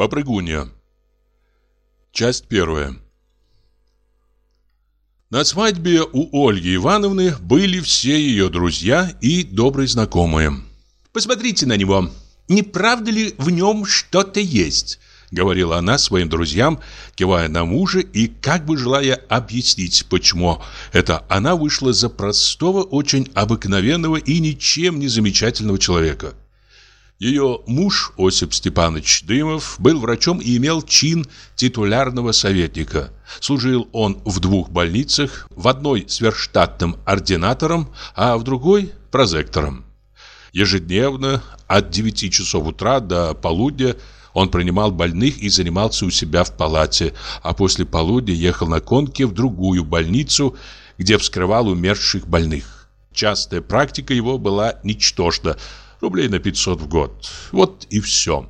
Попрыгунья. Часть первая. На свадьбе у Ольги Ивановны были все ее друзья и добрые знакомые. «Посмотрите на него. Не правда ли в нем что-то есть?» Говорила она своим друзьям, кивая на мужа и как бы желая объяснить, почему это она вышла за простого, очень обыкновенного и ничем не замечательного человека. Ее муж, Осип Степанович Дымов, был врачом и имел чин титулярного советника. Служил он в двух больницах, в одной сверхштатным ординатором, а в другой – прозектором. Ежедневно от 9 часов утра до полудня он принимал больных и занимался у себя в палате, а после полудня ехал на конке в другую больницу, где вскрывал умерших больных. Частая практика его была ничтожна – рублей на 500 в год. Вот и все.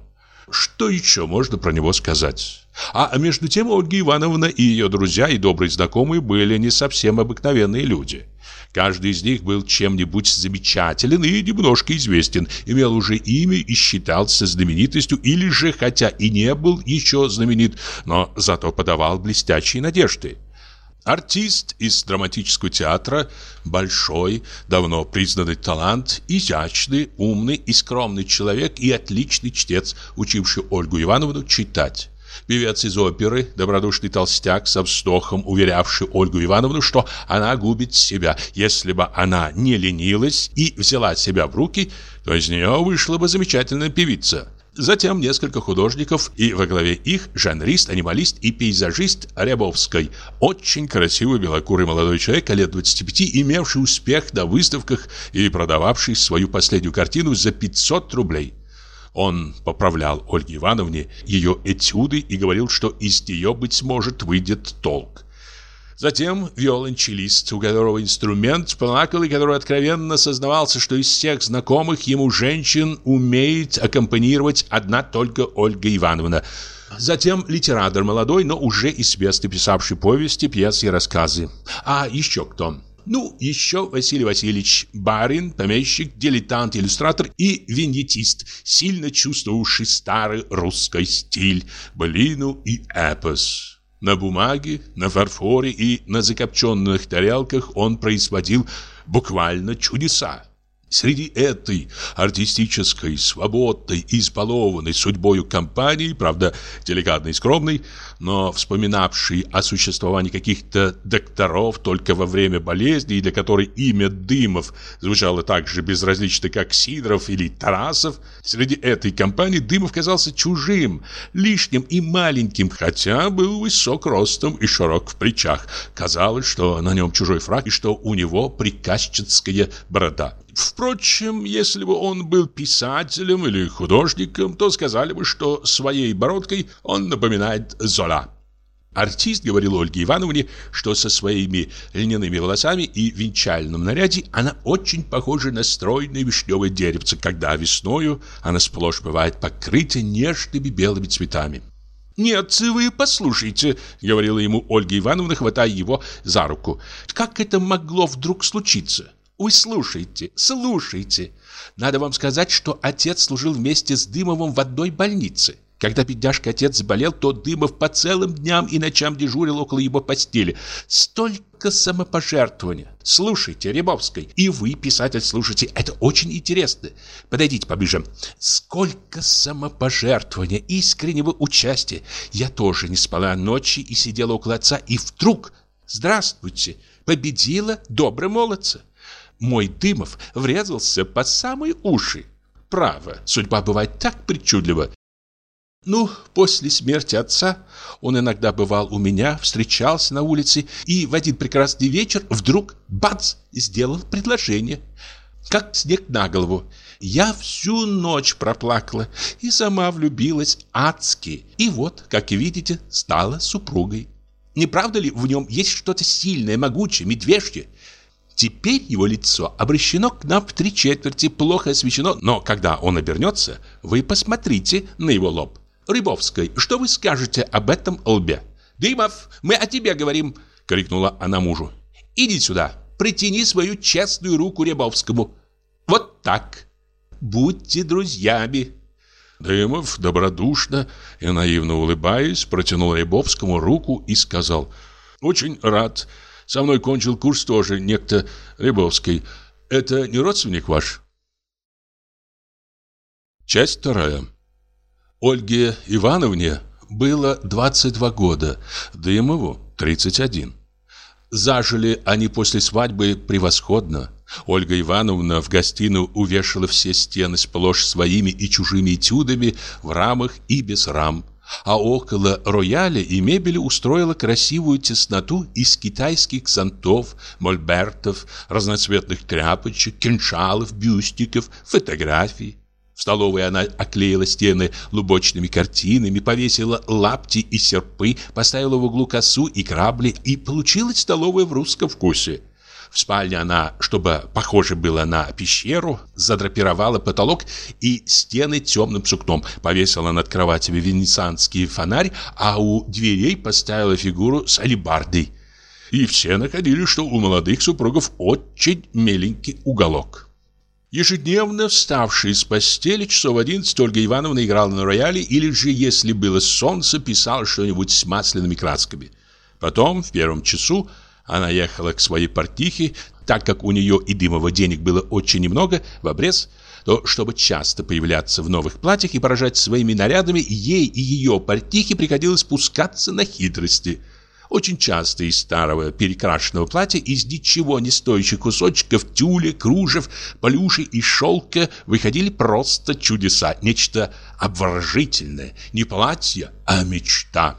Что еще можно про него сказать? А между тем Ольга Ивановна и ее друзья и добрые знакомые были не совсем обыкновенные люди. Каждый из них был чем-нибудь замечателен и немножко известен, имел уже имя и считался знаменитостью, или же, хотя и не был еще знаменит, но зато подавал блестящие надежды. Артист из драматического театра, большой, давно признанный талант, изящный, умный и скромный человек и отличный чтец, учивший Ольгу Ивановну читать. Певец из оперы, добродушный толстяк со вздохом, уверявший Ольгу Ивановну, что она губит себя. Если бы она не ленилась и взяла себя в руки, то из нее вышла бы замечательная певица. Затем несколько художников, и во главе их жанрист, анималист и пейзажист Рябовской. Очень красивый белокурый молодой человек, лет 25, имевший успех на выставках и продававший свою последнюю картину за 500 рублей. Он поправлял Ольге Ивановне ее этюды и говорил, что из нее, быть может, выйдет толк. Затем виолончелист, у которого инструмент плакал и который откровенно сознавался, что из всех знакомых ему женщин умеет аккомпанировать одна только Ольга Ивановна. Затем литератор молодой, но уже известный, писавший повести, пьесы и рассказы. А еще кто? Ну, еще Василий Васильевич Барин, помещик, дилетант, иллюстратор и виньетист, сильно чувствовавший старый русский стиль, былину и эпос. На бумаге, на фарфоре и на закопченных тарелках он производил буквально чудеса. Среди этой артистической, свободной, избалованной судьбою компании, правда, деликатной и скромной, но вспоминавшей о существовании каких-то докторов только во время болезни, и для которой имя Дымов звучало так же безразлично, как Сидоров или Тарасов, среди этой компании Дымов казался чужим, лишним и маленьким, хотя был высок ростом и широк в плечах. Казалось, что на нем чужой фраг и что у него приказчицкая борода. Впрочем, если бы он был писателем или художником, то сказали бы, что своей бородкой он напоминает Зола. Артист говорил Ольге Ивановне, что со своими льняными волосами и венчальном наряде она очень похожа на стройное вишневое деревце, когда весною она сплошь бывает покрыта нежными белыми цветами. «Нет, вы послушайте», — говорила ему Ольга Ивановна, хватая его за руку. «Как это могло вдруг случиться? Вы слушайте, слушайте. Надо вам сказать, что отец служил вместе с Дымовым в одной больнице. Когда бедняжка-отец заболел, то Дымов по целым дням и ночам дежурил около его постели. Столько самопожертвования. Слушайте, Рябовской, и вы, писатель, слушайте. Это очень интересно. Подойдите поближе. Сколько самопожертвования, искреннего участия. Я тоже не спала ночи и сидела около отца, и вдруг, здравствуйте, победила добрый молодца. Мой Дымов врезался по самые уши. Право, судьба бывает так причудлива. Ну, после смерти отца он иногда бывал у меня, встречался на улице и в один прекрасный вечер вдруг, бац, сделал предложение. Как снег на голову. Я всю ночь проплакала и сама влюбилась адски. И вот, как видите, стала супругой. Не правда ли в нем есть что-то сильное, могучее, медвежье? Теперь его лицо обращено к нам в три четверти, плохо освещено, но когда он обернется, вы посмотрите на его лоб. Рябовской, что вы скажете об этом лбе? Дымов, мы о тебе говорим, крикнула она мужу. Иди сюда, притяни свою честную руку Рябовскому. Вот так. Будьте друзьями. Дымов добродушно и наивно улыбаясь протянул Рябовскому руку и сказал «Очень рад. Со мной кончил курс тоже некто Рябовский. Это не родственник ваш?» Часть вторая. Ольге Ивановне было 22 года, Дымову 31. Зажили они после свадьбы превосходно. Ольга Ивановна в гостиную увешала все стены сплошь своими и чужими этюдами в рамах и без рам. А около рояля и мебели устроила красивую тесноту из китайских зонтов, мольбертов, разноцветных тряпочек, кинжалов, бюстиков, фотографий. В столовой она оклеила стены лубочными картинами, повесила лапти и серпы, поставила в углу косу и крабли, и получилась столовая в русском вкусе. В спальне она, чтобы похоже было на пещеру, задрапировала потолок и стены темным сукном, повесила над кроватями венецианский фонарь, а у дверей поставила фигуру с алебардой. И все находили, что у молодых супругов очень миленький уголок. Ежедневно вставший с постели часов одиннадцать Ольга Ивановна играла на рояле или же, если было солнце, писала что-нибудь с масляными красками. Потом, в первом часу, она ехала к своей партихе, так как у нее и дымового денег было очень немного, в обрез, то, чтобы часто появляться в новых платьях и поражать своими нарядами, ей и ее партихе приходилось спускаться на хитрости – очень часто из старого перекрашенного платья, из ничего не стоящих кусочков тюля, кружев, полюши и шелка выходили просто чудеса, нечто обворожительное, не платье, а мечта.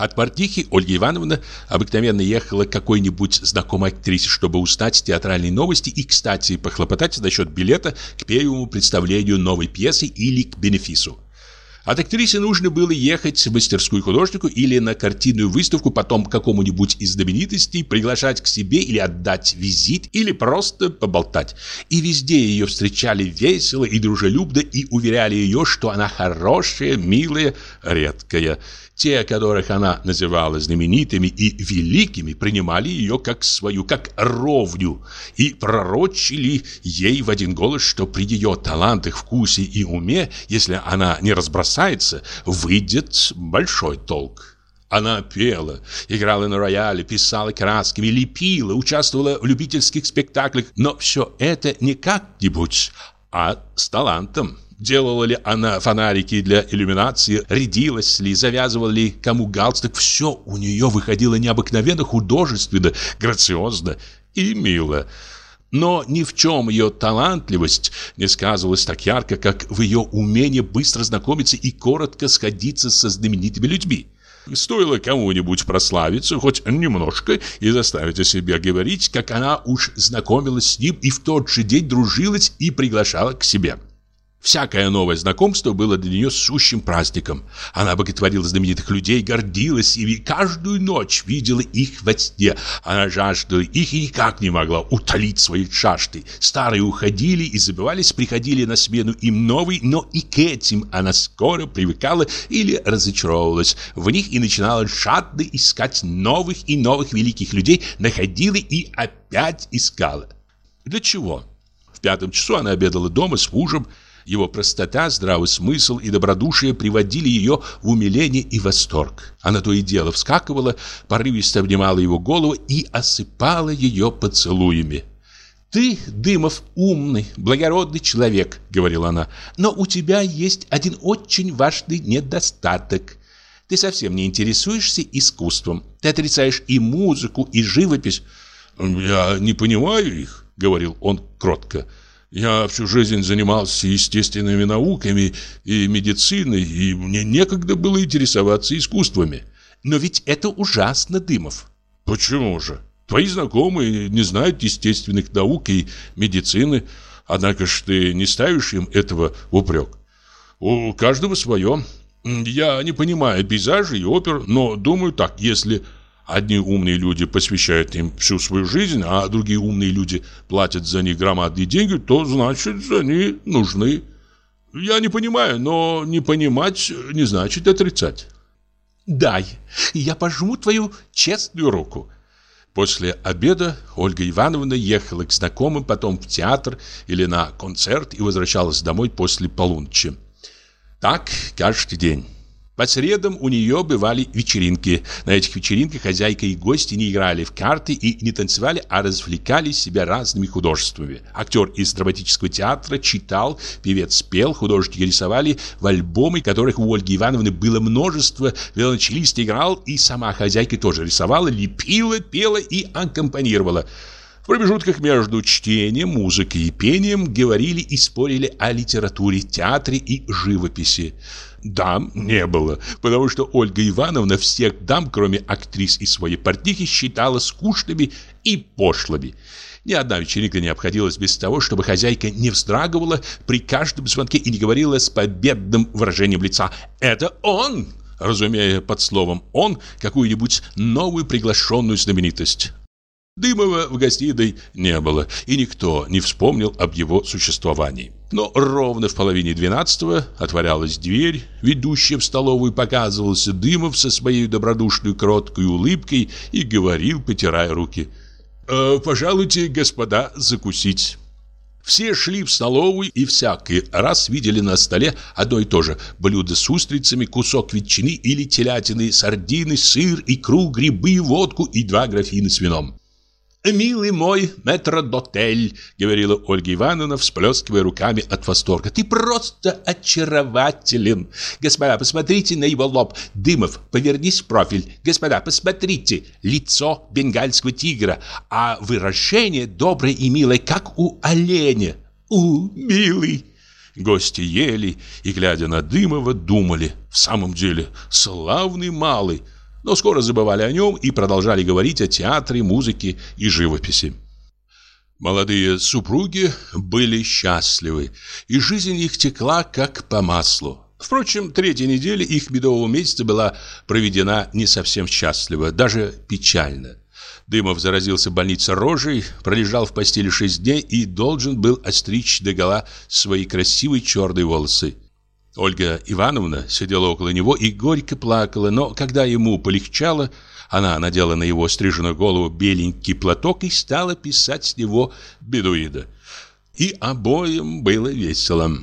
От партихи Ольга Ивановна обыкновенно ехала к какой-нибудь знакомой актрисе, чтобы узнать театральные новости и, кстати, похлопотать насчет билета к первому представлению новой пьесы или к бенефису. От актрисы нужно было ехать в мастерскую художнику или на картинную выставку, потом к какому-нибудь из знаменитостей, приглашать к себе или отдать визит, или просто поболтать. И везде ее встречали весело и дружелюбно и уверяли ее, что она хорошая, милая, редкая. Те, которых она называла знаменитыми и великими, принимали ее как свою, как ровню, и пророчили ей в один голос, что при ее талантах, вкусе и уме, если она не разбросается, выйдет большой толк. Она пела, играла на рояле, писала красками, лепила, участвовала в любительских спектаклях, но все это не как-нибудь, а с талантом. Делала ли она фонарики для иллюминации, рядилась ли, завязывала ли кому галстук, все у нее выходило необыкновенно художественно, грациозно и мило. Но ни в чем ее талантливость не сказывалась так ярко, как в ее умении быстро знакомиться и коротко сходиться со знаменитыми людьми. Стоило кому-нибудь прославиться хоть немножко и заставить о себе говорить, как она уж знакомилась с ним и в тот же день дружилась и приглашала к себе. Всякое новое знакомство было для нее сущим праздником. Она боготворила знаменитых людей, гордилась ими, каждую ночь видела их во сне. Она жаждала их и никак не могла утолить свои жажды. Старые уходили и забывались, приходили на смену им новые, но и к этим она скоро привыкала или разочаровывалась. В них и начинала жадно искать новых и новых великих людей, находила и опять искала. Для чего? В пятом часу она обедала дома с мужем, его простота, здравый смысл и добродушие приводили ее в умиление и восторг. Она то и дело вскакивала, порывисто обнимала его голову и осыпала ее поцелуями. «Ты, Дымов, умный, благородный человек», — говорила она, «но у тебя есть один очень важный недостаток. Ты совсем не интересуешься искусством. Ты отрицаешь и музыку, и живопись». «Я не понимаю их», — говорил он кротко. Я всю жизнь занимался естественными науками и медициной, и мне некогда было интересоваться искусствами. Но ведь это ужасно, Дымов. Почему же? Твои знакомые не знают естественных наук и медицины, однако ж ты не ставишь им этого в упрек. У каждого свое. Я не понимаю пейзажей и опер, но думаю так, если Одни умные люди посвящают им всю свою жизнь, а другие умные люди платят за них громадные деньги, то значит, они нужны. Я не понимаю, но не понимать не значит отрицать. Дай, я пожму твою честную руку. После обеда Ольга Ивановна ехала к знакомым, потом в театр или на концерт и возвращалась домой после полуночи. Так каждый день. По средам у нее бывали вечеринки. На этих вечеринках хозяйка и гости не играли в карты и не танцевали, а развлекали себя разными художествами. Актер из драматического театра читал, певец пел, художники рисовали в альбомы, которых у Ольги Ивановны было множество, велончелист играл, и сама хозяйка тоже рисовала, лепила, пела и аккомпанировала. В промежутках между чтением, музыкой и пением говорили и спорили о литературе, театре и живописи. Дам не было, потому что Ольга Ивановна всех дам, кроме актрис и своей партихи, считала скучными и пошлыми. Ни одна вечеринка не обходилась без того, чтобы хозяйка не вздрагивала при каждом звонке и не говорила с победным выражением лица «Это он!» разумея под словом «он» какую-нибудь новую приглашенную знаменитость. Дымова в гостиной не было, и никто не вспомнил об его существовании. Но ровно в половине двенадцатого отворялась дверь, ведущая в столовую показывался Дымов со своей добродушной кроткой улыбкой и говорил, потирая руки. «Э, «Пожалуйте, господа, закусить». Все шли в столовую и всякий раз видели на столе одно и то же блюдо с устрицами, кусок ветчины или телятины, сардины, сыр, икру, грибы, водку и два графина с вином. «Милый мой метродотель», — говорила Ольга Ивановна, всплескивая руками от восторга. «Ты просто очарователен! Господа, посмотрите на его лоб. Дымов, повернись в профиль. Господа, посмотрите. Лицо бенгальского тигра, а выражение доброе и милое, как у оленя. У, милый!» Гости ели и, глядя на Дымова, думали. В самом деле, славный малый но скоро забывали о нем и продолжали говорить о театре, музыке и живописи. Молодые супруги были счастливы, и жизнь их текла как по маслу. Впрочем, третья неделя их медового месяца была проведена не совсем счастливо, даже печально. Дымов заразился в больнице рожей, пролежал в постели шесть дней и должен был остричь догола свои красивые черные волосы. Ольга Ивановна сидела около него и горько плакала, но когда ему полегчало, она надела на его стриженную голову беленький платок и стала писать с него бедуида. И обоим было весело.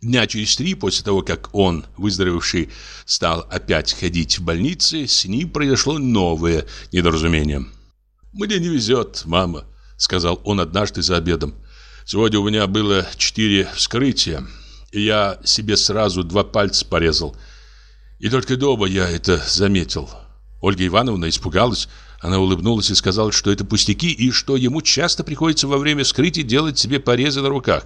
Дня через три после того, как он, выздоровевший, стал опять ходить в больнице, с ним произошло новое недоразумение. «Мне не везет, мама», — сказал он однажды за обедом. «Сегодня у меня было четыре вскрытия я себе сразу два пальца порезал. И только дома я это заметил. Ольга Ивановна испугалась, она улыбнулась и сказала, что это пустяки и что ему часто приходится во время скрытия делать себе порезы на руках.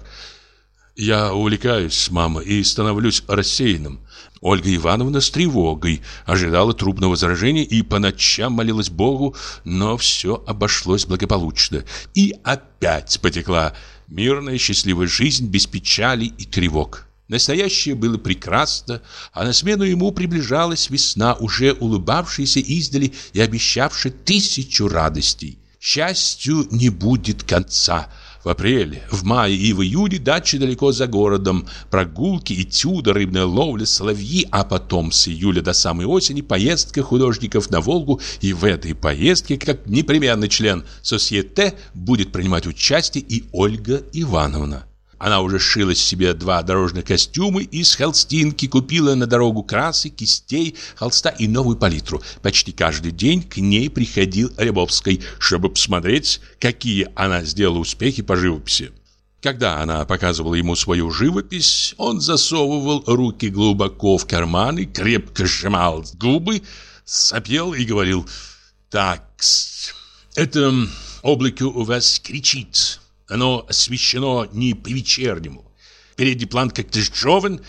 Я увлекаюсь, мама, и становлюсь рассеянным. Ольга Ивановна с тревогой ожидала трупного заражения и по ночам молилась Богу, но все обошлось благополучно. И опять потекла Мирная, счастливая жизнь без печали и тревог. Настоящее было прекрасно, а на смену ему приближалась весна, уже улыбавшаяся издали и обещавшая тысячу радостей. Счастью не будет конца – в апреле, в мае и в июне дачи далеко за городом, прогулки, этюды, рыбная ловля, соловьи, а потом с июля до самой осени поездка художников на Волгу, и в этой поездке, как непременный член Сосьете, будет принимать участие и Ольга Ивановна. Она уже шила себе два дорожных костюма из холстинки, купила на дорогу красы, кистей, холста и новую палитру. Почти каждый день к ней приходил Рябовский, чтобы посмотреть, какие она сделала успехи по живописи. Когда она показывала ему свою живопись, он засовывал руки глубоко в карманы, крепко сжимал губы, сопел и говорил «Так, это облако у вас кричит, оно освещено не по-вечернему. Передний план как-то сжеван,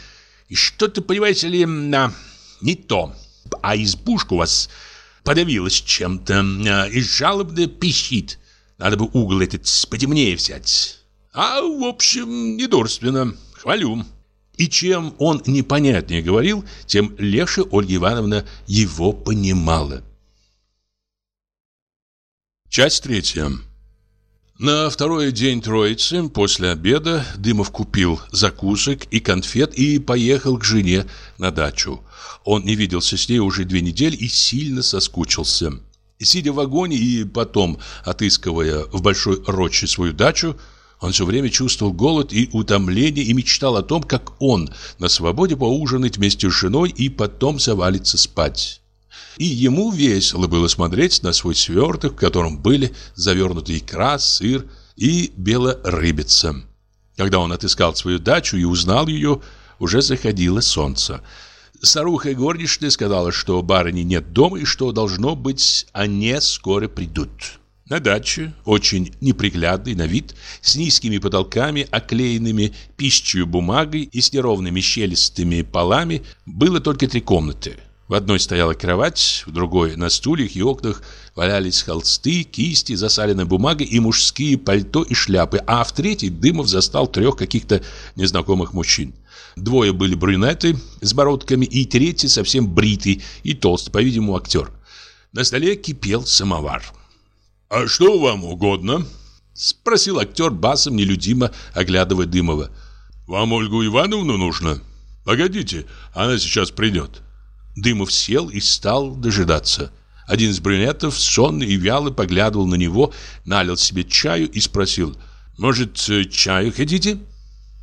и что-то, понимаете ли, на, не то. А избушка у вас подавилась чем-то а, и жалобно пищит. Надо бы угол этот потемнее взять. А, в общем, недурственно. Хвалю. И чем он непонятнее говорил, тем легче Ольга Ивановна его понимала. Часть третья. На второй день Троицы, после обеда, Дымов купил закусок и конфет и поехал к жене на дачу. Он не виделся с ней уже две недели и сильно соскучился. Сидя в вагоне и потом отыскивая в Большой Роще свою дачу, Он все время чувствовал голод и утомление и мечтал о том, как он на свободе поужинает вместе с женой и потом завалится спать. И ему весело было смотреть на свой сверток, в котором были завернуты икра, сыр и белорыбица. Когда он отыскал свою дачу и узнал ее, уже заходило солнце. Старуха горничная сказала, что барыни нет дома и что, должно быть, они скоро придут. На даче, очень неприглядный на вид, с низкими потолками, оклеенными пищей бумагой и с неровными щелистыми полами, было только три комнаты. В одной стояла кровать, в другой на стульях и окнах валялись холсты, кисти, засаленная бумага и мужские пальто и шляпы, а в третьей Дымов застал трех каких-то незнакомых мужчин. Двое были брюнеты с бородками, и третий совсем бритый и толстый, по-видимому, актер. На столе кипел самовар. «А что вам угодно?» Спросил актер басом, нелюдимо оглядывая Дымова. «Вам Ольгу Ивановну нужно? Погодите, она сейчас придет». Дымов сел и стал дожидаться. Один из брюнетов, сонный и вяло, поглядывал на него, налил себе чаю и спросил, «Может, чаю хотите?»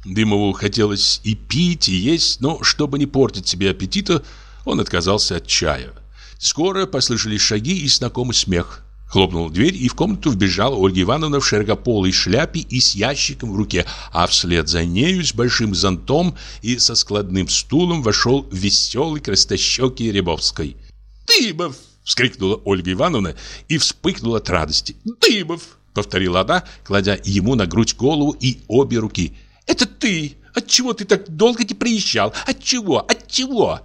Дымову хотелось и пить, и есть, но чтобы не портить себе аппетита, он отказался от чая. Скоро послышались шаги и знакомый смех. Хлопнула дверь, и в комнату вбежала Ольга Ивановна в широкополой шляпе и с ящиком в руке, а вслед за нею с большим зонтом и со складным стулом вошел веселый крастощекий Рябовской. «Дымов!» — вскрикнула Ольга Ивановна и вспыхнула от радости. «Дымов!» — повторила она, кладя ему на грудь голову и обе руки. «Это ты! Отчего ты так долго не приезжал? Отчего? Отчего?»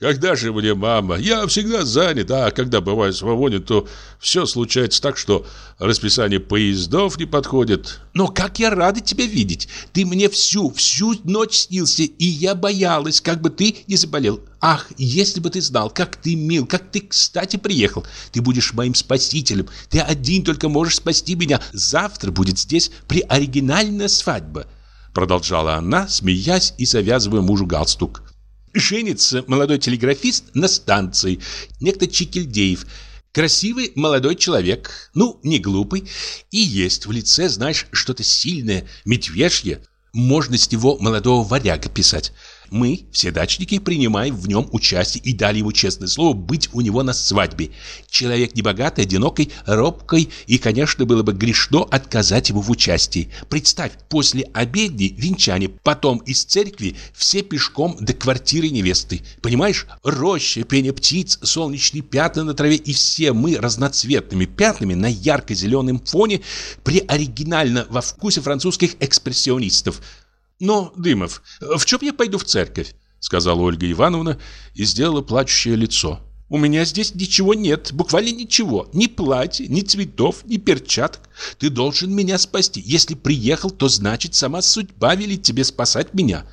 Когда же мне мама? Я всегда занят, а когда бываю свободен, то все случается так, что расписание поездов не подходит. Но как я рада тебя видеть. Ты мне всю, всю ночь снился, и я боялась, как бы ты не заболел. Ах, если бы ты знал, как ты мил, как ты, кстати, приехал. Ты будешь моим спасителем. Ты один только можешь спасти меня. Завтра будет здесь приоригинальная свадьба. Продолжала она, смеясь и завязывая мужу галстук. Женится молодой телеграфист на станции, некто Чикельдеев. Красивый молодой человек, ну, не глупый, и есть в лице, знаешь, что-то сильное, медвежье. Можно с него молодого варяга писать. Мы, все дачники, принимаем в нем участие и дали ему честное слово быть у него на свадьбе. Человек небогатый, одинокий, робкий, и, конечно, было бы грешно отказать ему в участии. Представь, после обедни венчание, потом из церкви все пешком до квартиры невесты. Понимаешь, роща, пение птиц, солнечные пятна на траве, и все мы разноцветными пятнами на ярко-зеленом фоне при оригинально во вкусе французских экспрессионистов – «Но, Дымов, в чем я пойду в церковь?» Сказала Ольга Ивановна и сделала плачущее лицо. «У меня здесь ничего нет, буквально ничего. Ни платья, ни цветов, ни перчаток. Ты должен меня спасти. Если приехал, то значит, сама судьба велит тебе спасать меня.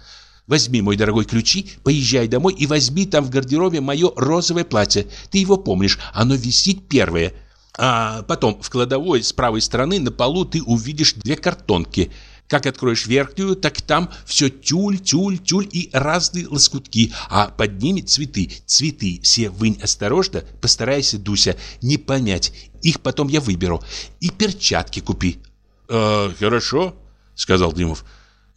Возьми, мой дорогой, ключи, поезжай домой и возьми там в гардеробе мое розовое платье. Ты его помнишь, оно висит первое. А потом в кладовой с правой стороны на полу ты увидишь две картонки – как откроешь верхнюю, так там все тюль, тюль, тюль и разные лоскутки, а под ними цветы. Цветы все вынь осторожно, постарайся, Дуся, не понять. Их потом я выберу. И перчатки купи. «Э, «Хорошо», — сказал Димов.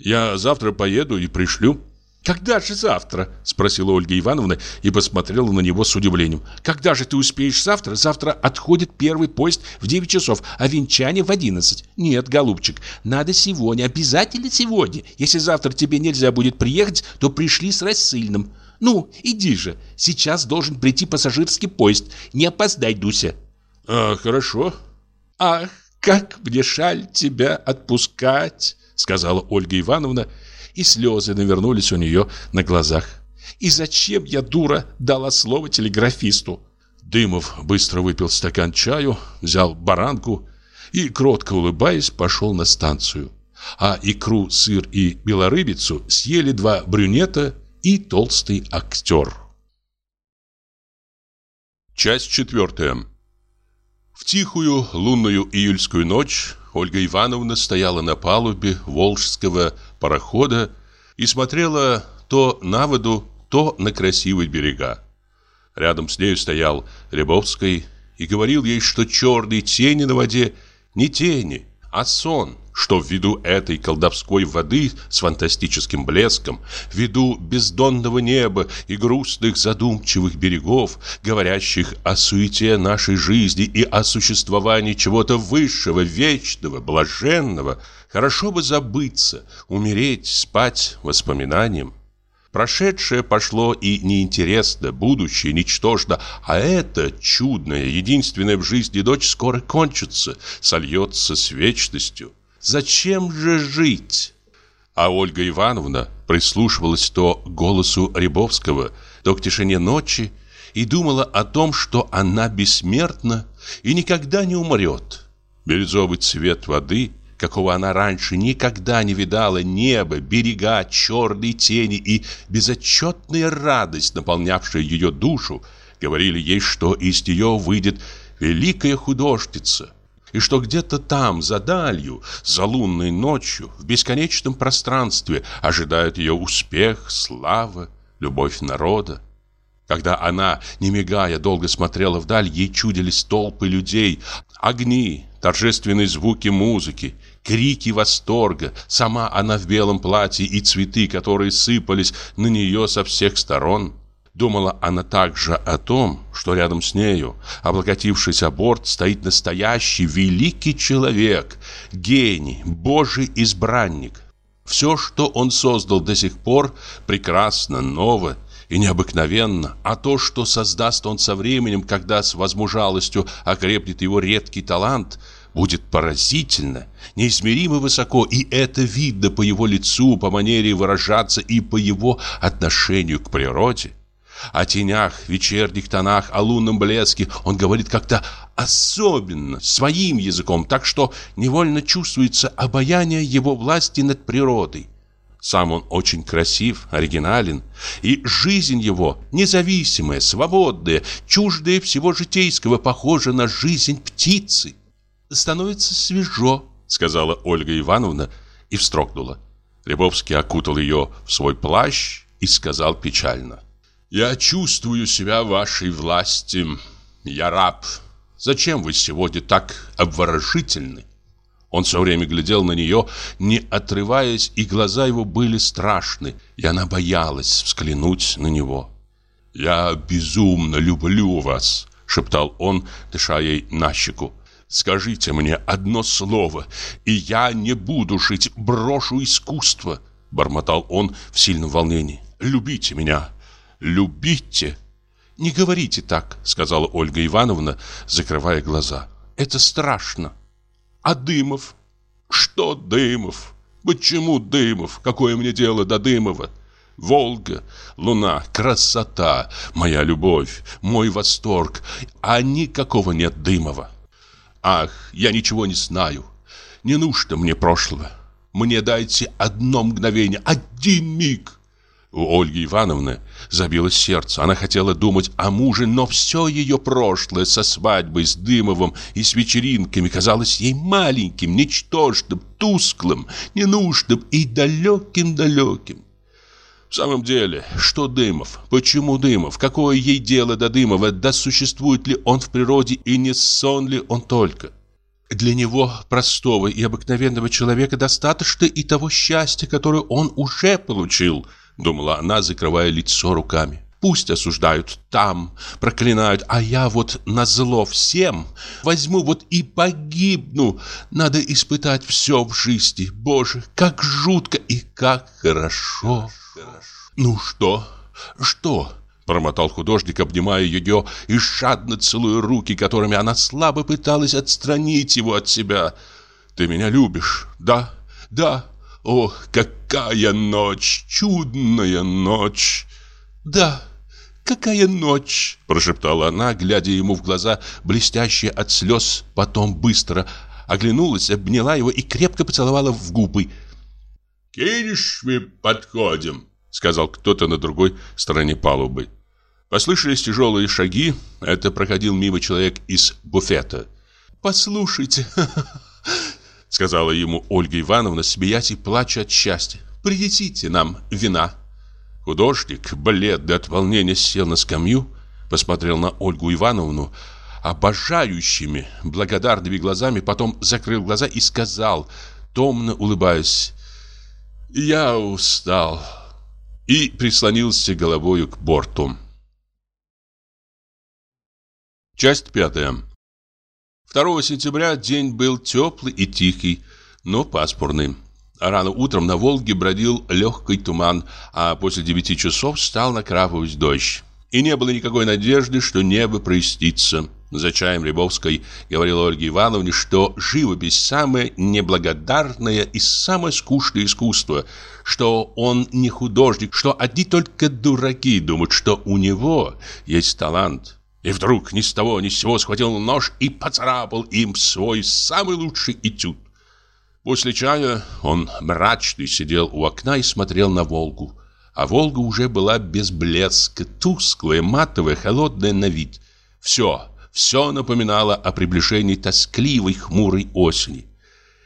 «Я завтра поеду и пришлю». «Когда же завтра?» – спросила Ольга Ивановна и посмотрела на него с удивлением. «Когда же ты успеешь завтра? Завтра отходит первый поезд в 9 часов, а венчание в 11. Нет, голубчик, надо сегодня, обязательно сегодня. Если завтра тебе нельзя будет приехать, то пришли с рассыльным. Ну, иди же, сейчас должен прийти пассажирский поезд. Не опоздай, Дуся». «А, хорошо». «Ах, как мне жаль тебя отпускать», – сказала Ольга Ивановна, – и слезы навернулись у нее на глазах. И зачем я, дура, дала слово телеграфисту? Дымов быстро выпил стакан чаю, взял баранку и, кротко улыбаясь, пошел на станцию. А икру, сыр и белорыбицу съели два брюнета и толстый актер. Часть четвертая. В тихую лунную июльскую ночь Ольга Ивановна стояла на палубе волжского парохода и смотрела то на воду, то на красивые берега. Рядом с нею стоял Рябовский и говорил ей, что черные тени на воде не тени, а сон, что ввиду этой колдовской воды с фантастическим блеском, ввиду бездонного неба и грустных задумчивых берегов, говорящих о суете нашей жизни и о существовании чего-то высшего, вечного, блаженного, хорошо бы забыться, умереть, спать воспоминанием. Прошедшее пошло и неинтересно, будущее ничтожно, а это чудное, единственное в жизни дочь скоро кончится, сольется с вечностью. Зачем же жить? А Ольга Ивановна прислушивалась то к голосу Рябовского, то к тишине ночи и думала о том, что она бессмертна и никогда не умрет. Бирюзовый цвет воды – какого она раньше никогда не видала, небо, берега, черные тени и безотчетная радость, наполнявшая ее душу, говорили ей, что из нее выйдет великая художница, и что где-то там, за далью, за лунной ночью, в бесконечном пространстве ожидают ее успех, слава, любовь народа. Когда она, не мигая, долго смотрела вдаль, ей чудились толпы людей, огни, торжественные звуки музыки, крики восторга, сама она в белом платье и цветы, которые сыпались на нее со всех сторон. Думала она также о том, что рядом с нею, облокотившись о борт, стоит настоящий великий человек, гений, божий избранник. Все, что он создал до сих пор, прекрасно, ново и необыкновенно, а то, что создаст он со временем, когда с возмужалостью окрепнет его редкий талант – будет поразительно, неизмеримо высоко, и это видно по его лицу, по манере выражаться и по его отношению к природе. О тенях, вечерних тонах, о лунном блеске он говорит как-то особенно, своим языком, так что невольно чувствуется обаяние его власти над природой. Сам он очень красив, оригинален, и жизнь его независимая, свободная, чуждая всего житейского, похожа на жизнь птицы становится свежо», — сказала Ольга Ивановна и встрогнула. Рябовский окутал ее в свой плащ и сказал печально. «Я чувствую себя вашей власти. Я раб. Зачем вы сегодня так обворожительны?» Он все время глядел на нее, не отрываясь, и глаза его были страшны, и она боялась взглянуть на него. «Я безумно люблю вас», — шептал он, дыша ей на щеку. Скажите мне одно слово, и я не буду жить, брошу искусство, бормотал он в сильном волнении. Любите меня, любите. Не говорите так, сказала Ольга Ивановна, закрывая глаза. Это страшно. А Дымов? Что Дымов? Почему Дымов? Какое мне дело до Дымова? Волга, луна, красота, моя любовь, мой восторг, а никакого нет Дымова. Ах, я ничего не знаю. Не нужно мне прошлого. Мне дайте одно мгновение, один миг. У Ольги Ивановны забилось сердце. Она хотела думать о муже, но все ее прошлое со свадьбой, с Дымовым и с вечеринками казалось ей маленьким, ничтожным, тусклым, ненужным и далеким-далеким. В самом деле, что Дымов? Почему Дымов? Какое ей дело до Дымова? Да существует ли он в природе и не сон ли он только? Для него, простого и обыкновенного человека, достаточно и того счастья, которое он уже получил, думала она, закрывая лицо руками. Пусть осуждают там, проклинают, а я вот на зло всем возьму вот и погибну. Надо испытать все в жизни. Боже, как жутко и как хорошо. «Ну что? Что?» Промотал художник, обнимая ее и жадно целуя руки, которыми она слабо пыталась отстранить его от себя. «Ты меня любишь, да? Да? Ох, какая ночь! Чудная ночь!» «Да, какая ночь!» Прошептала она, глядя ему в глаза, блестящие от слез, потом быстро оглянулась, обняла его и крепко поцеловала в губы. «Кинешь мы подходим?» Сказал кто-то на другой стороне палубы. Послышались тяжелые шаги. Это проходил мимо человек из буфета. «Послушайте», — сказала ему Ольга Ивановна, смеясь и плача от счастья. «Принесите нам вина». Художник, бледный от волнения, сел на скамью, посмотрел на Ольгу Ивановну обожающими, благодарными глазами, потом закрыл глаза и сказал томно улыбаясь. «Я устал» и прислонился головою к борту. Часть пятая. 2 сентября день был теплый и тихий, но пасмурный. Рано утром на Волге бродил легкий туман, а после девяти часов стал накрапывать дождь. И не было никакой надежды, что небо прояснится. За чаем Рябовской говорила Ольге Ивановне, что живопись самое неблагодарное и самое скучное искусство, что он не художник, что одни только дураки думают, что у него есть талант. И вдруг ни с того ни с сего схватил нож и поцарапал им свой самый лучший этюд. После чая он мрачный сидел у окна и смотрел на Волгу. А Волга уже была без блеска, тусклая, матовая, холодная на вид. Все, все напоминало о приближении тоскливой, хмурой осени.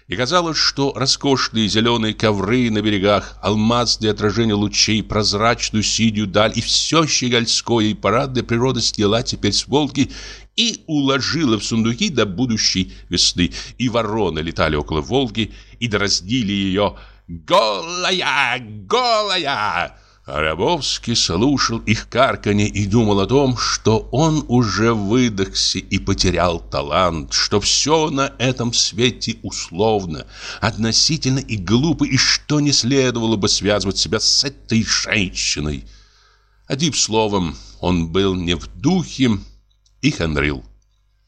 И казалось, что роскошные зеленые ковры на берегах, алмазные отражения лучей, прозрачную синюю даль и все щегольское и парадное природа сняла теперь с Волги и уложила в сундуки до будущей весны. И вороны летали около Волги и дразнили ее «Голая! Голая!» Рябовский слушал их карканье и думал о том, что он уже выдохся и потерял талант, что все на этом свете условно, относительно и глупо, и что не следовало бы связывать себя с этой женщиной. Одним словом, он был не в духе и хандрил.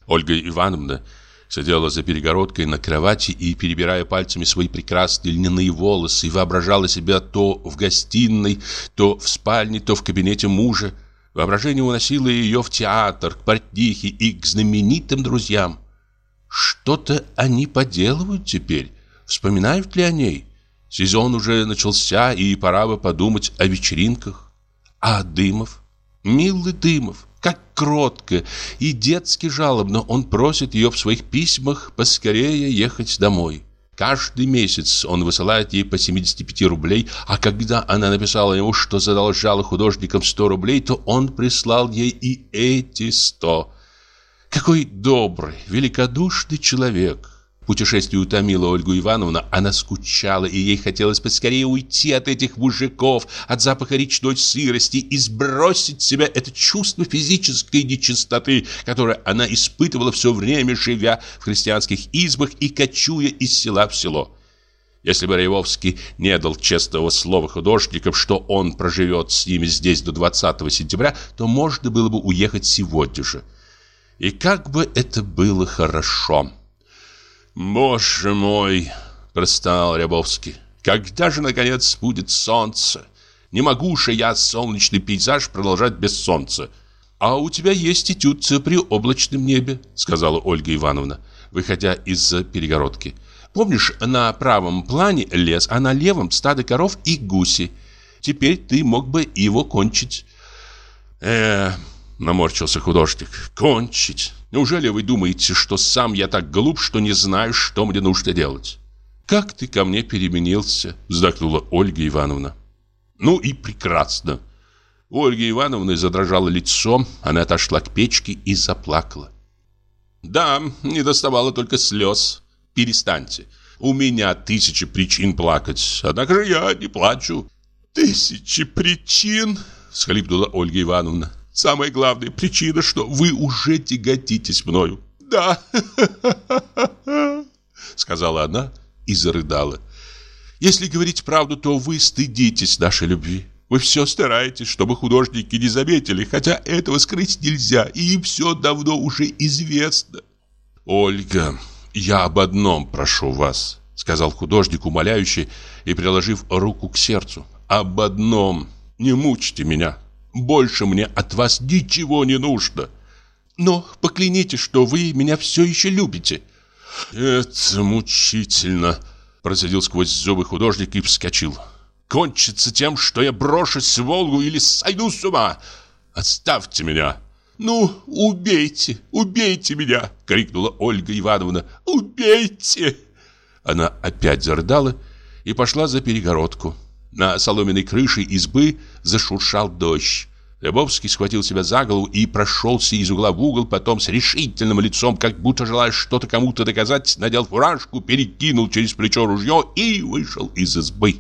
Ольга Ивановна сидела за перегородкой на кровати и, перебирая пальцами свои прекрасные льняные волосы, воображала себя то в гостиной, то в спальне, то в кабинете мужа. Воображение уносило ее в театр, к портнихе и к знаменитым друзьям. Что-то они поделывают теперь. Вспоминают ли о ней? Сезон уже начался, и пора бы подумать о вечеринках. А Дымов? Милый Дымов как кротко и детски жалобно он просит ее в своих письмах поскорее ехать домой. Каждый месяц он высылает ей по 75 рублей, а когда она написала ему, что задолжала художникам 100 рублей, то он прислал ей и эти 100. Какой добрый, великодушный человек. Путешествие утомило Ольгу Ивановну, она скучала, и ей хотелось поскорее уйти от этих мужиков, от запаха речной сырости и сбросить с себя это чувство физической нечистоты, которое она испытывала все время, живя в христианских избах и кочуя из села в село. Если бы Ревовский не дал честного слова художникам, что он проживет с ними здесь до 20 сентября, то можно было бы уехать сегодня же. И как бы это было хорошо. «Боже мой!» – простонал Рябовский. «Когда же, наконец, будет солнце? Не могу же я солнечный пейзаж продолжать без солнца». «А у тебя есть этюд при облачном небе», – сказала Ольга Ивановна, выходя из-за перегородки. «Помнишь, на правом плане лес, а на левом стадо коров и гуси. Теперь ты мог бы его кончить». «Э, наморщился художник. Кончить. Неужели вы думаете, что сам я так глуп, что не знаю, что мне нужно делать? Как ты ко мне переменился, вздохнула Ольга Ивановна. Ну и прекрасно. У Ольги Ивановны задрожало лицо, она отошла к печке и заплакала. Да, не доставало только слез. Перестаньте. У меня тысячи причин плакать, однако же я не плачу. Тысячи причин, всхлипнула Ольга Ивановна. Самая главная причина, что вы уже тяготитесь мною. Да, сказала она и зарыдала. Если говорить правду, то вы стыдитесь нашей любви. Вы все стараетесь, чтобы художники не заметили, хотя этого скрыть нельзя, и им все давно уже известно. Ольга, я об одном прошу вас, сказал художник умоляюще и приложив руку к сердцу. Об одном, не мучьте меня. Больше мне от вас ничего не нужно. Но поклянитесь, что вы меня все еще любите. Это мучительно, процедил сквозь зубы художник и вскочил. Кончится тем, что я брошусь в Волгу или сойду с ума. Оставьте меня. «Ну, убейте, убейте меня!» — крикнула Ольга Ивановна. «Убейте!» Она опять зарыдала и пошла за перегородку. На соломенной крыше избы зашуршал дождь. Рябовский схватил себя за голову и прошелся из угла в угол, потом с решительным лицом, как будто желая что-то кому-то доказать, надел фуражку, перекинул через плечо ружье и вышел из избы.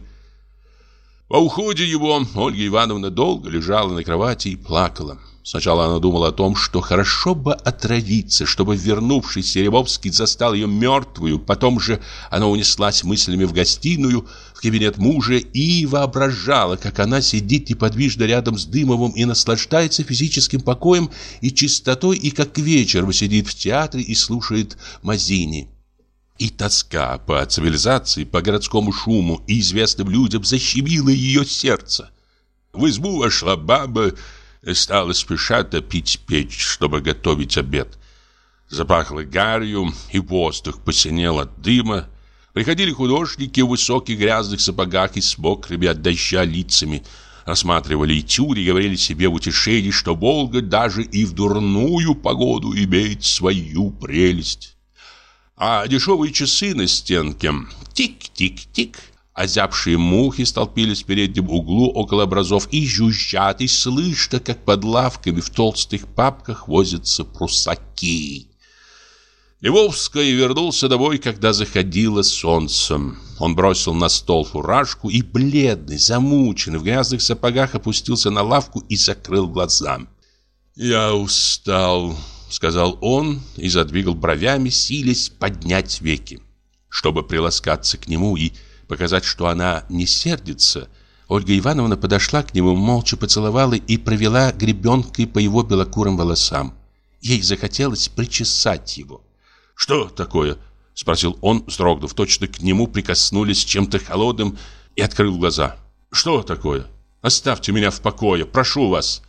По уходе его Ольга Ивановна долго лежала на кровати и плакала. Сначала она думала о том, что хорошо бы отравиться, чтобы вернувшийся Серебовский застал ее мертвую. Потом же она унеслась мыслями в гостиную, в кабинет мужа и воображала, как она сидит неподвижно рядом с Дымовым и наслаждается физическим покоем и чистотой, и как вечером сидит в театре и слушает Мазини. И тоска по цивилизации, по городскому шуму и известным людям защемила ее сердце. В избу вошла баба, стала спеша топить печь, чтобы готовить обед. Запахло гарью, и воздух посинел от дыма. Приходили художники в высоких грязных сапогах и с мокрыми от дождя лицами, рассматривали этюды и говорили себе в утешение, что Волга даже и в дурную погоду имеет свою прелесть. А дешевые часы на стенке тик-тик-тик Озябшие мухи столпились в переднем углу около образов и жужжат, и слышно, как под лавками в толстых папках возятся прусаки. Львовский вернулся домой, когда заходило солнце. Он бросил на стол фуражку и, бледный, замученный, в грязных сапогах опустился на лавку и закрыл глаза. «Я устал», — сказал он и задвигал бровями, силясь поднять веки. Чтобы приласкаться к нему и показать, что она не сердится, Ольга Ивановна подошла к нему, молча поцеловала и провела гребенкой по его белокурым волосам. Ей захотелось причесать его. «Что такое?» — спросил он, вздрогнув. Точно к нему прикоснулись чем-то холодным и открыл глаза. «Что такое? Оставьте меня в покое, прошу вас!»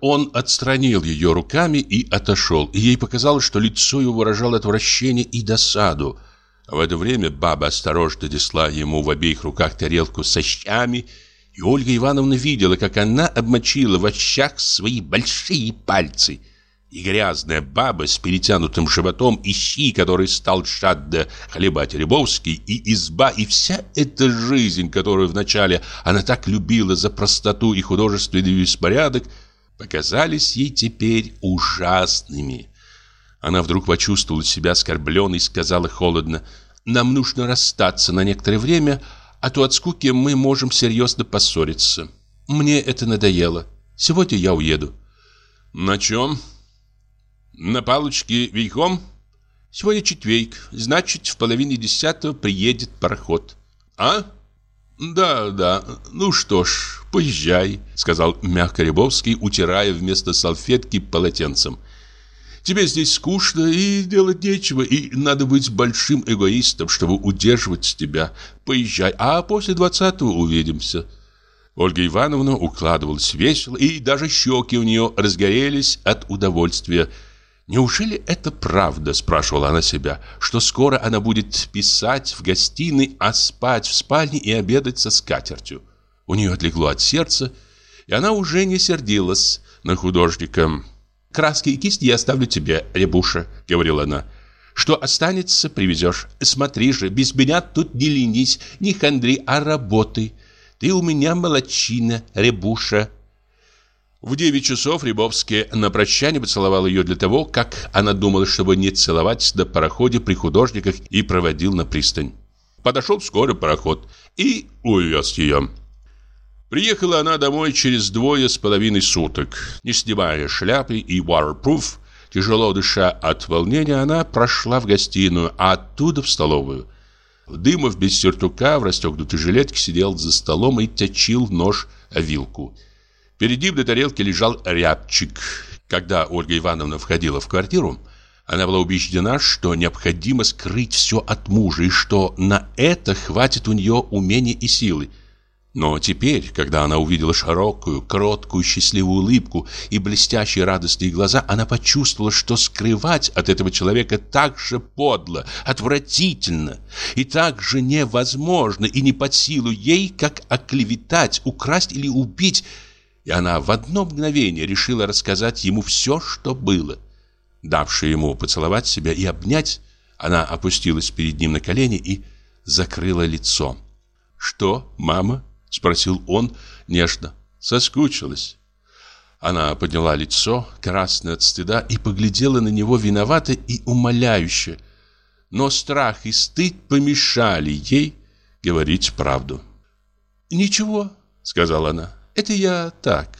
Он отстранил ее руками и отошел, и ей показалось, что лицо его выражало отвращение и досаду. В это время баба осторожно несла ему в обеих руках тарелку со щами, и Ольга Ивановна видела, как она обмочила в щах свои большие пальцы. И грязная баба с перетянутым животом, и щи, который стал жадно хлебать Рябовский, и изба, и вся эта жизнь, которую вначале она так любила за простоту и художественный беспорядок, показались ей теперь ужасными. Она вдруг почувствовала себя оскорбленной и сказала холодно, «Нам нужно расстаться на некоторое время, а то от скуки мы можем серьезно поссориться. Мне это надоело. Сегодня я уеду». «На чем?» «На палочке верхом?» «Сегодня четверг, значит, в половине десятого приедет пароход». «А?» «Да, да, ну что ж, поезжай», — сказал мягко Рябовский, утирая вместо салфетки полотенцем. Тебе здесь скучно и делать нечего, и надо быть большим эгоистом, чтобы удерживать тебя. Поезжай, а после двадцатого увидимся». Ольга Ивановна укладывалась весело, и даже щеки у нее разгорелись от удовольствия. «Неужели это правда?» – спрашивала она себя, что скоро она будет писать в гостиной, а спать в спальне и обедать со скатертью. У нее отлегло от сердца, и она уже не сердилась на художника. Краски и кисти я оставлю тебе, Рябуша», — говорила она. «Что останется, привезешь. Смотри же, без меня тут не ленись, не хандри, а работай. Ты у меня молочина, Рябуша». В девять часов Рябовский на прощание поцеловал ее для того, как она думала, чтобы не целовать на пароходе при художниках и проводил на пристань. Подошел вскоре пароход и увез ее. Приехала она домой через двое с половиной суток. Не снимая шляпы и waterproof, тяжело дыша от волнения, она прошла в гостиную, а оттуда в столовую. Дымов без сюртука в расстегнутой жилетке сидел за столом и точил нож о вилку. Перед ним на тарелке лежал рябчик. Когда Ольга Ивановна входила в квартиру, она была убеждена, что необходимо скрыть все от мужа и что на это хватит у нее умения и силы. Но теперь, когда она увидела широкую, кроткую, счастливую улыбку и блестящие радостные глаза, она почувствовала, что скрывать от этого человека так же подло, отвратительно и так же невозможно и не под силу ей, как оклеветать, украсть или убить. И она в одно мгновение решила рассказать ему все, что было. Давши ему поцеловать себя и обнять, она опустилась перед ним на колени и закрыла лицо. «Что, мама?» Спросил он нежно. Соскучилась. Она подняла лицо, красное от стыда, и поглядела на него виновато и умоляюще. Но страх и стыд помешали ей говорить правду. «Ничего», — сказала она, — «это я так».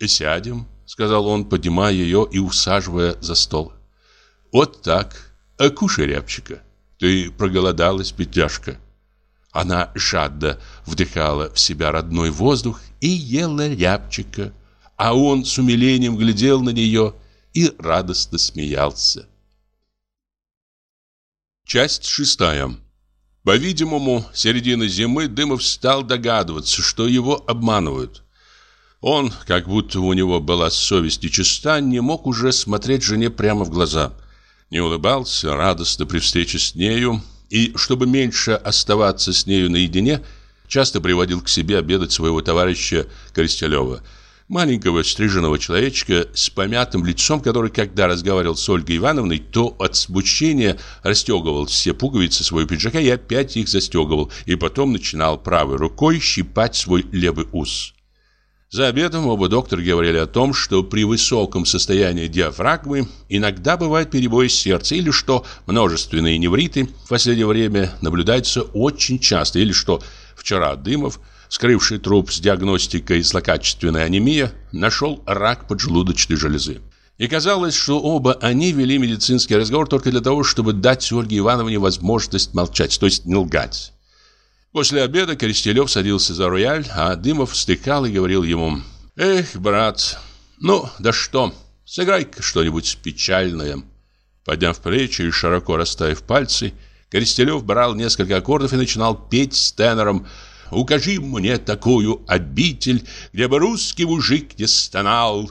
«Сядем», — сказал он, поднимая ее и усаживая за стол. «Вот так. А кушай рябчика. Ты проголодалась, бедняжка». Она жадно вдыхала в себя родной воздух и ела рябчика, а он с умилением глядел на нее и радостно смеялся. Часть шестая. По-видимому, середины зимы Дымов стал догадываться, что его обманывают. Он, как будто у него была совесть и чиста, не мог уже смотреть жене прямо в глаза. Не улыбался радостно при встрече с нею, и, чтобы меньше оставаться с нею наедине, часто приводил к себе обедать своего товарища Коростелева – маленького стриженного человечка с помятым лицом, который, когда разговаривал с Ольгой Ивановной, то от смущения расстегивал все пуговицы своего пиджака и опять их застегивал, и потом начинал правой рукой щипать свой левый ус. За обедом оба доктора говорили о том, что при высоком состоянии диафрагмы иногда бывают перебои сердца, или что множественные невриты в последнее время наблюдаются очень часто, или что вчера Дымов – скрывший труп с диагностикой злокачественной анемии, нашел рак поджелудочной железы. И казалось, что оба они вели медицинский разговор только для того, чтобы дать Ольге Ивановне возможность молчать, то есть не лгать. После обеда Коростелев садился за рояль, а Дымов встыкал и говорил ему «Эх, брат, ну да что, сыграй-ка что-нибудь печальное». Подняв плечи и широко расставив пальцы, Коростелев брал несколько аккордов и начинал петь с тенором укажи мне такую обитель, где бы русский мужик не стонал».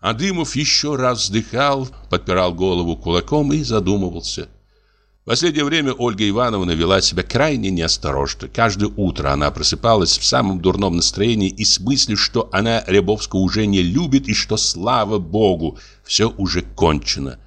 А Дымов еще раз вздыхал, подпирал голову кулаком и задумывался. В последнее время Ольга Ивановна вела себя крайне неосторожно. Каждое утро она просыпалась в самом дурном настроении и с мыслью, что она Рябовского уже не любит и что, слава богу, все уже кончено.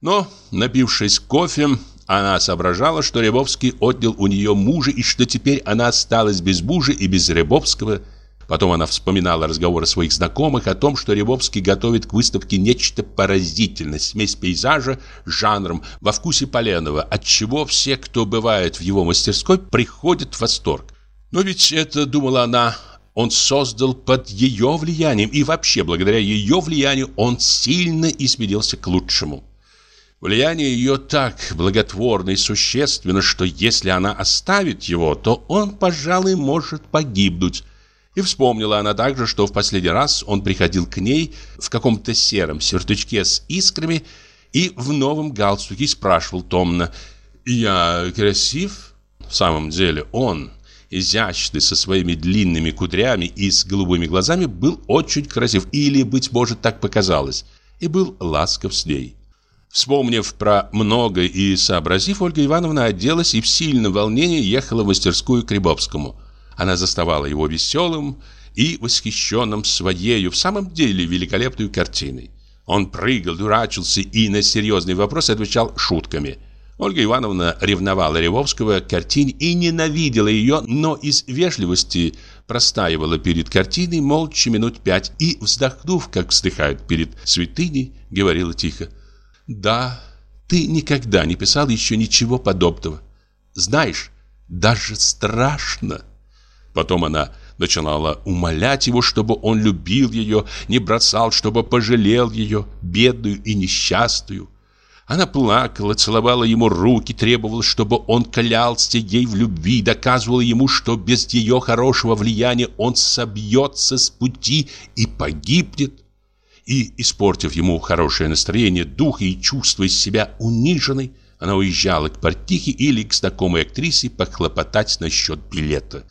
Но, напившись кофе, она соображала, что Рябовский отнял у нее мужа и что теперь она осталась без мужа и без Рябовского. Потом она вспоминала разговоры своих знакомых о том, что Рябовский готовит к выставке нечто поразительное, смесь пейзажа с жанром во вкусе Поленова, от чего все, кто бывает в его мастерской, приходят в восторг. Но ведь это, думала она, он создал под ее влиянием, и вообще благодаря ее влиянию он сильно изменился к лучшему. Влияние ее так благотворно и существенно, что если она оставит его, то он, пожалуй, может погибнуть. И вспомнила она также, что в последний раз он приходил к ней в каком-то сером сюртучке с искрами и в новом галстуке спрашивал томно «Я красив?» В самом деле он, изящный, со своими длинными кудрями и с голубыми глазами, был очень красив, или, быть может, так показалось, и был ласков с ней. Вспомнив про многое и сообразив, Ольга Ивановна оделась и в сильном волнении ехала в мастерскую к Рябовскому. Она заставала его веселым и восхищенным своею, в самом деле, великолепной картиной. Он прыгал, дурачился и на серьезные вопросы отвечал шутками. Ольга Ивановна ревновала Рябовского к картине и ненавидела ее, но из вежливости простаивала перед картиной молча минут пять и, вздохнув, как вздыхают перед святыней, говорила тихо да, ты никогда не писал еще ничего подобного. Знаешь, даже страшно. Потом она начинала умолять его, чтобы он любил ее, не бросал, чтобы пожалел ее, бедную и несчастную. Она плакала, целовала ему руки, требовала, чтобы он клялся ей в любви, доказывала ему, что без ее хорошего влияния он собьется с пути и погибнет и, испортив ему хорошее настроение, дух и чувствуя себя униженной, она уезжала к портихе или к знакомой актрисе похлопотать насчет билета.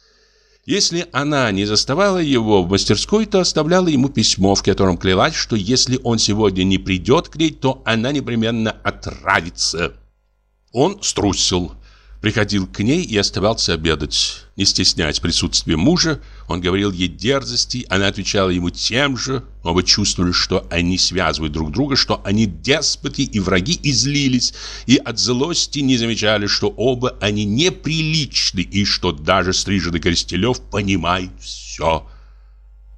Если она не заставала его в мастерской, то оставляла ему письмо, в котором клялась, что если он сегодня не придет к ней, то она непременно отравится. Он струсил приходил к ней и оставался обедать. Не стесняясь присутствия мужа, он говорил ей дерзости, она отвечала ему тем же. Оба чувствовали, что они связывают друг друга, что они деспоты и враги, и злились, и от злости не замечали, что оба они неприличны, и что даже стриженный Коростелев понимает все.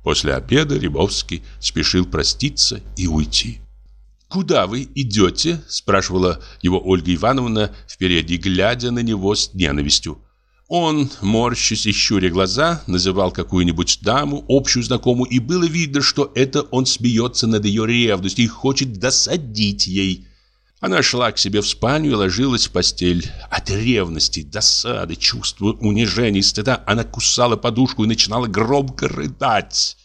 После обеда Рябовский спешил проститься и уйти. «Куда вы идете?» – спрашивала его Ольга Ивановна впереди, глядя на него с ненавистью. Он, морщась и щуря глаза, называл какую-нибудь даму, общую знакомую, и было видно, что это он смеется над ее ревностью и хочет досадить ей. Она шла к себе в спальню и ложилась в постель. От ревности, досады, чувства унижения и стыда она кусала подушку и начинала громко рыдать.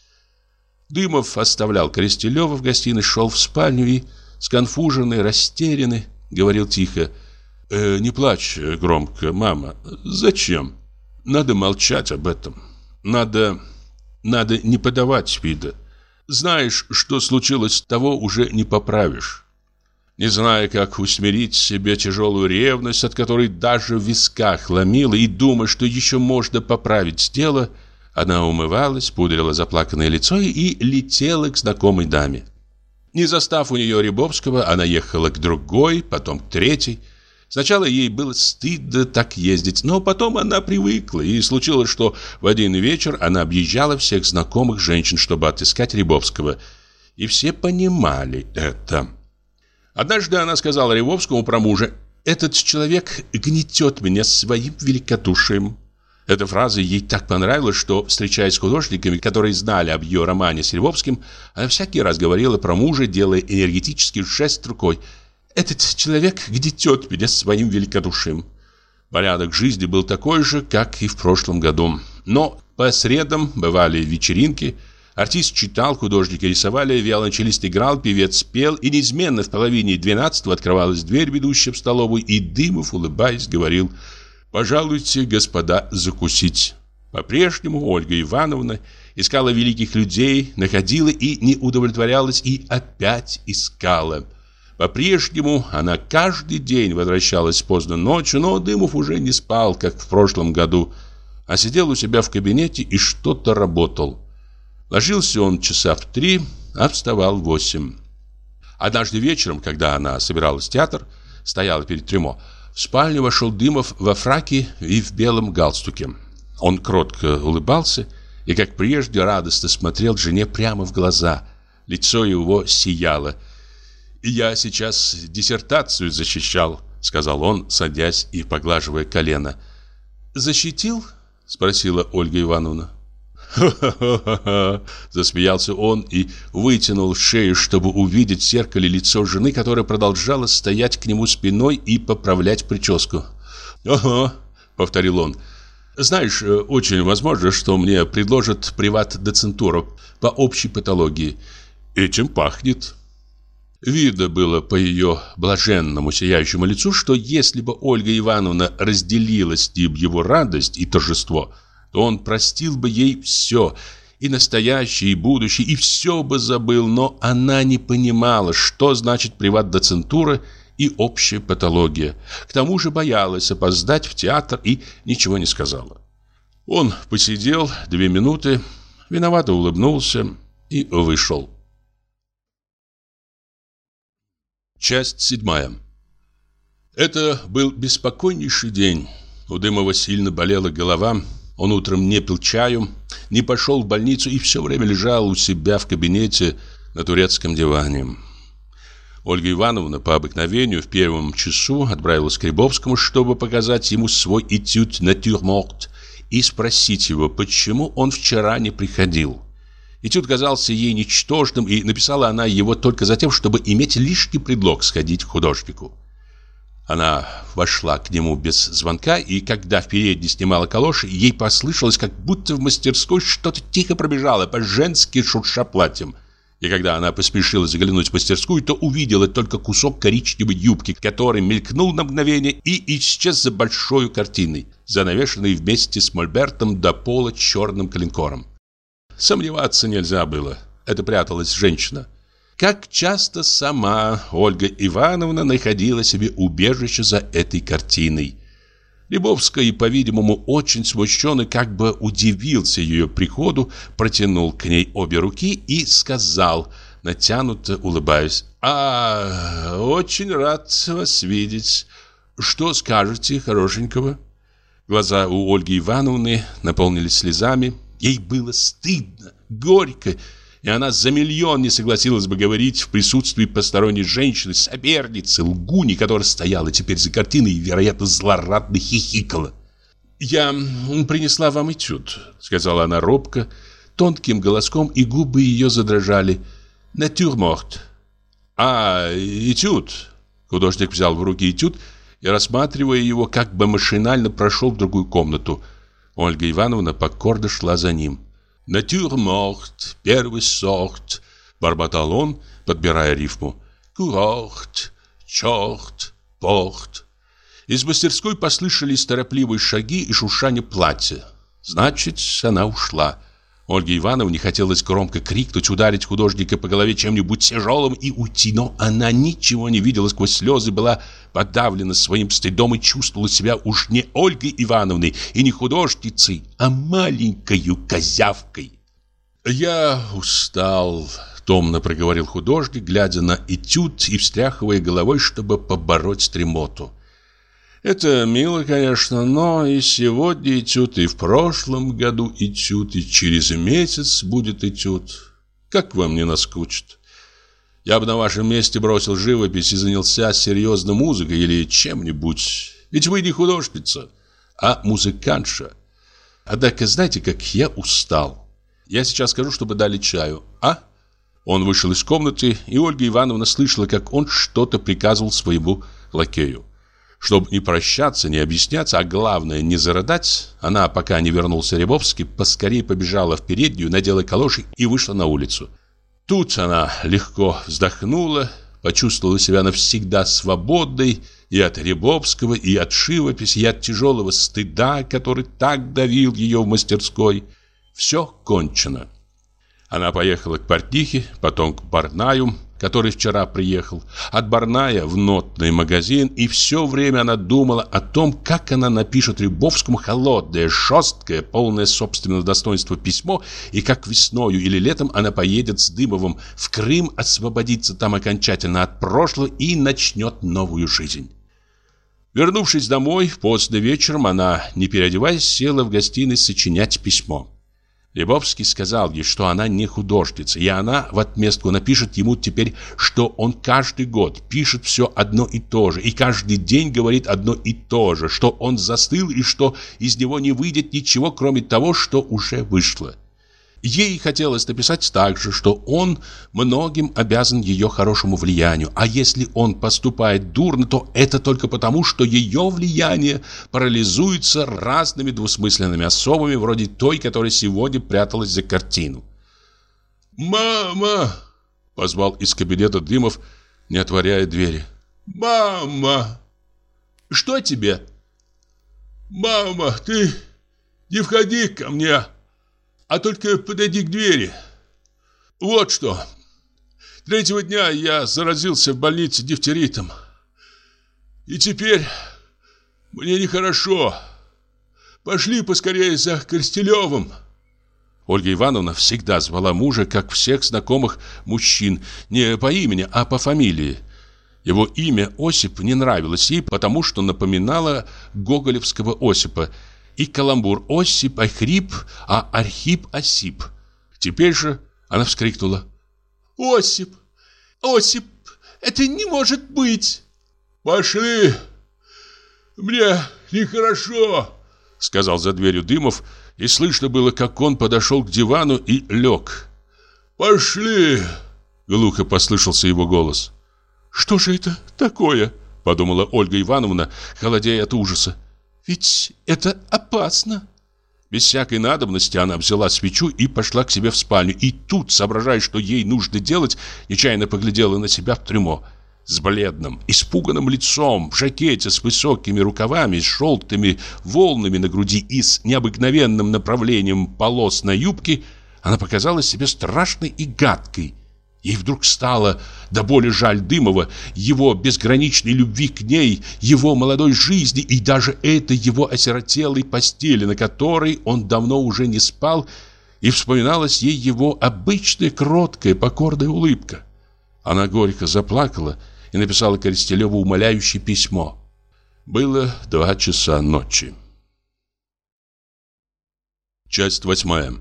Дымов оставлял Коростелева в гостиной, шел в спальню и, сконфуженный, растерянный, говорил тихо – э, «Не плачь громко, мама. Зачем? Надо молчать об этом. Надо... надо не подавать вида. Знаешь, что случилось, того уже не поправишь». Не зная, как усмирить себе тяжелую ревность, от которой даже в висках ломила, и думая, что еще можно поправить дело, она умывалась, пудрила заплаканное лицо и летела к знакомой даме. Не застав у нее Рябовского, она ехала к другой, потом к третьей. Сначала ей было стыдно так ездить, но потом она привыкла, и случилось, что в один вечер она объезжала всех знакомых женщин, чтобы отыскать Рябовского. И все понимали это. Однажды она сказала Рябовскому про мужа, «Этот человек гнетет меня своим великодушием». Эта фраза ей так понравилась, что, встречаясь с художниками, которые знали об ее романе с Львовским, она всякий раз говорила про мужа, делая энергетический жест рукой – этот человек гнетет меня своим великодушием. Порядок жизни был такой же, как и в прошлом году. Но по средам бывали вечеринки, артист читал, художники рисовали, виолончелист играл, певец пел, и неизменно в половине двенадцатого открывалась дверь, ведущая в столовую, и Дымов, улыбаясь, говорил «Пожалуйте, господа, закусить». По-прежнему Ольга Ивановна искала великих людей, находила и не удовлетворялась, и опять искала – по-прежнему она каждый день возвращалась поздно ночью, но Дымов уже не спал, как в прошлом году, а сидел у себя в кабинете и что-то работал. Ложился он часа в три, а вставал в восемь. Однажды вечером, когда она собиралась в театр, стояла перед трюмо, в спальню вошел Дымов во фраке и в белом галстуке. Он кротко улыбался и, как прежде, радостно смотрел жене прямо в глаза. Лицо его сияло – «Я сейчас диссертацию защищал», — сказал он, садясь и поглаживая колено. «Защитил?» — спросила Ольга Ивановна. «Ха-ха-ха-ха!» Засмеялся он и вытянул шею, чтобы увидеть в зеркале лицо жены, которая продолжала стоять к нему спиной и поправлять прическу. «Ага», — повторил он. «Знаешь, очень возможно, что мне предложат приват-доцентуру по общей патологии. Этим пахнет». Видно было по ее блаженному сияющему лицу, что если бы Ольга Ивановна разделила с ним его радость и торжество, то он простил бы ей все, и настоящее, и будущее, и все бы забыл, но она не понимала, что значит приват-доцентура и общая патология. К тому же боялась опоздать в театр и ничего не сказала. Он посидел две минуты, виновато улыбнулся и вышел. Часть седьмая. Это был беспокойнейший день. У Дымова сильно болела голова. Он утром не пил чаю, не пошел в больницу и все время лежал у себя в кабинете на турецком диване. Ольга Ивановна по обыкновению в первом часу отправилась к Рябовскому, чтобы показать ему свой этюд «Натюрморт» и спросить его, почему он вчера не приходил. Этюд казался ей ничтожным, и написала она его только за тем, чтобы иметь лишний предлог сходить к художнику. Она вошла к нему без звонка, и когда в передней снимала калоши, ей послышалось, как будто в мастерской что-то тихо пробежало, по-женски шурша платьем. И когда она поспешила заглянуть в мастерскую, то увидела только кусок коричневой юбки, который мелькнул на мгновение и исчез за большой картиной, занавешенной вместе с мольбертом до пола черным клинкором. Сомневаться нельзя было. Это пряталась женщина. Как часто сама Ольга Ивановна находила себе убежище за этой картиной. Лебовский, по-видимому, очень смущенный, как бы удивился ее приходу, протянул к ней обе руки и сказал, натянуто улыбаясь, «А, очень рад вас видеть. Что скажете хорошенького?» Глаза у Ольги Ивановны наполнились слезами. Ей было стыдно, горько, и она за миллион не согласилась бы говорить в присутствии посторонней женщины, соперницы, лгуни, которая стояла теперь за картиной и, вероятно, злорадно хихикала. «Я принесла вам этюд», — сказала она робко, тонким голоском, и губы ее задрожали. «Натюрморт». «А, этюд». Художник взял в руки этюд и, рассматривая его, как бы машинально прошел в другую комнату. Ольга Ивановна покорно шла за ним. «Натюрморт, первый сорт», — бормотал он, подбирая рифму. «Курорт, черт, порт». Из мастерской послышались торопливые шаги и шуршание платья. Значит, она ушла. Ольге Ивановне хотелось громко крикнуть, ударить художника по голове чем-нибудь тяжелым и уйти, но она ничего не видела сквозь слезы, была подавлена своим стыдом и чувствовала себя уж не Ольгой Ивановной и не художницей, а маленькою козявкой. «Я устал», — томно проговорил художник, глядя на этюд и встряхивая головой, чтобы побороть стремоту. Это мило, конечно, но и сегодня этюд, и в прошлом году этюд, и через месяц будет этюд. Как вам не наскучит? Я бы на вашем месте бросил живопись и занялся серьезной музыкой или чем-нибудь. Ведь вы не художница, а музыкантша. Однако знаете, как я устал. Я сейчас скажу, чтобы дали чаю, а? Он вышел из комнаты, и Ольга Ивановна слышала, как он что-то приказывал своему лакею. Чтобы не прощаться, не объясняться, а главное не зарыдать, она, пока не вернулся Рябовский, поскорее побежала в переднюю, надела калоши и вышла на улицу. Тут она легко вздохнула, почувствовала себя навсегда свободной и от Рябовского, и от живописи, и от тяжелого стыда, который так давил ее в мастерской. Все кончено. Она поехала к портнихе, потом к Барнаю, который вчера приехал, от Барная в нотный магазин, и все время она думала о том, как она напишет Рябовскому холодное, жесткое, полное собственного достоинства письмо, и как весною или летом она поедет с Дымовым в Крым, освободиться там окончательно от прошлого и начнет новую жизнь. Вернувшись домой, поздно вечером, она, не переодеваясь, села в гостиной сочинять письмо. Лебовский сказал ей, что она не художница, и она в отместку напишет ему теперь, что он каждый год пишет все одно и то же, и каждый день говорит одно и то же, что он застыл и что из него не выйдет ничего, кроме того, что уже вышло. Ей хотелось написать также, что он многим обязан ее хорошему влиянию, а если он поступает дурно, то это только потому, что ее влияние парализуется разными двусмысленными особами, вроде той, которая сегодня пряталась за картину. «Мама!» — позвал из кабинета Дымов, не отворяя двери. «Мама!» «Что тебе?» «Мама, ты не входи ко мне!» А только подойди к двери. Вот что. Третьего дня я заразился в больнице дифтеритом. И теперь мне нехорошо. Пошли поскорее за Корстелевым. Ольга Ивановна всегда звала мужа, как всех знакомых мужчин, не по имени, а по фамилии. Его имя Осип не нравилось ей, потому что напоминало гоголевского Осипа – и каламбур Осип Ахрип, а Архип Осип. Теперь же она вскрикнула. «Осип! Осип! Это не может быть!» «Пошли! Мне нехорошо!» Сказал за дверью Дымов, и слышно было, как он подошел к дивану и лег. «Пошли!» Глухо послышался его голос. «Что же это такое?» Подумала Ольга Ивановна, холодея от ужаса. Ведь это опасно. Без всякой надобности она взяла свечу и пошла к себе в спальню. И тут, соображая, что ей нужно делать, нечаянно поглядела на себя в трюмо. С бледным, испуганным лицом, в жакете с высокими рукавами, с желтыми волнами на груди и с необыкновенным направлением полос на юбке, она показалась себе страшной и гадкой. Ей вдруг стало до боли жаль Дымова, его безграничной любви к ней, его молодой жизни и даже этой его осиротелой постели, на которой он давно уже не спал, и вспоминалась ей его обычная кроткая покорная улыбка. Она горько заплакала и написала Коростелеву умоляющее письмо. Было два часа ночи. Часть восьмая.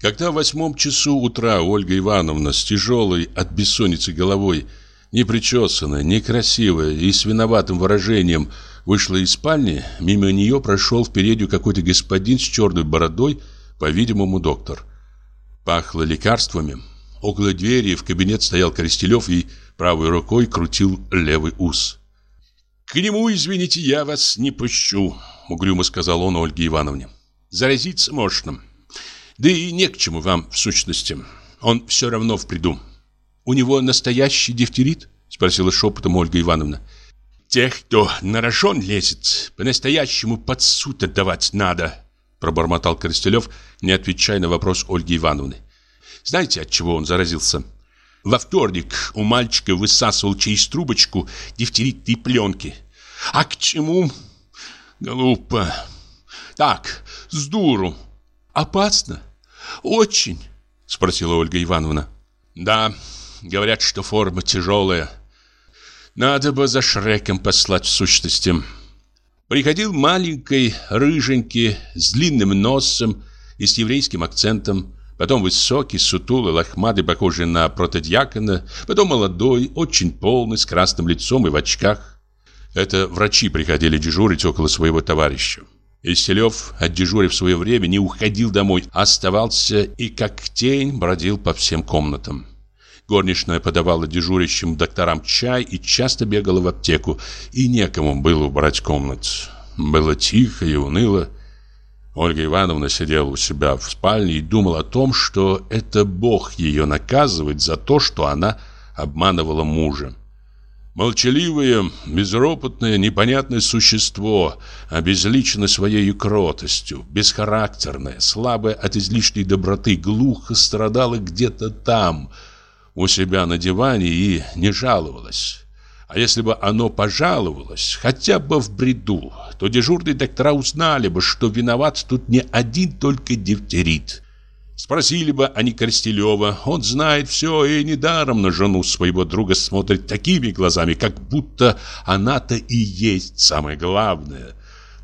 Когда в восьмом часу утра Ольга Ивановна с тяжелой от бессонницы головой, непричесанная, некрасивая и с виноватым выражением вышла из спальни, мимо нее прошел в переднюю какой-то господин с черной бородой, по-видимому, доктор. Пахло лекарствами. Около двери в кабинет стоял Коростелев и правой рукой крутил левый ус. «К нему, извините, я вас не пущу», — угрюмо сказал он Ольге Ивановне. «Заразиться можно. Да и не к чему вам, в сущности. Он все равно в приду». «У него настоящий дифтерит?» — спросила шепотом Ольга Ивановна. «Тех, кто на рожон лезет, по-настоящему под суд отдавать надо», — пробормотал Коростелев, не отвечая на вопрос Ольги Ивановны. «Знаете, от чего он заразился?» Во вторник у мальчика высасывал через трубочку дифтеритные пленки. А к чему? Глупо. Так, с дуру. Опасно? Очень, спросила Ольга Ивановна. Да, говорят, что форма тяжелая. Надо бы за Шреком послать в сущности. Приходил маленький, рыженький, с длинным носом и с еврейским акцентом. Потом высокий, сутулый, лохматый, похожий на протодьякона. Потом молодой, очень полный, с красным лицом и в очках. Это врачи приходили дежурить около своего товарища. Исселев, отдежурив свое время, не уходил домой, оставался и как тень бродил по всем комнатам. Горничная подавала дежурящим докторам чай и часто бегала в аптеку, и некому было убрать комнат. Было тихо и уныло. Ольга Ивановна сидела у себя в спальне и думала о том, что это Бог ее наказывает за то, что она обманывала мужа. Молчаливое, безропотное, непонятное существо, обезличено своей кротостью, бесхарактерное, слабое от излишней доброты, глухо страдало где-то там, у себя на диване и не жаловалось. А если бы оно пожаловалось, хотя бы в бреду, то дежурные доктора узнали бы, что виноват тут не один только дифтерит – Спросили бы они Коростелева, он знает все и недаром на жену своего друга смотрит такими глазами, как будто она-то и есть самое главное.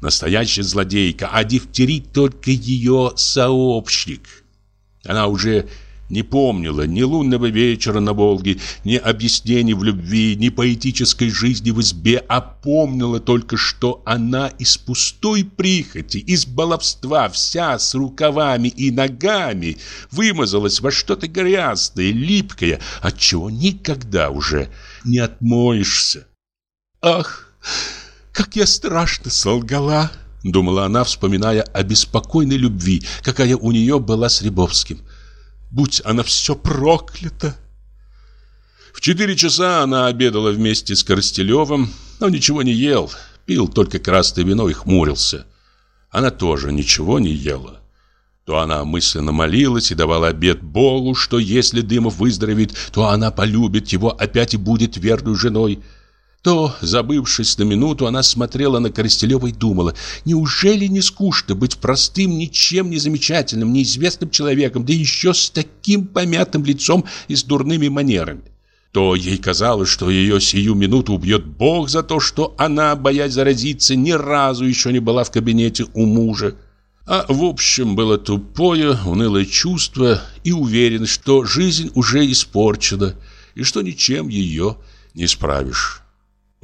Настоящая злодейка, а дифтерит только ее сообщник. Она уже не помнила ни лунного вечера на Волге, ни объяснений в любви, ни поэтической жизни в избе, а помнила только, что она из пустой прихоти, из баловства, вся с рукавами и ногами, вымазалась во что-то грязное, липкое, от чего никогда уже не отмоешься. «Ах, как я страшно солгала!» Думала она, вспоминая о беспокойной любви, какая у нее была с Рябовским – Будь она все проклята. В четыре часа она обедала вместе с Коростелевым, но ничего не ел, пил только красное вино и хмурился. Она тоже ничего не ела. То она мысленно молилась и давала обет Богу, что если Дымов выздоровеет, то она полюбит его опять и будет верной женой то, забывшись на минуту, она смотрела на Коростелева и думала, неужели не скучно быть простым, ничем не замечательным, неизвестным человеком, да еще с таким помятым лицом и с дурными манерами? То ей казалось, что ее сию минуту убьет Бог за то, что она, боясь заразиться, ни разу еще не была в кабинете у мужа. А в общем было тупое, унылое чувство и уверенность, что жизнь уже испорчена и что ничем ее не справишь.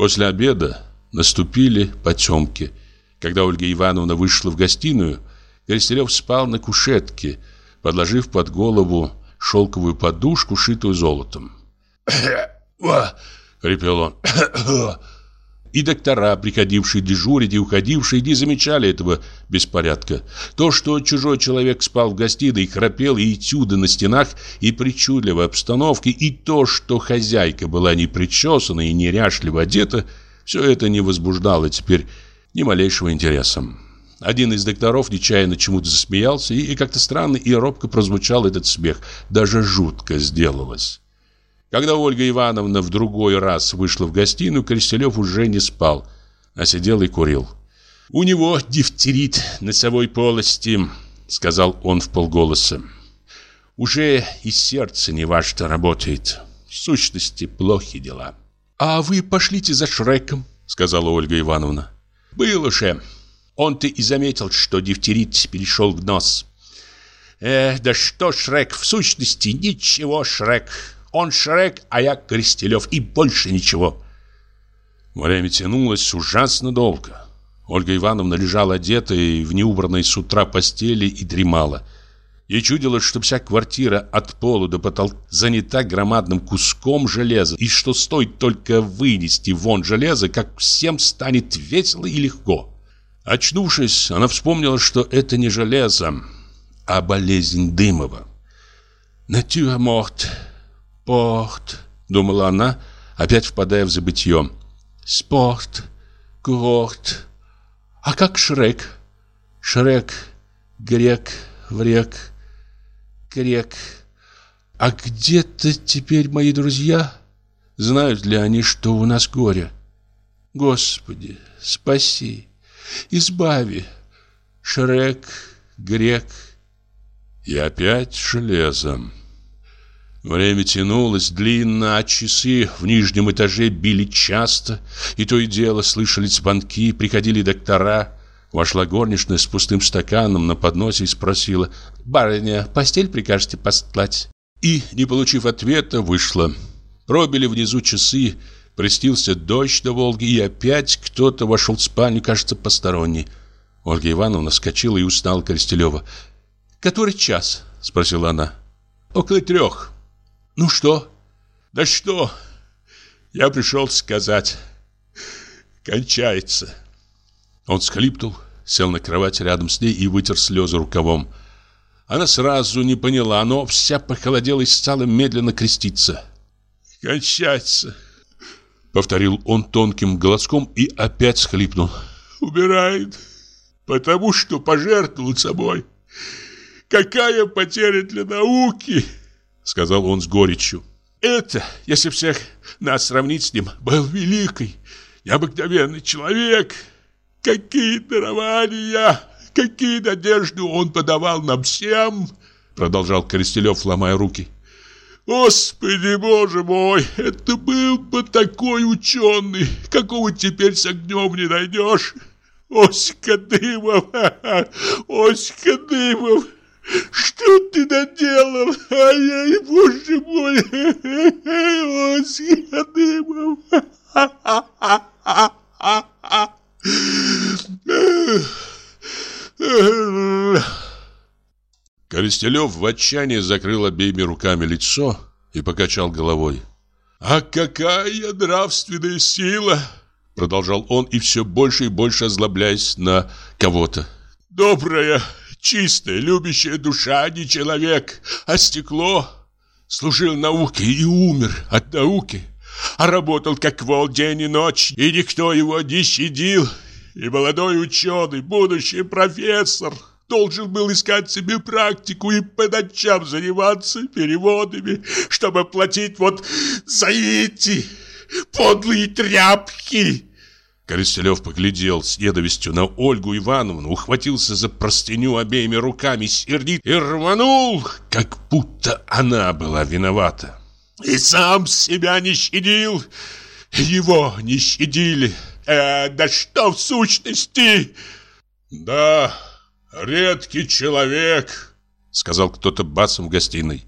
После обеда наступили потемки. Когда Ольга Ивановна вышла в гостиную, Коростелев спал на кушетке, подложив под голову шелковую подушку, шитую золотом. «Хрипел он. И доктора, приходившие дежурить и уходившие, не замечали этого беспорядка. То, что чужой человек спал в гостиной, храпел, и этюды на стенах, и причудливая обстановка, и то, что хозяйка была не причесана и неряшливо одета, все это не возбуждало теперь ни малейшего интереса. Один из докторов нечаянно чему-то засмеялся, и, и как-то странно и робко прозвучал этот смех. Даже жутко сделалось. Когда Ольга Ивановна в другой раз вышла в гостиную, Крестелев уже не спал, а сидел и курил. «У него дифтерит носовой полости», — сказал он в полголоса. «Уже и сердце не ваше работает. В сущности, плохи дела». «А вы пошлите за Шреком», — сказала Ольга Ивановна. «Был уже. Он-то и заметил, что дифтерит перешел в нос. Э, да что Шрек, в сущности ничего Шрек. Он Шрек, а я Крестелев, и больше ничего. Время тянулось ужасно долго. Ольга Ивановна лежала одетая в неубранной с утра постели и дремала. Ей чудилось, что вся квартира от пола до потолка занята громадным куском железа, и что стоит только вынести вон железо, как всем станет весело и легко. Очнувшись, она вспомнила, что это не железо, а болезнь Дымова. «Натюрморт, порт», — думала она, опять впадая в забытье. «Спорт, курорт. А как Шрек? Шрек, грек, врек, грек. А где-то теперь мои друзья? Знают ли они, что у нас горе? Господи, спаси, избави. Шрек, грек, и опять железом. Время тянулось длинно, а часы в нижнем этаже били часто, и то и дело слышались звонки, приходили доктора. Вошла горничная с пустым стаканом на подносе и спросила, «Барыня, постель прикажете постлать?» И, не получив ответа, вышла. Пробили внизу часы, Престился дождь до Волги, и опять кто-то вошел в спальню, кажется, посторонний. Ольга Ивановна вскочила и устала Коростелева. «Который час?» – спросила она. «Около трех». «Ну что?» «Да что? Я пришел сказать. Кончается». Он схлипнул, сел на кровать рядом с ней и вытер слезы рукавом. Она сразу не поняла, но вся похолодела и стала медленно креститься. «Кончается», — повторил он тонким голоском и опять схлипнул. «Убирает, потому что пожертвовал собой». Какая потеря для науки!» Сказал он с горечью. «Это, если всех нас сравнить с ним, был великий, необыкновенный человек. Какие дарования, какие надежды он подавал нам всем!» Продолжал Коростелев, ломая руки. Господи, боже мой, это был бы такой ученый, какого теперь с огнем не найдешь. Оська Дымов, Оська Дымов. Что ты наделал? Ай-яй, боже мой! Оська Дымов! Коростелев в отчаянии закрыл обеими руками лицо и покачал головой. «А какая нравственная сила!» Продолжал он и все больше и больше озлобляясь на кого-то. «Добрая, чистая, любящая душа, не человек, а стекло. Служил науке и умер от науки, а работал как вол день и ночь, и никто его не щадил. И молодой ученый, будущий профессор, должен был искать себе практику и по ночам заниматься переводами, чтобы платить вот за эти подлые тряпки. Коростелев поглядел с ненавистью на Ольгу Ивановну, ухватился за простыню обеими руками, сердит и рванул, как будто она была виновата. И сам себя не щадил, его не щадили. Э, да что в сущности? Да, редкий человек, сказал кто-то басом в гостиной.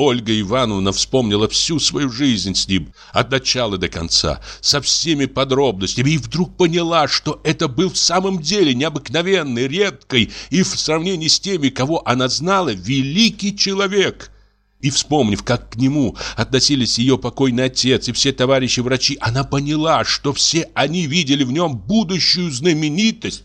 Ольга Ивановна вспомнила всю свою жизнь с ним, от начала до конца, со всеми подробностями, и вдруг поняла, что это был в самом деле необыкновенный, редкий и в сравнении с теми, кого она знала, великий человек. И вспомнив, как к нему относились ее покойный отец и все товарищи-врачи, она поняла, что все они видели в нем будущую знаменитость.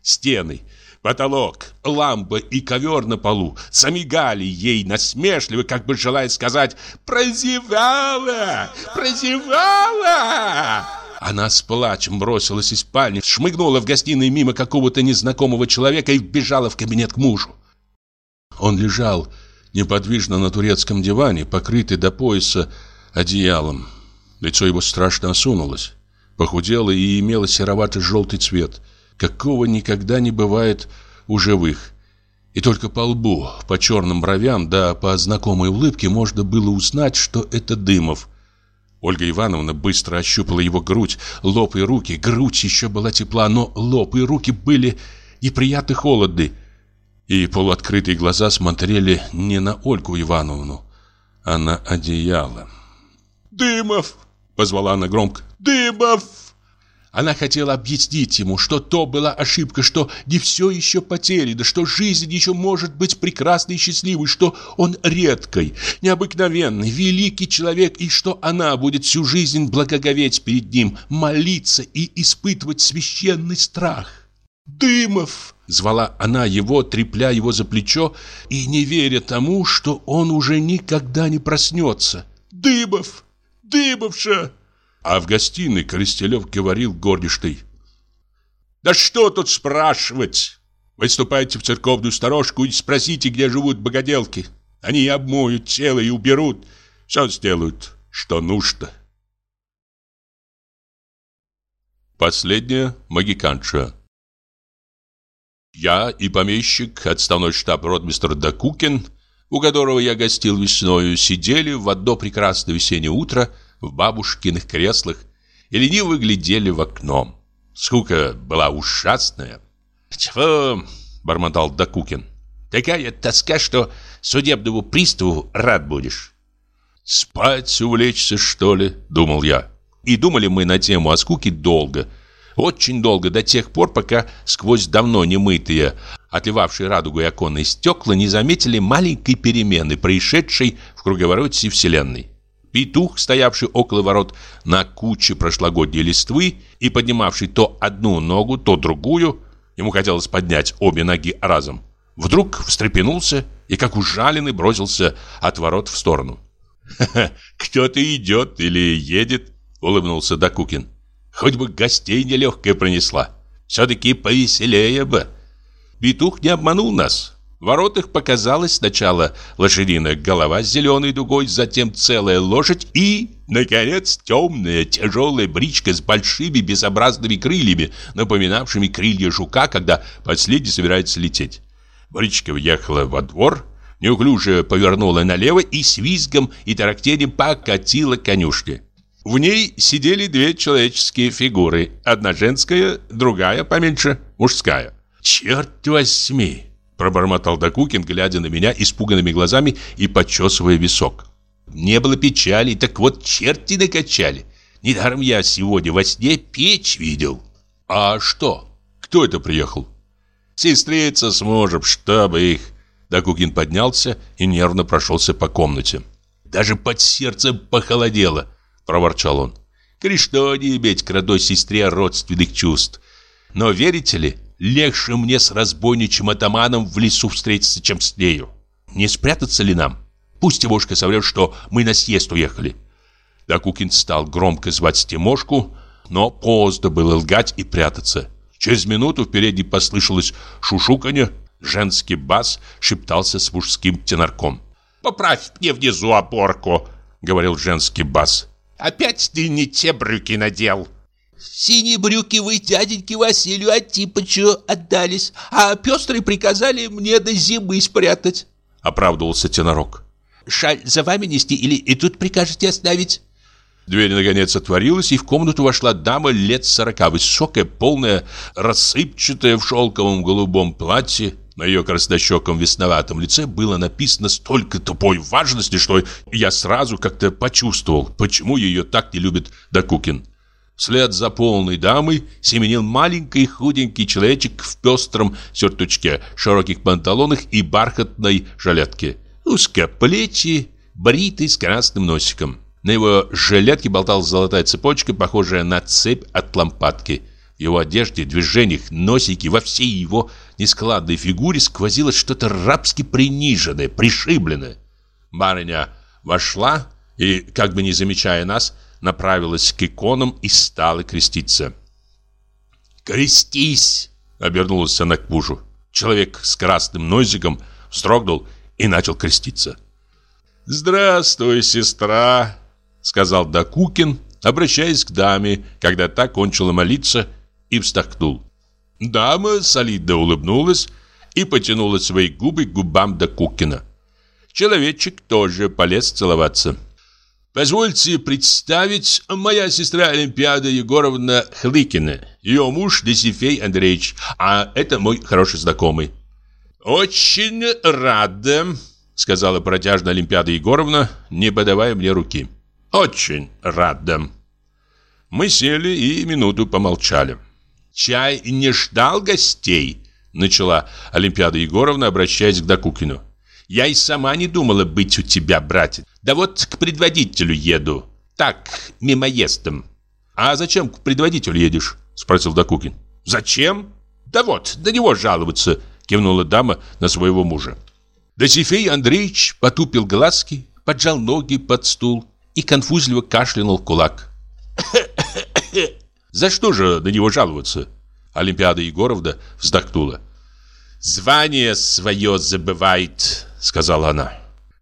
Стены, Потолок, лампа и ковер на полу замигали ей насмешливо, как бы желая сказать «Прозевала! Прозевала!» Она с плачем бросилась из спальни, шмыгнула в гостиной мимо какого-то незнакомого человека и вбежала в кабинет к мужу. Он лежал неподвижно на турецком диване, покрытый до пояса одеялом. Лицо его страшно осунулось, похудело и имело серовато-желтый цвет – какого никогда не бывает у живых. И только по лбу, по черным бровям, да по знакомой улыбке можно было узнать, что это Дымов. Ольга Ивановна быстро ощупала его грудь, лоб и руки. Грудь еще была тепла, но лоб и руки были неприятно холодны. и полуоткрытые глаза смотрели не на Ольгу Ивановну, а на одеяло. «Дымов!» — позвала она громко. «Дымов!» Она хотела объяснить ему, что то была ошибка, что не все еще потеряно, что жизнь еще может быть прекрасной и счастливой, что он редкий, необыкновенный, великий человек, и что она будет всю жизнь благоговеть перед ним, молиться и испытывать священный страх. «Дымов!» — звала она его, трепля его за плечо и не веря тому, что он уже никогда не проснется. «Дымов! Дымовша!» А в гостиной Коростелев говорил горничной. «Да что тут спрашивать? Вы ступайте в церковную сторожку и спросите, где живут богоделки. Они обмоют тело и уберут. Все сделают, что нужно». Последняя магиканша Я и помещик, отставной штаб-ротмистр Дакукин, у которого я гостил весною, сидели в одно прекрасное весеннее утро в бабушкиных креслах и лениво глядели в окно. Скука была ужасная. «Чего?» – бормотал Докукин. «Такая тоска, что судебному приставу рад будешь». «Спать увлечься, что ли?» – думал я. И думали мы на тему о скуке долго. Очень долго, до тех пор, пока сквозь давно немытые, отливавшие радугой оконные стекла, не заметили маленькой перемены, происшедшей в круговороте Вселенной. Петух, стоявший около ворот на куче прошлогодней листвы и поднимавший то одну ногу, то другую, ему хотелось поднять обе ноги разом, вдруг встрепенулся и, как ужаленный, бросился от ворот в сторону. «Ха кто-то идет или едет», — улыбнулся Докукин. «Хоть бы гостей нелегкая пронесла. Все-таки повеселее бы». Петух не обманул нас. В воротах показалась сначала лошадиная голова с зеленой дугой, затем целая лошадь и, наконец, темная тяжелая бричка с большими безобразными крыльями, напоминавшими крылья жука, когда последний собирается лететь. Бричка въехала во двор, неуклюже повернула налево и с визгом и тарактением покатила конюшни. В ней сидели две человеческие фигуры, одна женская, другая, поменьше, мужская. «Черт возьми!» Пробормотал Докукин, глядя на меня испуганными глазами и почесывая висок. Не было печали, так вот черти накачали. Недаром я сегодня во сне печь видел. А что? Кто это приехал? Сестрица с мужем, чтобы их. Докукин поднялся и нервно прошелся по комнате. Даже под сердцем похолодело, проворчал он. Грешно не иметь к родной сестре родственных чувств. Но верите ли, Легче мне с разбойничьим атаманом в лесу встретиться, чем с нею. Не спрятаться ли нам? Пусть Тимошка соврет, что мы на съезд уехали. Докукин стал громко звать Тимошку, но поздно было лгать и прятаться. Через минуту в передней послышалось шушуканье, женский бас шептался с мужским тенорком. «Поправь мне внизу опорку», — говорил женский бас. «Опять ты не те брюки надел». Синие брюки вы дяденьке Василию Антипычу отдались, а пестрые приказали мне до зимы спрятать. Оправдывался тенорок. Шаль за вами нести или и тут прикажете оставить? Дверь наконец отворилась, и в комнату вошла дама лет сорока, высокая, полная, рассыпчатая в шелковом голубом платье. На ее краснощеком весноватом лице было написано столько тупой важности, что я сразу как-то почувствовал, почему ее так не любит Докукин. Вслед за полной дамой семенил маленький худенький человечек в пестром сюртучке, широких панталонах и бархатной жилетке. Узкоплечий, бритый с красным носиком. На его жилетке болталась золотая цепочка, похожая на цепь от лампадки. В его одежде, движениях, носике, во всей его нескладной фигуре сквозило что-то рабски приниженное, пришибленное. Барыня вошла и, как бы не замечая нас, направилась к иконам и стала креститься. «Крестись!» — обернулась она к мужу. Человек с красным носиком вздрогнул и начал креститься. «Здравствуй, сестра!» — сказал Дакукин, обращаясь к даме, когда та кончила молиться, и вздохнул. Дама солидно улыбнулась и потянула свои губы к губам Дакукина. Человечек тоже полез целоваться. Позвольте представить, моя сестра Олимпиада Егоровна Хлыкина, ее муж Десифей Андреевич, а это мой хороший знакомый. «Очень рада», — сказала протяжно Олимпиада Егоровна, не подавая мне руки. «Очень рада». Мы сели и минуту помолчали. «Чай не ждал гостей?» — начала Олимпиада Егоровна, обращаясь к Докукину. «Я и сама не думала быть у тебя, братец. Да вот к предводителю еду. Так, мимоездом». «А зачем к предводителю едешь?» — спросил Докукин. «Зачем? Да вот, до него жаловаться», — кивнула дама на своего мужа. Досифей Андреевич потупил глазки, поджал ноги под стул и конфузливо кашлянул кулак. «За что же на него жаловаться?» Олимпиада Егоровна вздохнула. «Звание свое забывает», — сказала она.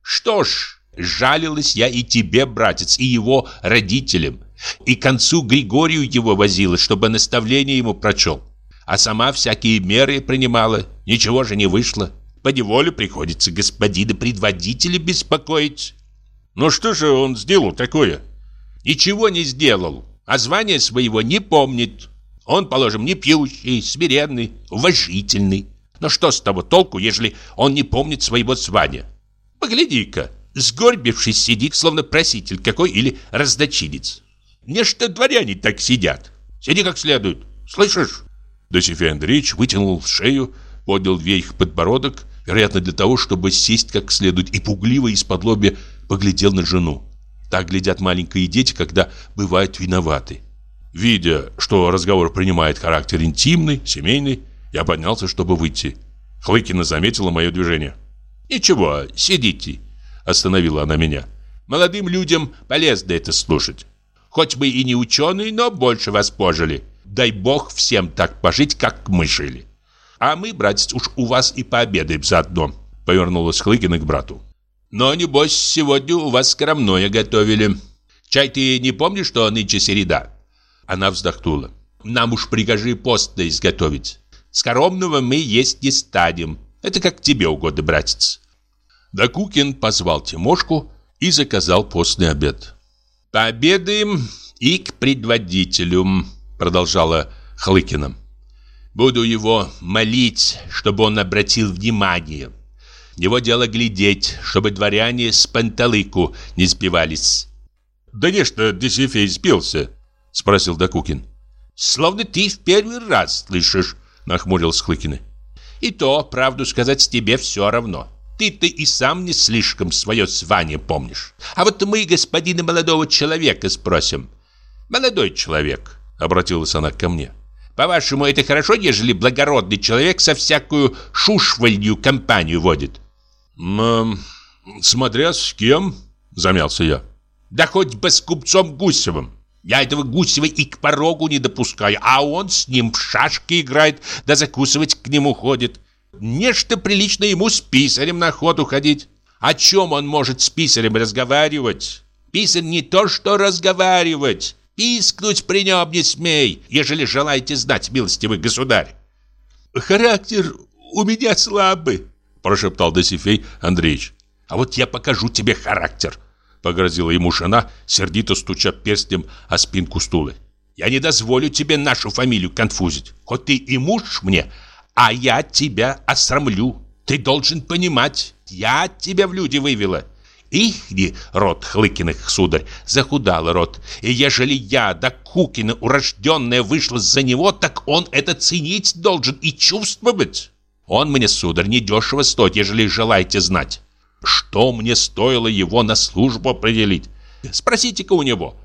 «Что ж, жалилась я и тебе, братец, и его родителям, и концу Григорию его возила, чтобы наставление ему прочел. А сама всякие меры принимала, ничего же не вышло. По неволе приходится господина предводителя беспокоить». «Ну что же он сделал такое?» «Ничего не сделал, а звания своего не помнит». Он, положим, не пьющий, смиренный, уважительный. Но что с того толку, ежели он не помнит своего звания? Погляди-ка, сгорбившись сидит, словно проситель какой или раздочинец. Не что дворяне так сидят. Сиди как следует, слышишь? Досифей Андреевич вытянул шею, поднял вверх подбородок, вероятно, для того, чтобы сесть как следует, и пугливо из-под лобья поглядел на жену. Так глядят маленькие дети, когда бывают виноваты. Видя, что разговор принимает характер интимный, семейный, я поднялся, чтобы выйти. Хлыкина заметила мое движение. «Ничего, сидите», — остановила она меня. «Молодым людям полезно это слушать. Хоть мы и не ученые, но больше вас пожили. Дай бог всем так пожить, как мы жили. А мы, братец, уж у вас и пообедаем заодно», — повернулась Хлыкина к брату. «Но, небось, сегодня у вас скромное готовили. Чай ты не помнишь, что нынче середа?» Она вздохнула. «Нам уж прикажи постно изготовить. Скоромного мы есть не станем. Это как тебе угодно, братец». Докукин позвал Тимошку и заказал постный обед. «Пообедаем и к предводителю», — продолжала Хлыкина. «Буду его молить, чтобы он обратил внимание. Его дело глядеть, чтобы дворяне с панталыку не сбивались». «Да не что Десифей сбился», — спросил Докукин. «Словно ты в первый раз слышишь», — нахмурился Хлыкин. «И то, правду сказать, тебе все равно. Ты-то и сам не слишком свое звание помнишь. А вот мы господина молодого человека спросим». «Молодой человек», — обратилась она ко мне. «По-вашему, это хорошо, ежели благородный человек со всякую шушвалью компанию водит?» «М «Смотря с кем», — замялся я. «Да хоть бы с купцом Гусевым. Я этого Гусева и к порогу не допускаю, а он с ним в шашки играет, да закусывать к нему ходит. Нечто прилично ему с писарем на охоту ходить. О чем он может с писарем разговаривать? Писарь не то что разговаривать. Пискнуть при нем не смей, ежели желаете знать, милостивый государь. Характер у меня слабый, прошептал Досифей Андреевич. А вот я покажу тебе характер. Погрозила ему жена, сердито стуча перстнем о спинку стула. «Я не дозволю тебе нашу фамилию конфузить. Хоть ты и муж мне, а я тебя осрамлю. Ты должен понимать, я тебя в люди вывела. Ихни род Хлыкиных, сударь, захудал род. И ежели я, да Кукина, урожденная, вышла за него, так он это ценить должен и чувствовать. Он мне, сударь, недешево стоит, ежели желаете знать. Что мне стоило его на службу определить? Спросите-ка у него.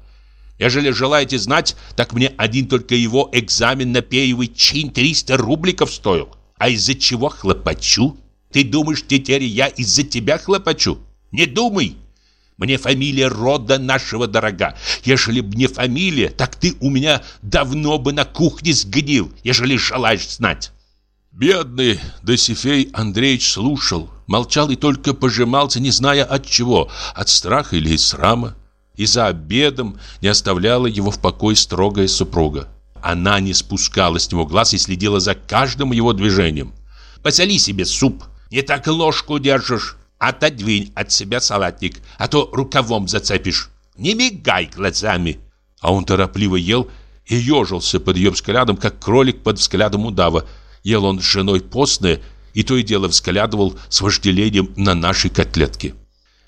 Ежели желаете знать, так мне один только его экзамен на перьевый чин 300 рубликов стоил. А из-за чего хлопочу? Ты думаешь, теперь я из-за тебя хлопочу? Не думай! Мне фамилия рода нашего дорога. Ежели б не фамилия, так ты у меня давно бы на кухне сгнил, ежели желаешь знать. Бедный Досифей Андреевич слушал, молчал и только пожимался, не зная от чего, от страха или срама. И за обедом не оставляла его в покое строгая супруга. Она не спускала с него глаз и следила за каждым его движением. «Посоли себе суп, не так ложку держишь, отодвинь от себя салатник, а то рукавом зацепишь. Не мигай глазами». А он торопливо ел и ежился под ее взглядом, как кролик под взглядом удава, Ел он с женой постное и то и дело взглядывал с вожделением на наши котлетки.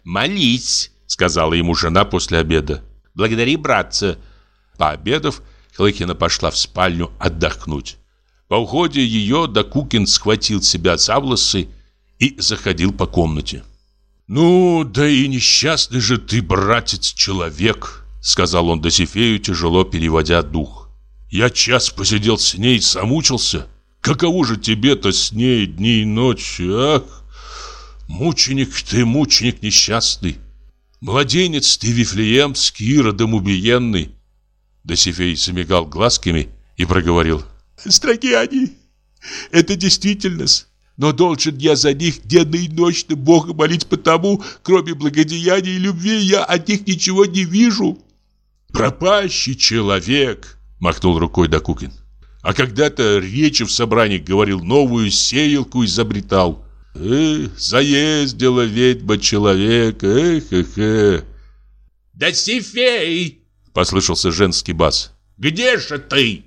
«Молись», — сказала ему жена после обеда. «Благодари, братца». Пообедав, Хлыкина пошла в спальню отдохнуть. По уходе ее Докукин схватил себя за волосы и заходил по комнате. «Ну, да и несчастный же ты, братец, человек», — сказал он Досифею, тяжело переводя дух. «Я час посидел с ней, замучился. Каково же тебе-то с ней дни и ночи, ах? Мученик ты, мученик несчастный. Младенец ты, Вифлеемский, Иродом убиенный». Досифей замигал глазками и проговорил. «Строги они, это действительность». Но должен я за них денно и ночно Бога молить потому, кроме благодеяния и любви, я от них ничего не вижу. Пропащий человек, махнул рукой Докукин. А когда-то речи в собрании говорил, новую сеялку изобретал. Эх, заездила ведьма человека, эх, эх, эх. «Да Сифей!» — послышался женский бас. «Где же ты?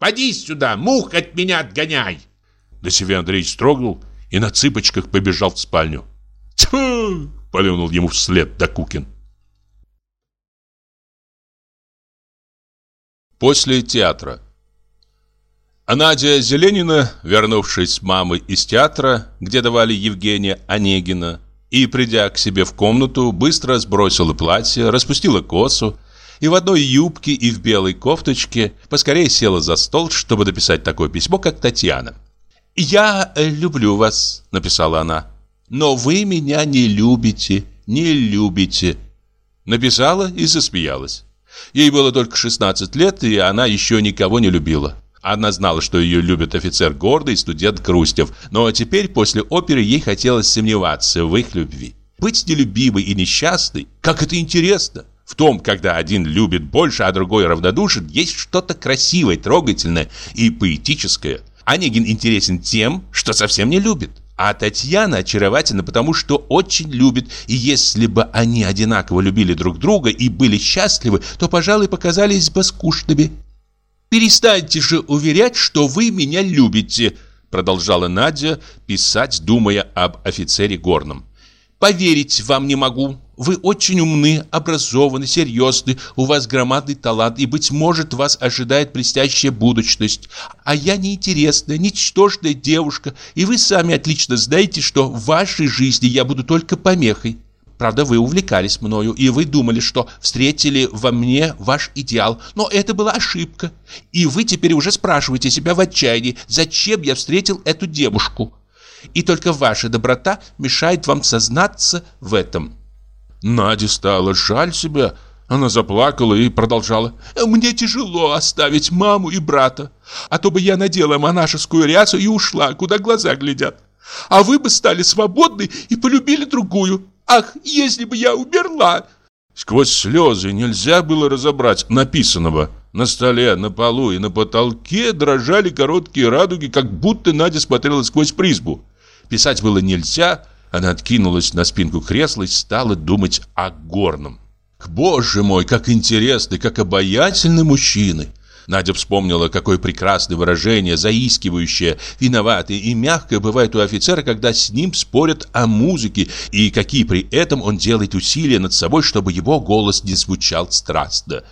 Поди сюда, мух от меня отгоняй!» Досифей Андреевич строгнул и на цыпочках побежал в спальню. «Тьфу!» — плюнул ему вслед Докукин. После театра А Надя Зеленина, вернувшись с мамой из театра, где давали Евгения Онегина, и, придя к себе в комнату, быстро сбросила платье, распустила косу, и в одной юбке и в белой кофточке поскорее села за стол, чтобы написать такое письмо, как Татьяна. «Я люблю вас», — написала она. «Но вы меня не любите, не любите». Написала и засмеялась. Ей было только 16 лет, и она еще никого не любила. Она знала, что ее любит офицер гордый, студент Грустев, но теперь после оперы ей хотелось сомневаться в их любви. Быть нелюбимой и несчастной, как это интересно! В том, когда один любит больше, а другой равнодушен, есть что-то красивое, трогательное и поэтическое. Онегин интересен тем, что совсем не любит. А Татьяна очаровательна, потому что очень любит, и если бы они одинаково любили друг друга и были счастливы, то, пожалуй, показались бы скучными. «Перестаньте же уверять, что вы меня любите», продолжала Надя писать, думая об офицере горном. «Поверить вам не могу. Вы очень умны, образованы, серьезны, у вас громадный талант, и, быть может, вас ожидает блестящая будущность. А я неинтересная, ничтожная девушка, и вы сами отлично знаете, что в вашей жизни я буду только помехой. Правда, вы увлекались мною, и вы думали, что встретили во мне ваш идеал, но это была ошибка. И вы теперь уже спрашиваете себя в отчаянии, зачем я встретил эту девушку. И только ваша доброта мешает вам сознаться в этом». Наде стало жаль себя. Она заплакала и продолжала. «Мне тяжело оставить маму и брата. А то бы я надела монашескую рясу и ушла, куда глаза глядят. А вы бы стали свободны и полюбили другую. Ах, если бы я умерла!» Сквозь слезы нельзя было разобрать написанного. На столе, на полу и на потолке дрожали короткие радуги, как будто Надя смотрела сквозь призбу. Писать было нельзя, она откинулась на спинку кресла и стала думать о горном. Боже мой, как интересный, как обаятельный мужчины! Надя вспомнила, какое прекрасное выражение, заискивающее, виноватое и мягкое бывает у офицера, когда с ним спорят о музыке, и какие при этом он делает усилия над собой, чтобы его голос не звучал страстно.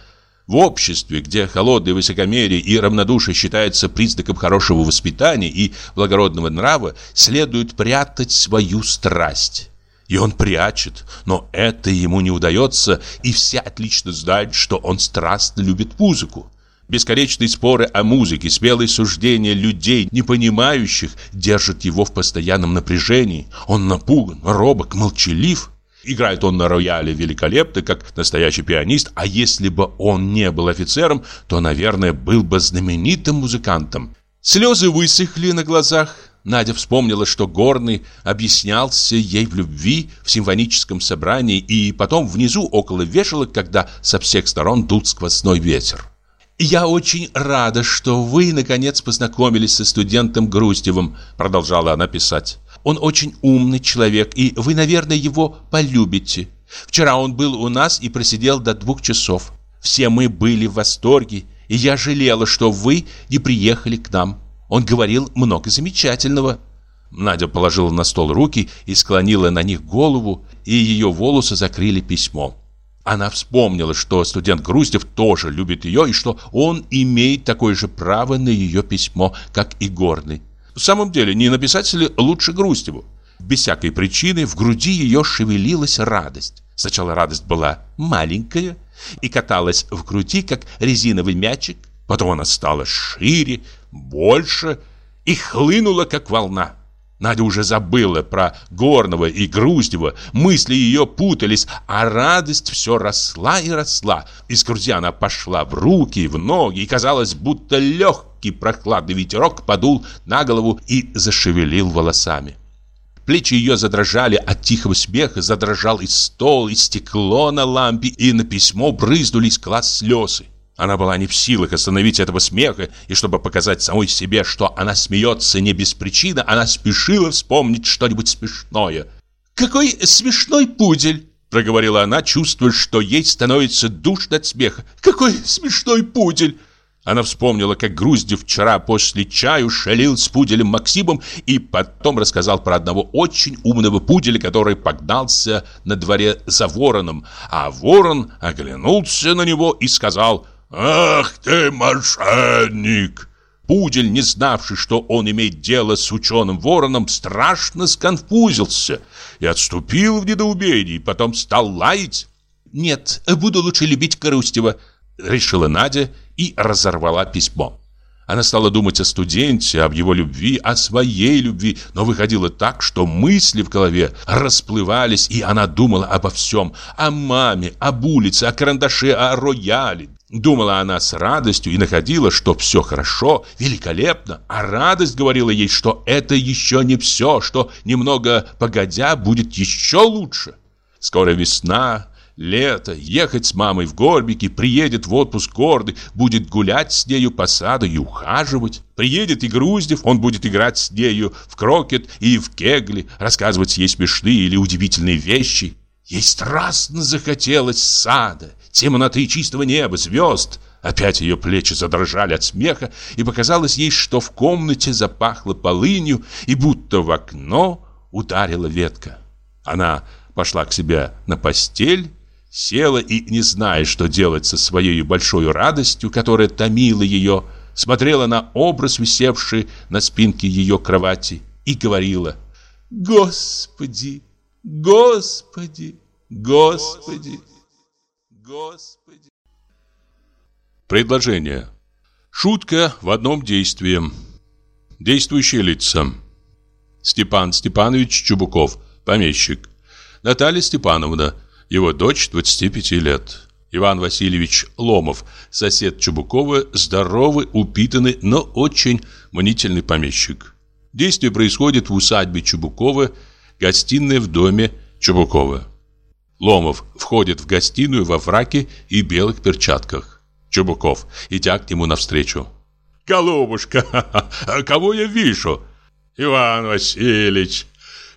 В обществе, где холодное высокомерие и равнодушие считаются признаком хорошего воспитания и благородного нрава, следует прятать свою страсть. И он прячет, но это ему не удается, и все отлично знают, что он страстно любит музыку. Бесконечные споры о музыке, смелые суждения людей, не понимающих, держат его в постоянном напряжении. Он напуган, робок, молчалив. Играет он на рояле великолепно, как настоящий пианист, а если бы он не был офицером, то, наверное, был бы знаменитым музыкантом. Слезы высохли на глазах. Надя вспомнила, что Горный объяснялся ей в любви в симфоническом собрании и потом внизу около вешалок, когда со всех сторон дул сквозной ветер. «Я очень рада, что вы, наконец, познакомились со студентом Груздевым», продолжала она писать. Он очень умный человек, и вы, наверное, его полюбите. Вчера он был у нас и просидел до двух часов. Все мы были в восторге, и я жалела, что вы не приехали к нам. Он говорил много замечательного. Надя положила на стол руки и склонила на них голову, и ее волосы закрыли письмо. Она вспомнила, что студент Груздев тоже любит ее и что он имеет такое же право на ее письмо, как и Горный. В самом деле, не написать ли лучше Груздеву? Без всякой причины в груди ее шевелилась радость. Сначала радость была маленькая и каталась в груди, как резиновый мячик. Потом она стала шире, больше и хлынула, как волна. Надя уже забыла про Горного и Груздева, мысли ее путались, а радость все росла и росла. Из груди она пошла в руки, в ноги, и казалось, будто легкий прохладный ветерок подул на голову и зашевелил волосами. Плечи ее задрожали от тихого смеха, задрожал и стол, и стекло на лампе, и на письмо брызнулись глаз слезы. Она была не в силах остановить этого смеха, и чтобы показать самой себе, что она смеется не без причины, она спешила вспомнить что-нибудь смешное. «Какой смешной пудель!» проговорила она, чувствуя, что ей становится душно от смеха. «Какой смешной пудель!» Она вспомнила, как Груздев вчера после чаю шалил с пуделем Максимом и потом рассказал про одного очень умного пуделя, который погнался на дворе за вороном, а ворон оглянулся на него и сказал «Ах ты, мошенник!» Пудель, не знавший, что он имеет дело с ученым вороном, страшно сконфузился и отступил в недоумении, потом стал лаять. «Нет, буду лучше любить Грустева», — решила Надя и разорвала письмо. Она стала думать о студенте, об его любви, о своей любви, но выходило так, что мысли в голове расплывались, и она думала обо всем. О маме, об улице, о карандаше, о рояле. Думала она с радостью и находила, что все хорошо, великолепно. А радость говорила ей, что это еще не все, что немного погодя будет еще лучше. Скоро весна, лето, ехать с мамой в Горбики, приедет в отпуск гордый, будет гулять с нею по саду и ухаживать. Приедет и Груздев, он будет играть с нею в крокет и в кегли, рассказывать ей смешные или удивительные вещи. Ей страстно захотелось сада, темноты чистого неба, звезд. Опять ее плечи задрожали от смеха, и показалось ей, что в комнате запахло полынью, и будто в окно ударила ветка. Она пошла к себе на постель села и, не зная, что делать со своей большой радостью, которая томила ее, смотрела на образ, висевший на спинке ее кровати, и говорила «Господи, Господи, Господи, Господи». Предложение. Шутка в одном действии. Действующие лица. Степан Степанович Чубуков, помещик. Наталья Степановна, его дочь 25 лет. Иван Васильевич Ломов, сосед Чубукова, здоровый, упитанный, но очень мнительный помещик. Действие происходит в усадьбе Чубукова, гостиная в доме Чубукова. Ломов входит в гостиную во фраке и белых перчатках. Чубуков, идя к нему навстречу. «Голубушка, кого я вижу?» «Иван Васильевич,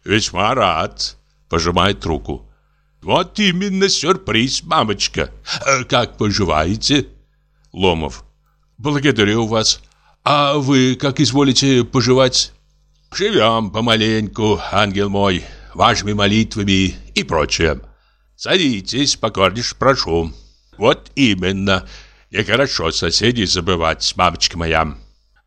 весьма рад», пожимает руку. Вот именно сюрприз, мамочка. Э, как поживаете? Ломов. Благодарю вас. А вы как изволите поживать? Живем помаленьку, ангел мой, вашими молитвами и прочее. Садитесь, покорнейше прошу. Вот именно. Нехорошо соседей забывать, мамочка моя.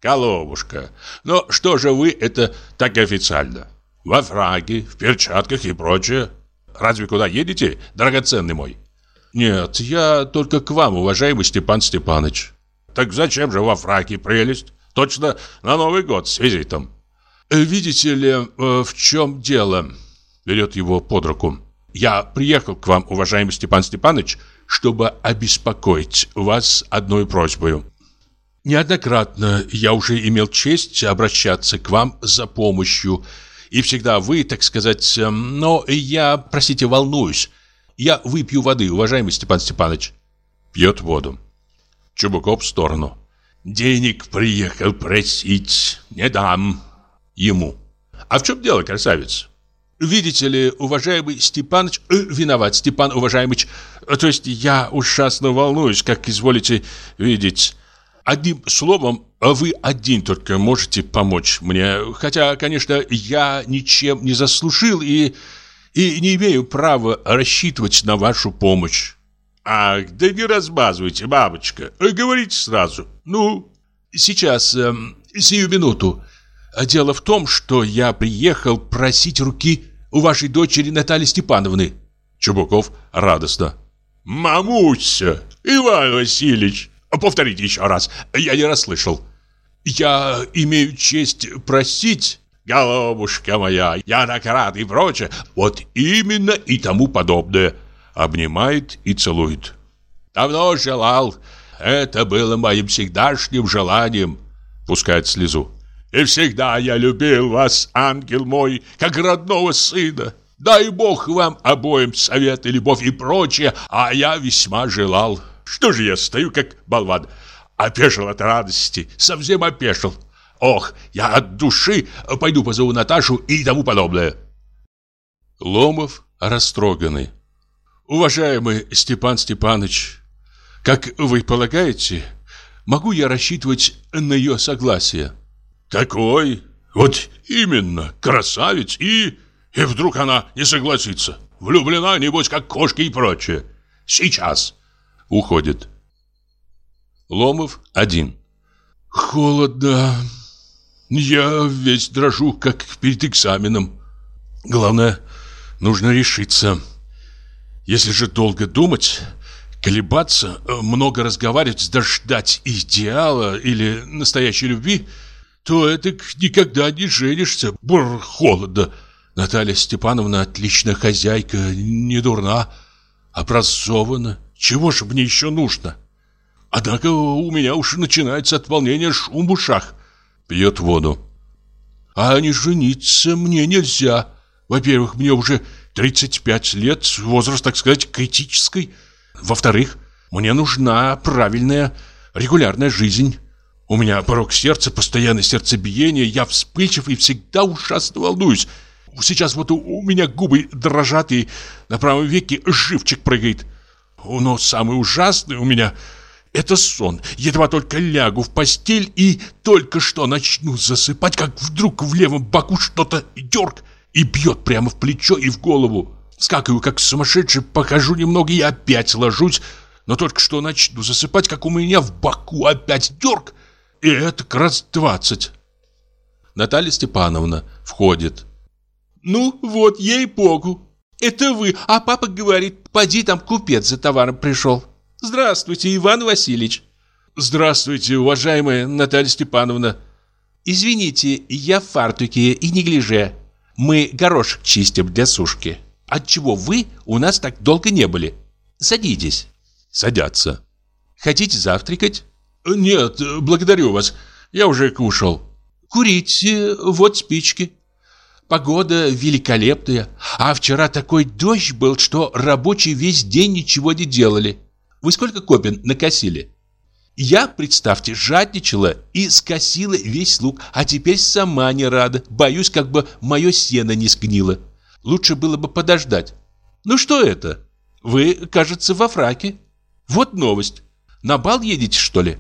Головушка, но что же вы это так официально? Во фраге, в перчатках и прочее. Разве куда едете, драгоценный мой? Нет, я только к вам, уважаемый Степан Степанович. Так зачем же во фраке прелесть? Точно на Новый год с визитом. Видите ли, э, в чем дело? Берет его под руку. Я приехал к вам, уважаемый Степан Степанович, чтобы обеспокоить вас одной просьбой. Неоднократно я уже имел честь обращаться к вам за помощью и всегда вы, так сказать, эм, но я, простите, волнуюсь. Я выпью воды, уважаемый Степан Степанович. Пьет воду. Чубуков в сторону. Денег приехал просить. Не дам. Ему. А в чем дело, красавец? Видите ли, уважаемый Степаныч, э, виноват, Степан уважаемыч, э, то есть я ужасно волнуюсь, как изволите видеть. Одним словом, А вы один только можете помочь мне. Хотя, конечно, я ничем не заслужил и, и не имею права рассчитывать на вашу помощь. Ах, да не размазывайте, бабочка. Говорите сразу. Ну, сейчас, э, сию минуту. Дело в том, что я приехал просить руки у вашей дочери Натальи Степановны. Чубуков радостно. Мамуся, Иван Васильевич. Повторите еще раз, я не расслышал. Я имею честь просить... Голубушка моя, я так рад и прочее. Вот именно и тому подобное. Обнимает и целует. Давно желал. Это было моим всегдашним желанием. Пускает слезу. И всегда я любил вас, ангел мой, как родного сына. Дай Бог вам обоим совет и любовь и прочее, а я весьма желал. Что же я стою, как болван? Опешил от радости, совсем опешил. Ох, я от души пойду позову Наташу и тому подобное. Ломов растроганный. Уважаемый Степан Степанович, как вы полагаете, могу я рассчитывать на ее согласие? Такой, вот именно, красавец и... И вдруг она не согласится. Влюблена, небось, как кошка и прочее. Сейчас. Уходит. Ломов один. Холодно. Я весь дрожу, как перед экзаменом. Главное, нужно решиться. Если же долго думать, колебаться, много разговаривать, дождать идеала или настоящей любви, то это никогда не женишься. Бур, холодно. Наталья Степановна отличная хозяйка, не дурна, образована. Чего же мне еще нужно? Однако у меня уж начинается от волнения шум в ушах. Пьет воду. А не жениться мне нельзя. Во-первых, мне уже 35 лет, возраст, так сказать, критический. Во-вторых, мне нужна правильная, регулярная жизнь. У меня порог сердца, постоянное сердцебиение, я вспыльчив и всегда ужасно волнуюсь. Сейчас вот у меня губы дрожат и на правом веке живчик прыгает. Но самое ужасное у меня это сон. Едва только лягу в постель и только что начну засыпать, как вдруг в левом боку что-то дерг и бьет прямо в плечо и в голову. Скакаю, как сумасшедший, покажу немного и опять ложусь. Но только что начну засыпать, как у меня в боку опять дерг. И это к раз двадцать. Наталья Степановна входит. «Ну, вот, ей-богу, это вы, а папа говорит, поди там купец за товаром пришел». Здравствуйте, Иван Васильевич. Здравствуйте, уважаемая Наталья Степановна. Извините, я в фартуке и неглиже. Мы горошек чистим для сушки. Отчего вы у нас так долго не были? Садитесь. Садятся. Хотите завтракать? Нет, благодарю вас. Я уже кушал. Курите, вот спички. Погода великолепная, а вчера такой дождь был, что рабочие весь день ничего не делали. Вы сколько копин накосили? Я, представьте, жадничала и скосила весь лук, а теперь сама не рада. Боюсь, как бы мое сено не сгнило. Лучше было бы подождать. Ну что это? Вы, кажется, во фраке. Вот новость. На бал едете, что ли?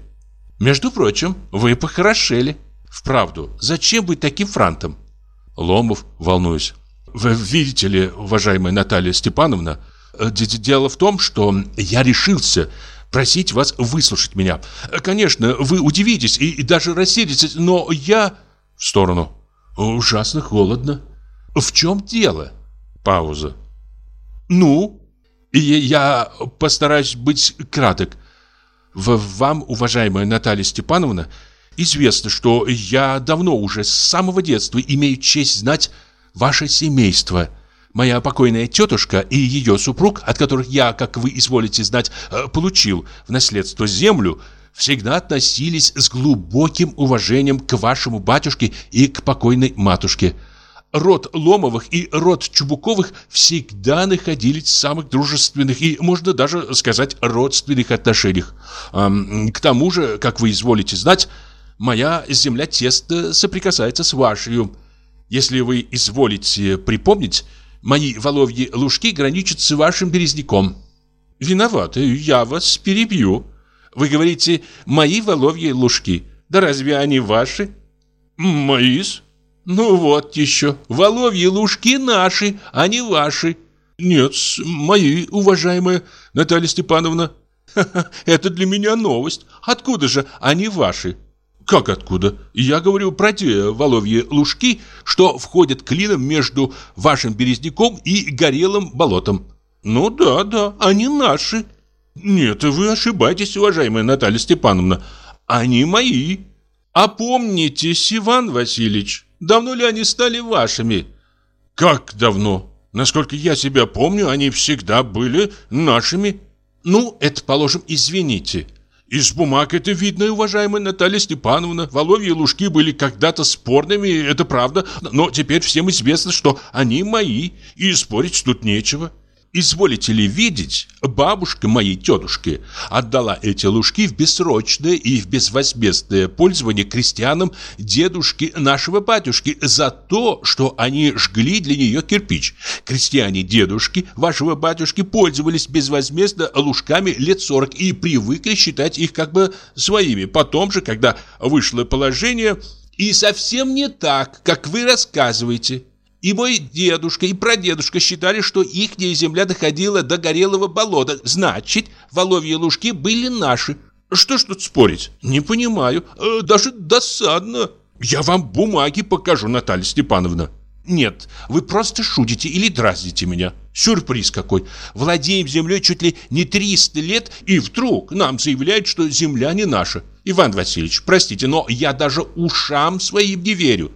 Между прочим, вы похорошели. Вправду, зачем быть таким франтом? Ломов, волнуюсь. Вы видите ли, уважаемая Наталья Степановна, Э, дело в том, что я решился просить вас выслушать меня. Конечно, вы удивитесь и даже рассердитесь, но я... В сторону. Ужасно холодно. В чем дело? Пауза. Ну? И я постараюсь быть краток. В вам, уважаемая Наталья Степановна, известно, что я давно уже с самого детства имею честь знать ваше семейство – Моя покойная тетушка и ее супруг, от которых я, как вы изволите знать, э, получил в наследство землю, всегда относились с глубоким уважением к вашему батюшке и к покойной матушке. Род Ломовых и род Чубуковых всегда находились в самых дружественных и, можно даже сказать, родственных отношениях. К тому же, как вы изволите знать, моя земля тесно соприкасается с вашей. Если вы изволите припомнить, Мои воловьи лужки граничат с вашим березняком. Виноваты, я вас перебью. Вы говорите, мои воловьи лужки. Да разве они ваши? Мои-с. Ну вот еще, воловьи лужки наши, а не ваши. Нет, мои, уважаемая Наталья Степановна. Это для меня новость. Откуда же они ваши? Как откуда? Я говорю про те воловьи лужки, что входят клином между вашим березняком и горелым болотом. Ну да, да, они наши. Нет, вы ошибаетесь, уважаемая Наталья Степановна. Они мои. Опомнитесь, Иван Васильевич, давно ли они стали вашими? Как давно? Насколько я себя помню, они всегда были нашими. Ну, это, положим, извините. Из бумаг это видно, уважаемая Наталья Степановна. Воловьи лужки были когда-то спорными, это правда. Но теперь всем известно, что они мои, и спорить тут нечего. Изволите ли видеть, бабушка моей тетушки отдала эти лужки в бессрочное и в безвозмездное пользование крестьянам дедушки нашего батюшки за то, что они жгли для нее кирпич. Крестьяне дедушки вашего батюшки пользовались безвозмездно лужками лет 40 и привыкли считать их как бы своими. Потом же, когда вышло положение, и совсем не так, как вы рассказываете. И мой дедушка, и прадедушка считали, что ихняя земля доходила до горелого болота. Значит, воловьи лужки были наши. Что ж тут спорить? Не понимаю. Э, даже досадно. Я вам бумаги покажу, Наталья Степановна. Нет, вы просто шутите или дразните меня. Сюрприз какой. Владеем землей чуть ли не 300 лет, и вдруг нам заявляют, что земля не наша. Иван Васильевич, простите, но я даже ушам своим не верю.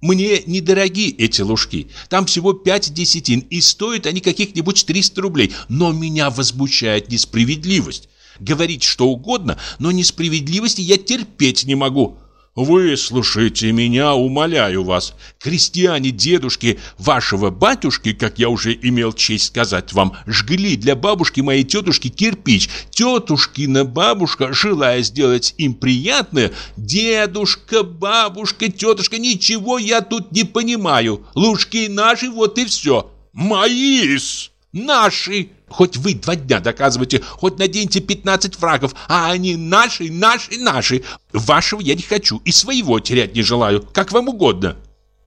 Мне недороги эти лужки. Там всего пять десятин, и стоят они каких-нибудь 300 рублей. Но меня возмущает несправедливость. Говорить что угодно, но несправедливости я терпеть не могу. Выслушайте меня, умоляю вас. Крестьяне дедушки вашего батюшки, как я уже имел честь сказать вам, жгли для бабушки моей тетушки кирпич. Тетушкина бабушка, желая сделать им приятное, дедушка, бабушка, тетушка, ничего я тут не понимаю. Лужки наши, вот и все. Мои-с! Наши! Хоть вы два дня доказывайте, хоть наденьте 15 врагов, а они наши, наши, наши. Вашего я не хочу и своего терять не желаю, как вам угодно.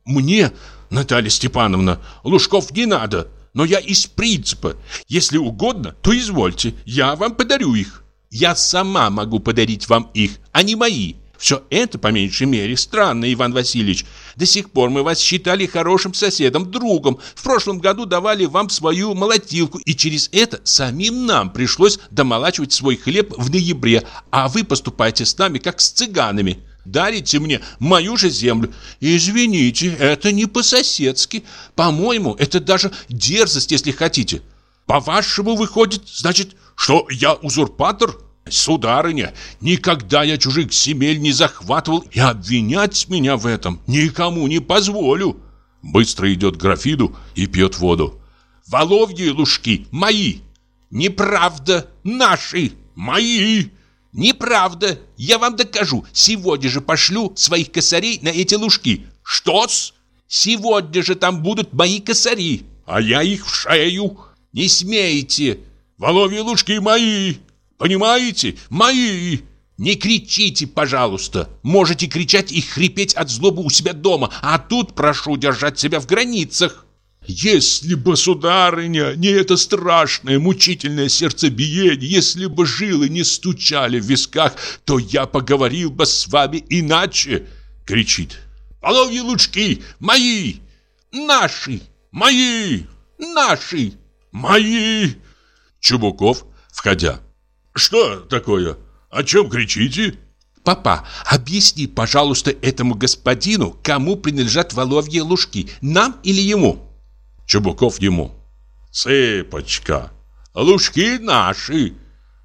Мне, Наталья Степановна, Лужков не надо, но я из принципа. Если угодно, то извольте, я вам подарю их. Я сама могу подарить вам их, а не мои. Все это, по меньшей мере, странно, Иван Васильевич. До сих пор мы вас считали хорошим соседом, другом. В прошлом году давали вам свою молотилку, и через это самим нам пришлось домолачивать свой хлеб в ноябре, а вы поступаете с нами, как с цыганами. Дарите мне мою же землю. Извините, это не по-соседски. По-моему, это даже дерзость, если хотите. По-вашему, выходит, значит, что я узурпатор?» Сударыня, никогда я чужих земель не захватывал, и обвинять меня в этом никому не позволю. Быстро идет к графиду и пьет воду. Воловьи лужки мои. Неправда, наши, мои. Неправда, я вам докажу. Сегодня же пошлю своих косарей на эти лужки. Что-с? Сегодня же там будут мои косари, а я их в шею. Не смейте. Воловьи лужки мои. Понимаете? Мои! Не кричите, пожалуйста. Можете кричать и хрипеть от злобы у себя дома, а тут прошу держать себя в границах. Если бы, сударыня, не это страшное, мучительное сердцебиение, если бы жилы не стучали в висках, то я поговорил бы с вами иначе, кричит. Половьи лучки, мои, наши, мои, наши, мои. Чубуков, входя. Что такое? О чем кричите? Папа, объясни, пожалуйста, этому господину, кому принадлежат воловьи лужки, нам или ему? Чубуков ему. Цыпочка, лужки наши.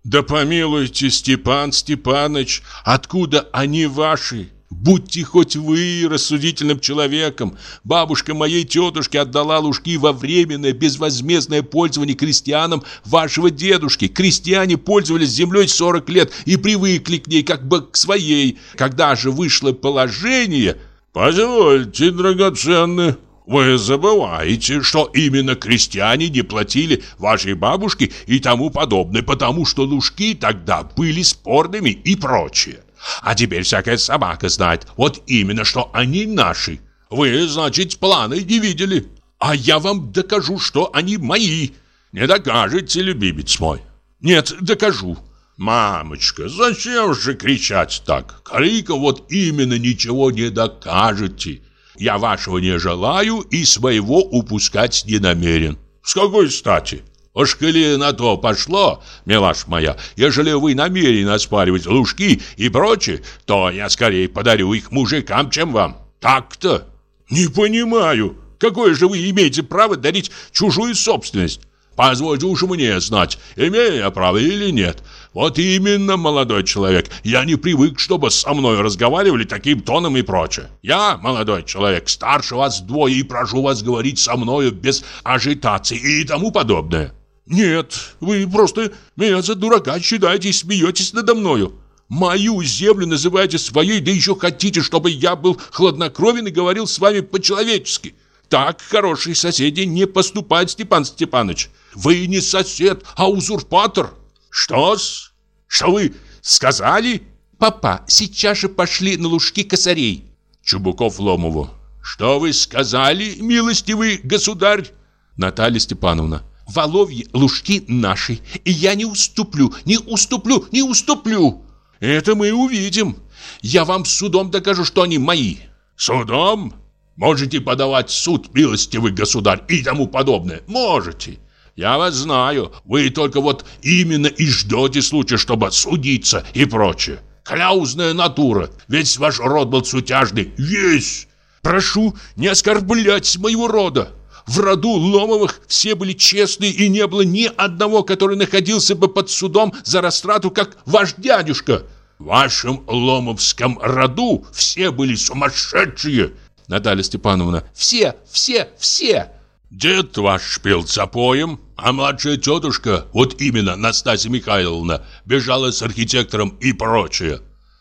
Да помилуйте, Степан Степаныч, откуда они ваши? Будьте хоть вы рассудительным человеком. Бабушка моей тетушки отдала лужки во временное безвозмездное пользование крестьянам вашего дедушки. Крестьяне пользовались землей 40 лет и привыкли к ней как бы к своей. Когда же вышло положение... Позвольте, драгоценный, вы забываете, что именно крестьяне не платили вашей бабушке и тому подобное, потому что лужки тогда были спорными и прочее. А теперь всякая собака знает, вот именно, что они наши. Вы, значит, планы не видели. А я вам докажу, что они мои. Не докажете, любимец мой? Нет, докажу. Мамочка, зачем же кричать так? Криком вот именно ничего не докажете. Я вашего не желаю и своего упускать не намерен. С какой стати? Уж коли на то пошло, милаш моя, ежели вы намерены оспаривать лужки и прочее, то я скорее подарю их мужикам, чем вам. Так-то? Не понимаю, какое же вы имеете право дарить чужую собственность? Позвольте уж мне знать, имею я право или нет. Вот именно, молодой человек, я не привык, чтобы со мной разговаривали таким тоном и прочее. Я, молодой человек, старше вас вдвое и прошу вас говорить со мною без ажитации и тому подобное. Нет, вы просто меня за дурака считаете и смеетесь надо мною. Мою землю называете своей, да еще хотите, чтобы я был хладнокровен и говорил с вами по-человечески. Так хорошие соседи не поступают, Степан Степанович. Вы не сосед, а узурпатор. Что-с? Что вы сказали? Папа, сейчас же пошли на лужки косарей. Чубуков Ломову. Что вы сказали, милостивый государь? Наталья Степановна. Воловьи лужки наши, и я не уступлю, не уступлю, не уступлю. Это мы увидим. Я вам судом докажу, что они мои. Судом? Можете подавать суд, милостивый государь, и тому подобное. Можете. Я вас знаю. Вы только вот именно и ждете случая, чтобы судиться и прочее. Кляузная натура. Весь ваш род был сутяжный. Весь. Прошу не оскорблять моего рода. В роду Ломовых все были честные, и не было ни одного, который находился бы под судом за растрату, как ваш дядюшка. В вашем Ломовском роду все были сумасшедшие. Наталья Степановна. Все, все, все. Дед ваш пил запоем, а младшая тетушка, вот именно Настасья Михайловна, бежала с архитектором и прочее.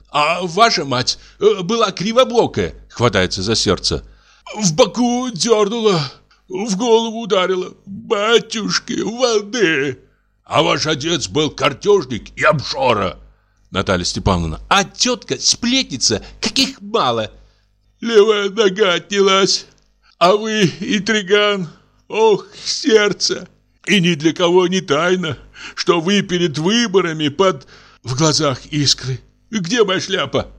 А ваша мать э, была кривоблокая, хватается за сердце. В боку дернула, в голову ударила. Батюшки, воды. А ваш отец был картежник и обжора. Наталья Степановна. А тетка сплетница, каких мало. Левая нога отнялась, а вы интриган. Ох, сердце! И ни для кого не тайна, что вы перед выборами под... В глазах искры. Где моя шляпа?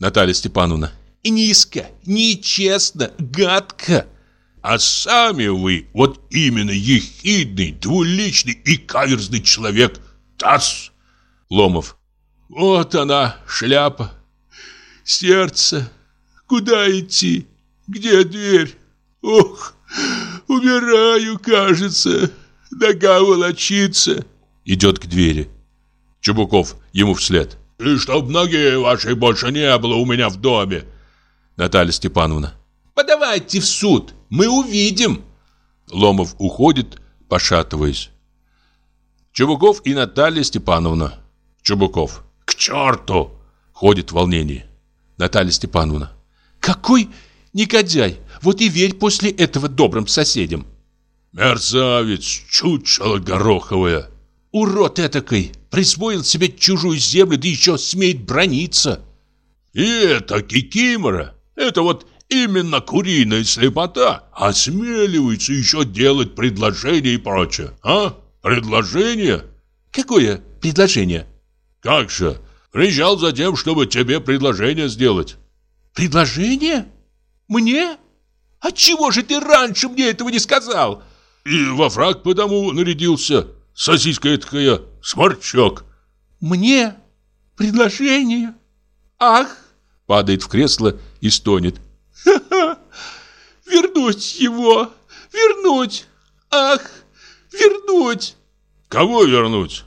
Наталья Степановна. Низко, нечестно, гадко. А сами вы вот именно ехидный, двуличный и каверзный человек. Тасс! Ломов. Вот она, шляпа. Сердце. Куда идти? Где дверь? Ох, умираю, кажется. Нога волочится. Идет к двери. Чубуков ему вслед. И чтоб ноги вашей больше не было у меня в доме. Наталья Степановна. Подавайте в суд, мы увидим. Ломов уходит, пошатываясь. Чубуков и Наталья Степановна. Чубуков. К черту! Ходит в волнении. Наталья Степановна. Какой негодяй! Вот и верь после этого добрым соседям. Мерзавец, чучело гороховое. Урод этакой, присвоил себе чужую землю, да еще смеет брониться. И это кикимора, это вот именно куриная слепота, осмеливается еще делать предложения и прочее. А? Предложение? Какое предложение? Как же? Приезжал за тем, чтобы тебе предложение сделать. Предложение? Мне? Отчего же ты раньше мне этого не сказал? И во фраг потому нарядился. Сосиска такая, сморчок. Мне? Предложение? Ах! Падает в кресло и стонет. Вернуть его! Вернуть! Ах! Вернуть! Кого вернуть?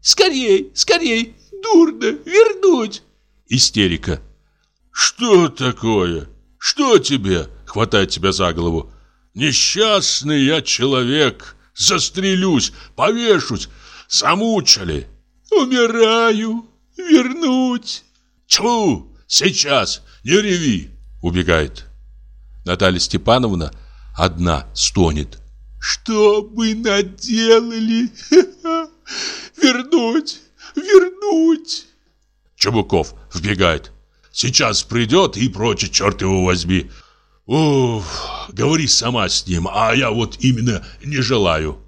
Скорей, скорей! Дурно! Вернуть! Истерика. Что такое? Что тебе? Хватает тебя за голову. Несчастный я человек. Застрелюсь, повешусь. Замучили. Умираю. Вернуть. Тьфу, сейчас, не реви. Убегает. Наталья Степановна одна стонет. Что бы наделали? Вернуть, вернуть. Чебуков вбегает. Сейчас придет и прочее, черт его возьми. Уф, говори сама с ним, а я вот именно не желаю.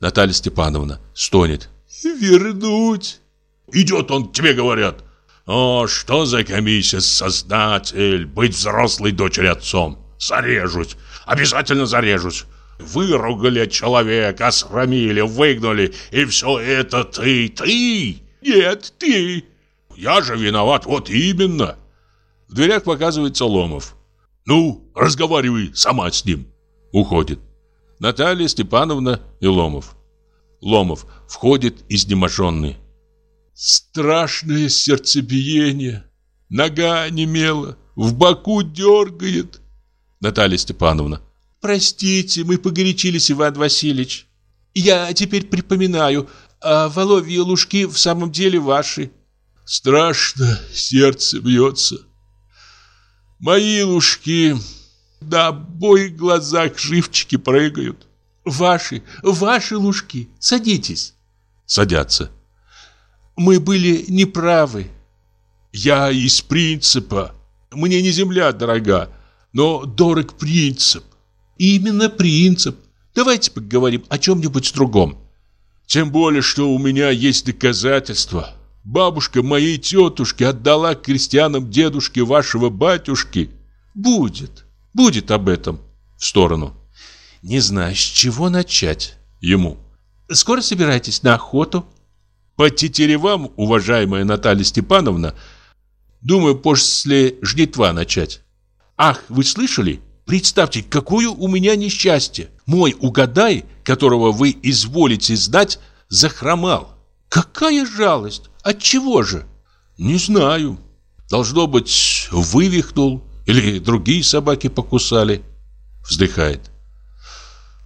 Наталья Степановна стонет. Вернуть. Идет он, тебе говорят. О, что за комиссия, создатель, быть взрослой дочери отцом. Зарежусь, обязательно зарежусь. Выругали человека, осрамили, выгнали, и все это ты, ты? Нет, ты. Я же виноват, вот именно. В дверях показывается Ломов. Ну, разговаривай сама с ним. Уходит. Наталья Степановна и Ломов. Ломов входит изнеможенный. Страшное сердцебиение. Нога немела, в боку дергает. Наталья Степановна. Простите, мы погорячились, Иван Васильевич. Я теперь припоминаю, а воловьи лужки в самом деле ваши. Страшно сердце бьется. Мои лужки на обоих глазах живчики прыгают. Ваши, ваши лужки. Садитесь. Садятся. Мы были неправы. Я из принципа. Мне не земля дорога, но дорог принцип. Именно принцип. Давайте поговорим о чем-нибудь другом. Тем более, что у меня есть доказательства. Бабушка моей тетушки отдала крестьянам дедушке вашего батюшки. Будет, будет об этом. В сторону. Не знаю, с чего начать. Ему. Скоро собираетесь на охоту? По тетеревам, уважаемая Наталья Степановна, думаю, после жнитва начать. Ах, вы слышали? Представьте, какое у меня несчастье. Мой угадай, которого вы изволите знать, захромал. Какая жалость! От чего же? Не знаю. Должно быть, вывихнул или другие собаки покусали. Вздыхает.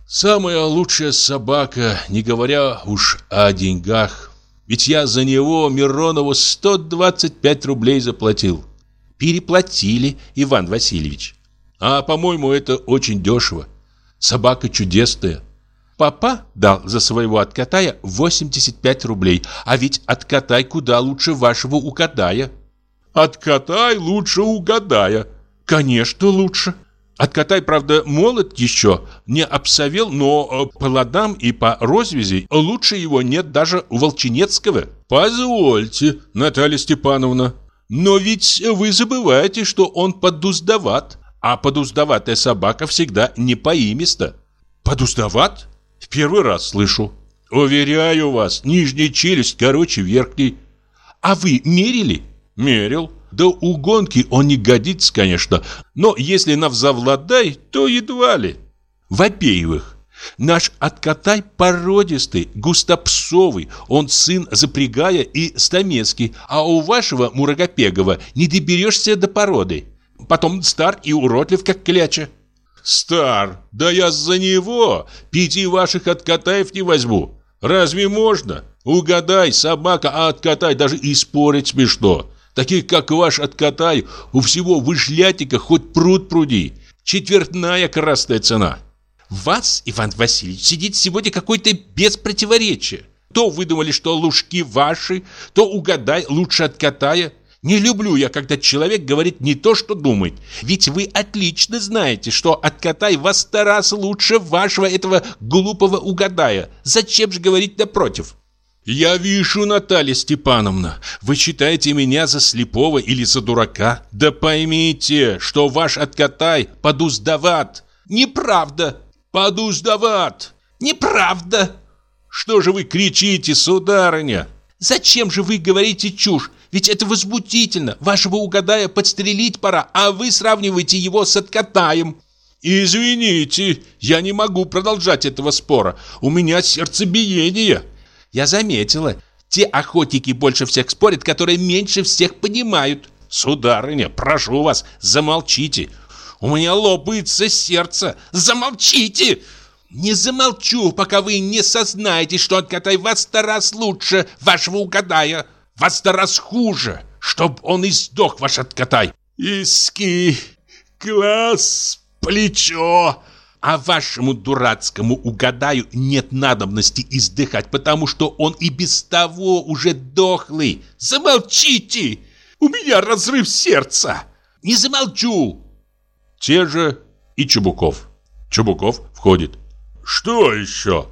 Самая лучшая собака, не говоря уж о деньгах. Ведь я за него Миронову 125 рублей заплатил. Переплатили, Иван Васильевич. А, по-моему, это очень дешево. Собака чудесная. Папа дал за своего откатая 85 рублей, а ведь откатай куда лучше вашего угадая. Откатай лучше угадая. Конечно, лучше. Откатай, правда, молод еще, не обсовел, но по ладам и по розвязи лучше его нет даже у Волчинецкого. Позвольте, Наталья Степановна. Но ведь вы забываете, что он подуздават. А подуздоватая собака всегда не поимиста. Подуздоват? В первый раз слышу. Уверяю вас, нижняя челюсть короче верхней. А вы мерили? Мерил. Да у гонки он не годится, конечно, но если на взавладай, то едва ли. Вопеевых. Наш откатай породистый, густопсовый, он сын запрягая и стамецкий, а у вашего Мурагопегова не доберешься до породы. Потом стар и уродлив, как кляча. Стар, да я за него пяти ваших откатаев не возьму. Разве можно? Угадай, собака, а откатай даже и спорить смешно. Таких, как ваш откатай, у всего вышлятика хоть пруд пруди. Четвертная красная цена. Вас, Иван Васильевич, сидит сегодня какой-то без противоречия. То выдумали, что лужки ваши, то угадай, лучше откатая. Не люблю я, когда человек говорит не то, что думает. Ведь вы отлично знаете, что откатай вас сто раз лучше вашего этого глупого угадая. Зачем же говорить напротив? Я вижу, Наталья Степановна, вы считаете меня за слепого или за дурака. Да поймите, что ваш откатай подуздават. Неправда. Подуздават. Неправда. Что же вы кричите, сударыня? Зачем же вы говорите чушь? Ведь это возмутительно. Вашего угадая подстрелить пора, а вы сравниваете его с откатаем. Извините, я не могу продолжать этого спора. У меня сердцебиение. Я заметила. Те охотники больше всех спорят, которые меньше всех понимают. Сударыня, прошу вас, замолчите. У меня лопается сердце. Замолчите! Не замолчу, пока вы не сознаете, что откатай вас сто раз лучше вашего угадая. Вас сто раз хуже, чтоб он и сдох, ваш откатай. Иски, класс, плечо. А вашему дурацкому угадаю нет надобности издыхать, потому что он и без того уже дохлый. Замолчите! У меня разрыв сердца. Не замолчу. Те же и Чубуков. Чубуков входит. Что еще?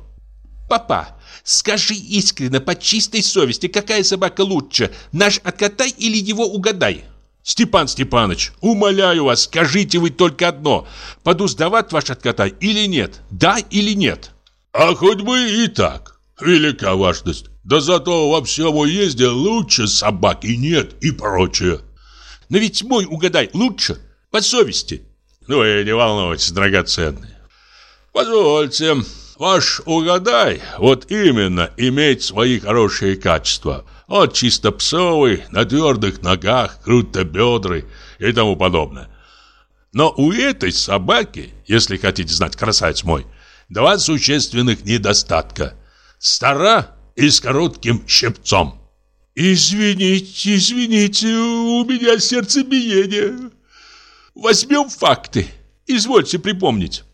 Папа, скажи искренне, по чистой совести, какая собака лучше, наш откатай или его угадай? Степан Степанович, умоляю вас, скажите вы только одно. Поду сдавать ваш откатай или нет? Да или нет? А хоть бы и так. Велика важность. Да зато во всем уезде лучше собаки нет и прочее. Но ведь мой угадай лучше, по совести. Ну и не волнуйтесь, драгоценный. Позвольте, ваш угадай вот именно имеет свои хорошие качества. Он чисто псовый, на твердых ногах, круто бедры и тому подобное. Но у этой собаки, если хотите знать, красавец мой, два существенных недостатка. Стара и с коротким щипцом. Извините, извините, у меня сердцебиение. Возьмем факты. Извольте припомнить.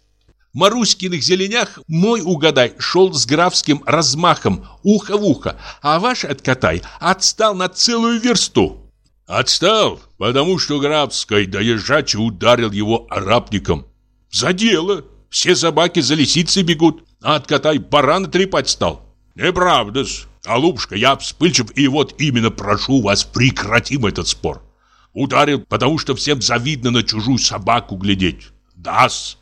Маруськиных зеленях мой угадай шел с графским размахом, ухо в ухо, а ваш откатай отстал на целую версту. Отстал, потому что графской доезжачий ударил его арабником. За дело. Все собаки за лисицей бегут, а откатай барана трепать стал. Неправда-с. Голубушка, я вспыльчив, и вот именно прошу вас, прекратим этот спор. Ударил, потому что всем завидно на чужую собаку глядеть. Да-с,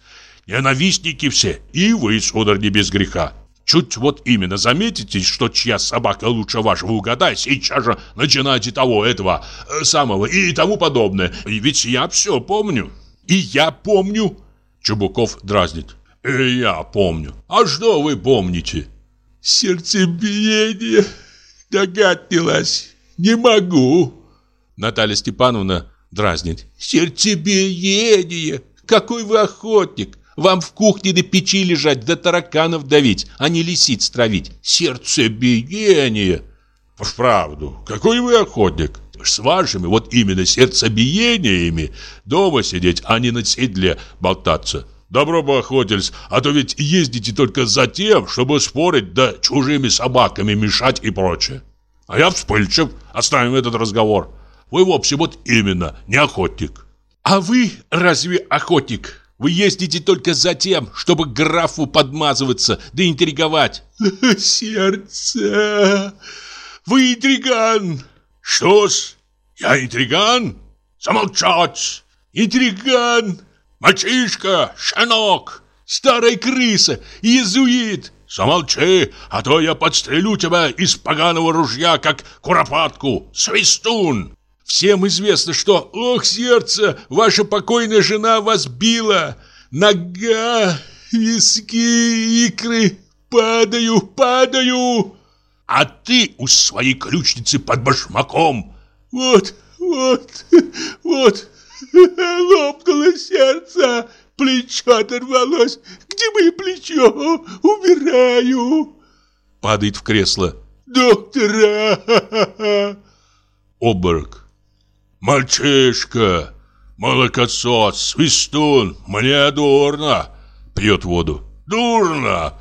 ненавистники все, и вы, сударь, не без греха. Чуть вот именно заметите, что чья собака лучше вашего угадай, сейчас же начинайте того, этого, э, самого и тому подобное. И ведь я все помню. И я помню. Чубуков дразнит. И я помню. А что вы помните? Сердцебиение. Догадилась. Не могу. Наталья Степановна дразнит. Сердцебиение. Какой вы охотник. Вам в кухне до печи лежать, до тараканов давить, а не лисиц травить. Сердцебиение. Вправду, какой вы охотник. С вашими вот именно сердцебиениями дома сидеть, а не на седле болтаться. Добро бы охотились, а то ведь ездите только за тем, чтобы спорить, да чужими собаками мешать и прочее. А я вспыльчив, оставим этот разговор. Вы вовсе вот именно не охотник. А вы разве охотник? Вы ездите только за тем, чтобы графу подмазываться, да интриговать. Сердце! Вы интриган! Что-с? Я интриган? Замолчать! Интриган! Мальчишка, щенок, старая крыса, иезуит. Замолчи, а то я подстрелю тебя из поганого ружья, как куропатку. Свистун! Всем известно, что, ох, сердце, ваша покойная жена вас била. Нога, виски, икры, падаю, падаю. А ты у своей ключницы под башмаком. Вот, вот, вот, лопнуло сердце, плечо оторвалось. Где мое плечо? Умираю. Падает в кресло. Доктора! Обморок. «Мальчишка! Молокосос! Свистун! Мне дурно!» Пьет воду. «Дурно!»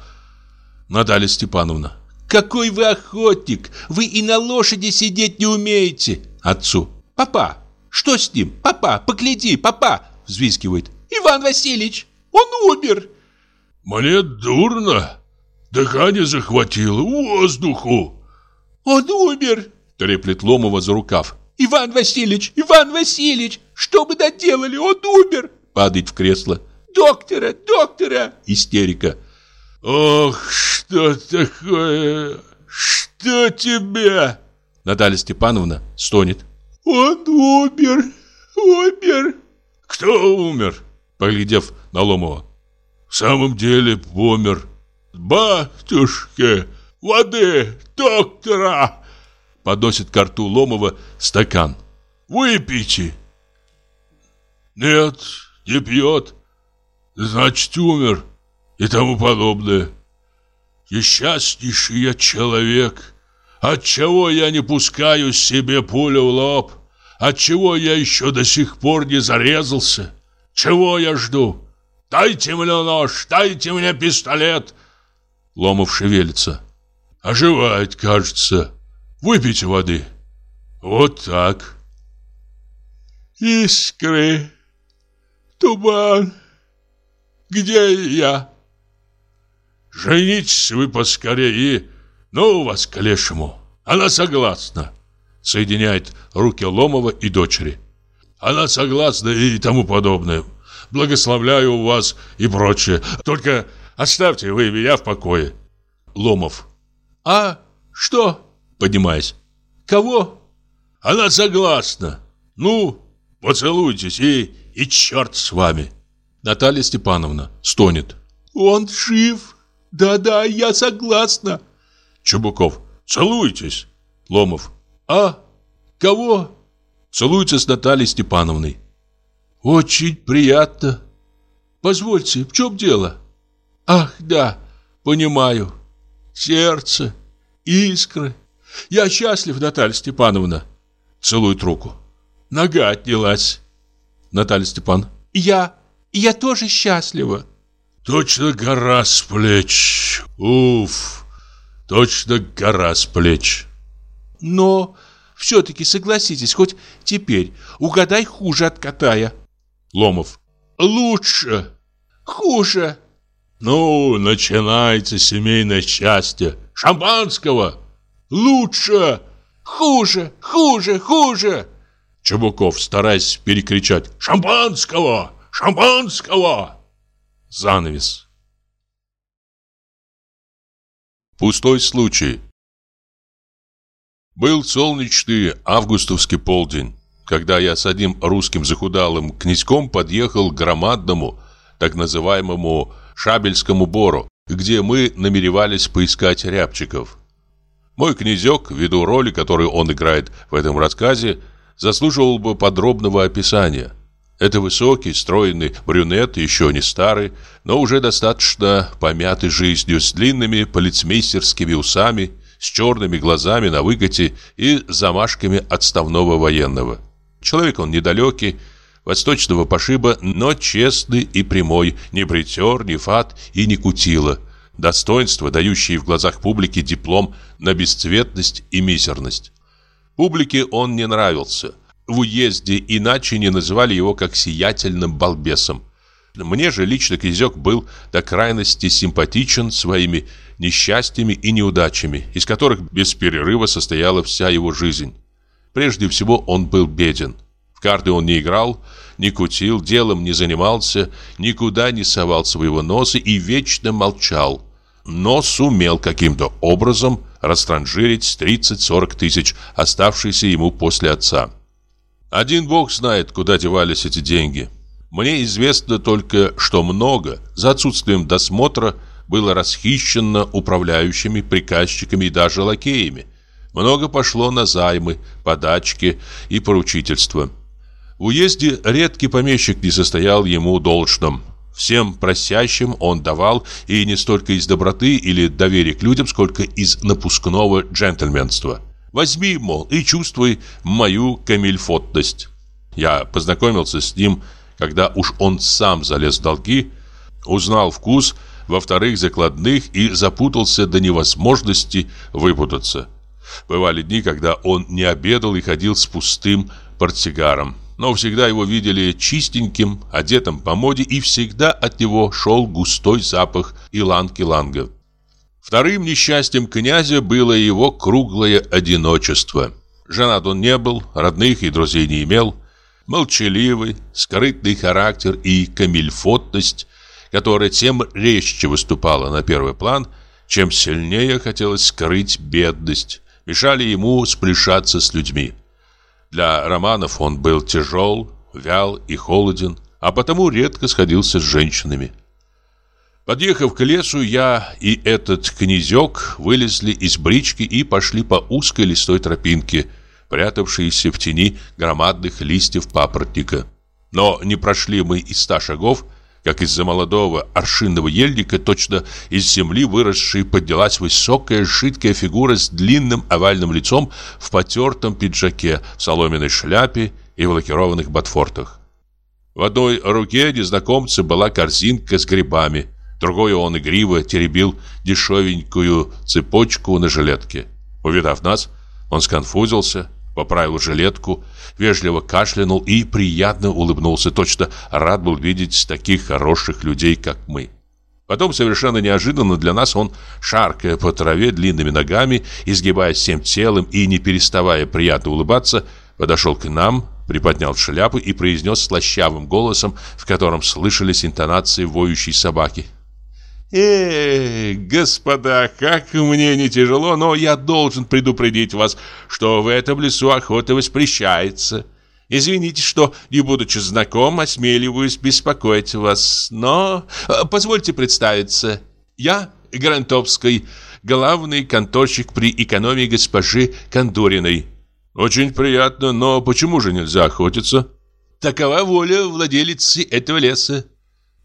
Наталья Степановна. «Какой вы охотник! Вы и на лошади сидеть не умеете!» Отцу. «Папа! Что с ним? Папа, погляди, папа!» Взвискивает. «Иван Васильевич! Он умер!» «Мне дурно! Дыхание захватило, воздуху!» «Он умер!» Треплет Ломова за рукав. Иван Васильевич, Иван Васильевич, что мы доделали? Он умер!» Падает в кресло. «Доктора, доктора!» Истерика. «Ох, что такое? Что тебе?» Наталья Степановна стонет. «Он умер, умер!» «Кто умер?» Поглядев на Ломова. «В самом деле умер. Батюшки, воды, доктора!» Подносит к рту Ломова стакан. «Выпейте!» «Нет, не пьет. Значит, умер» и тому подобное. Несчастнейший я человек. Отчего я не пускаю себе пулю в лоб? Отчего я еще до сих пор не зарезался? Чего я жду? Дайте мне нож, дайте мне пистолет. Ломов шевелится. Оживает, кажется. Выпейте воды. Вот так. Искры. Туман. Где я? Женитесь вы поскорее. Ну вас к лешему. Она согласна. Соединяет руки Ломова и дочери. Она согласна и тому подобное. Благословляю вас и прочее. Только оставьте вы меня в покое. Ломов. А что? Поднимаясь. Кого? Она согласна. Ну, поцелуйтесь и, и черт с вами. Наталья Степановна стонет. Он жив. Да-да, я согласна. Чубуков. Целуйтесь. Ломов. А? Кого? Целуется с Натальей Степановной. Очень приятно. Позвольте, в чем дело? Ах, да, понимаю. Сердце, искры. Я счастлив, Наталья Степановна. Целует руку. Нога отнялась. Наталья Степановна. Я, я тоже счастлива. Точно гора с плеч. Уф, точно гора с плеч. Но все-таки согласитесь, хоть теперь угадай хуже от Катая. Ломов. Лучше. Хуже. Ну, начинается семейное счастье. Шампанского. Лучше. Хуже, хуже, хуже. Чебуков, стараясь перекричать. Шампанского! Шампанского! Занавес. Пустой случай. Был солнечный августовский полдень, когда я с одним русским захудалым князьком подъехал к громадному, так называемому Шабельскому бору, где мы намеревались поискать рябчиков. Мой князек, ввиду роли, которую он играет в этом рассказе, заслуживал бы подробного описания. Это высокий, стройный брюнет, еще не старый, но уже достаточно помятый жизнью, с длинными полицмейстерскими усами, с черными глазами на выкате и замашками отставного военного. Человек он недалекий, восточного пошиба, но честный и прямой, не бритер, не фат и не кутила. Достоинство, дающее в глазах публики диплом на бесцветность и мизерность. Публике он не нравился. В уезде иначе не называли его как сиятельным балбесом. Мне же лично Кизек был до крайности симпатичен своими несчастьями и неудачами, из которых без перерыва состояла вся его жизнь. Прежде всего он был беден. В карты он не играл, не кутил, делом не занимался, никуда не совал своего носа и вечно молчал. Но сумел каким-то образом растранжирить 30-40 тысяч, оставшиеся ему после отца. Один бог знает, куда девались эти деньги. Мне известно только, что много, за отсутствием досмотра, было расхищено управляющими, приказчиками и даже лакеями. Много пошло на займы, подачки и поручительства. В уезде редкий помещик не состоял ему должным. Всем просящим он давал, и не столько из доброты или доверия к людям, сколько из напускного джентльменства. Возьми, мол, и чувствуй мою камильфотность. Я познакомился с ним, когда уж он сам залез в долги, узнал вкус во-вторых, закладных и запутался до невозможности выпутаться. Бывали дни, когда он не обедал и ходил с пустым портсигаром. Но всегда его видели чистеньким, одетым по моде, и всегда от него шел густой запах иланг-иланга. Вторым несчастьем князя было его круглое одиночество. Женат он не был, родных и друзей не имел. Молчаливый, скрытный характер и камильфотность, которая тем резче выступала на первый план, чем сильнее хотелось скрыть бедность, мешали ему сплешаться с людьми. Для романов он был тяжел, вял и холоден, а потому редко сходился с женщинами. Подъехав к лесу, я и этот князек вылезли из брички и пошли по узкой листой тропинке, прятавшейся в тени громадных листьев папоротника. Но не прошли мы и ста шагов, как из-за молодого аршинного ельника, точно из земли выросшей, поднялась высокая жидкая фигура с длинным овальным лицом в потертом пиджаке, в соломенной шляпе и в лакированных ботфортах. В одной руке незнакомца была корзинка с грибами, другой он игриво теребил дешевенькую цепочку на жилетке. Увидав нас, он сконфузился, поправил жилетку, вежливо кашлянул и приятно улыбнулся, точно рад был видеть таких хороших людей, как мы. Потом, совершенно неожиданно для нас, он, шаркая по траве длинными ногами, изгибаясь всем телом и не переставая приятно улыбаться, подошел к нам, приподнял шляпу и произнес слащавым голосом, в котором слышались интонации воющей собаки. «Эй, господа, как мне не тяжело, но я должен предупредить вас, что в этом лесу охота воспрещается. Извините, что, не будучи знаком, осмеливаюсь беспокоить вас, но э, позвольте представиться. Я Грантовский, главный конторщик при экономии госпожи Кондуриной». «Очень приятно, но почему же нельзя охотиться?» «Такова воля владелицы этого леса».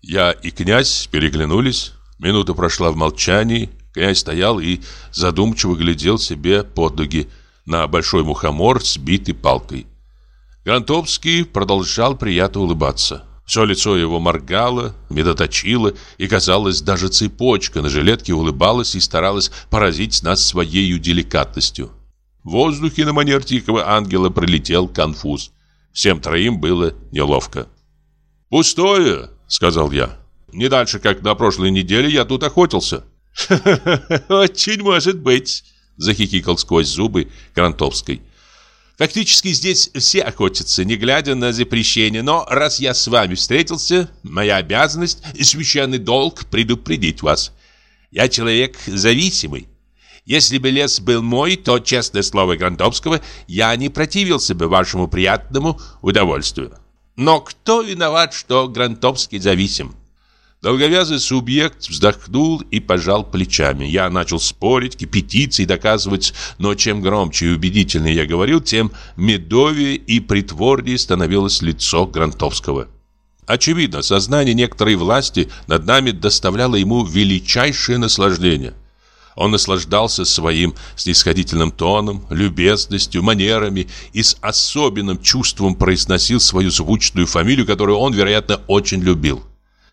Я и князь переглянулись. Минута прошла в молчании. Князь стоял и задумчиво глядел себе под ноги на большой мухомор, сбитый палкой. Грантовский продолжал приятно улыбаться. Все лицо его моргало, медоточило, и, казалось, даже цепочка на жилетке улыбалась и старалась поразить нас своей деликатностью. В воздухе на манер тихого ангела пролетел конфуз. Всем троим было неловко. «Пустое», — сказал я. Не дальше, как на прошлой неделе, я тут охотился. Очень может быть, захихикал сквозь зубы Грантовской. Фактически здесь все охотятся, не глядя на запрещение, но раз я с вами встретился, моя обязанность и священный долг предупредить вас. Я человек зависимый. Если бы лес был мой, то, честное слово Грантовского, я не противился бы вашему приятному удовольствию. Но кто виноват, что Грантовский зависим? Долговязый субъект вздохнул и пожал плечами. Я начал спорить, кипятиться и доказывать, но чем громче и убедительнее я говорил, тем медовее и притворнее становилось лицо Грантовского. Очевидно, сознание некоторой власти над нами доставляло ему величайшее наслаждение. Он наслаждался своим снисходительным тоном, любезностью, манерами и с особенным чувством произносил свою звучную фамилию, которую он, вероятно, очень любил.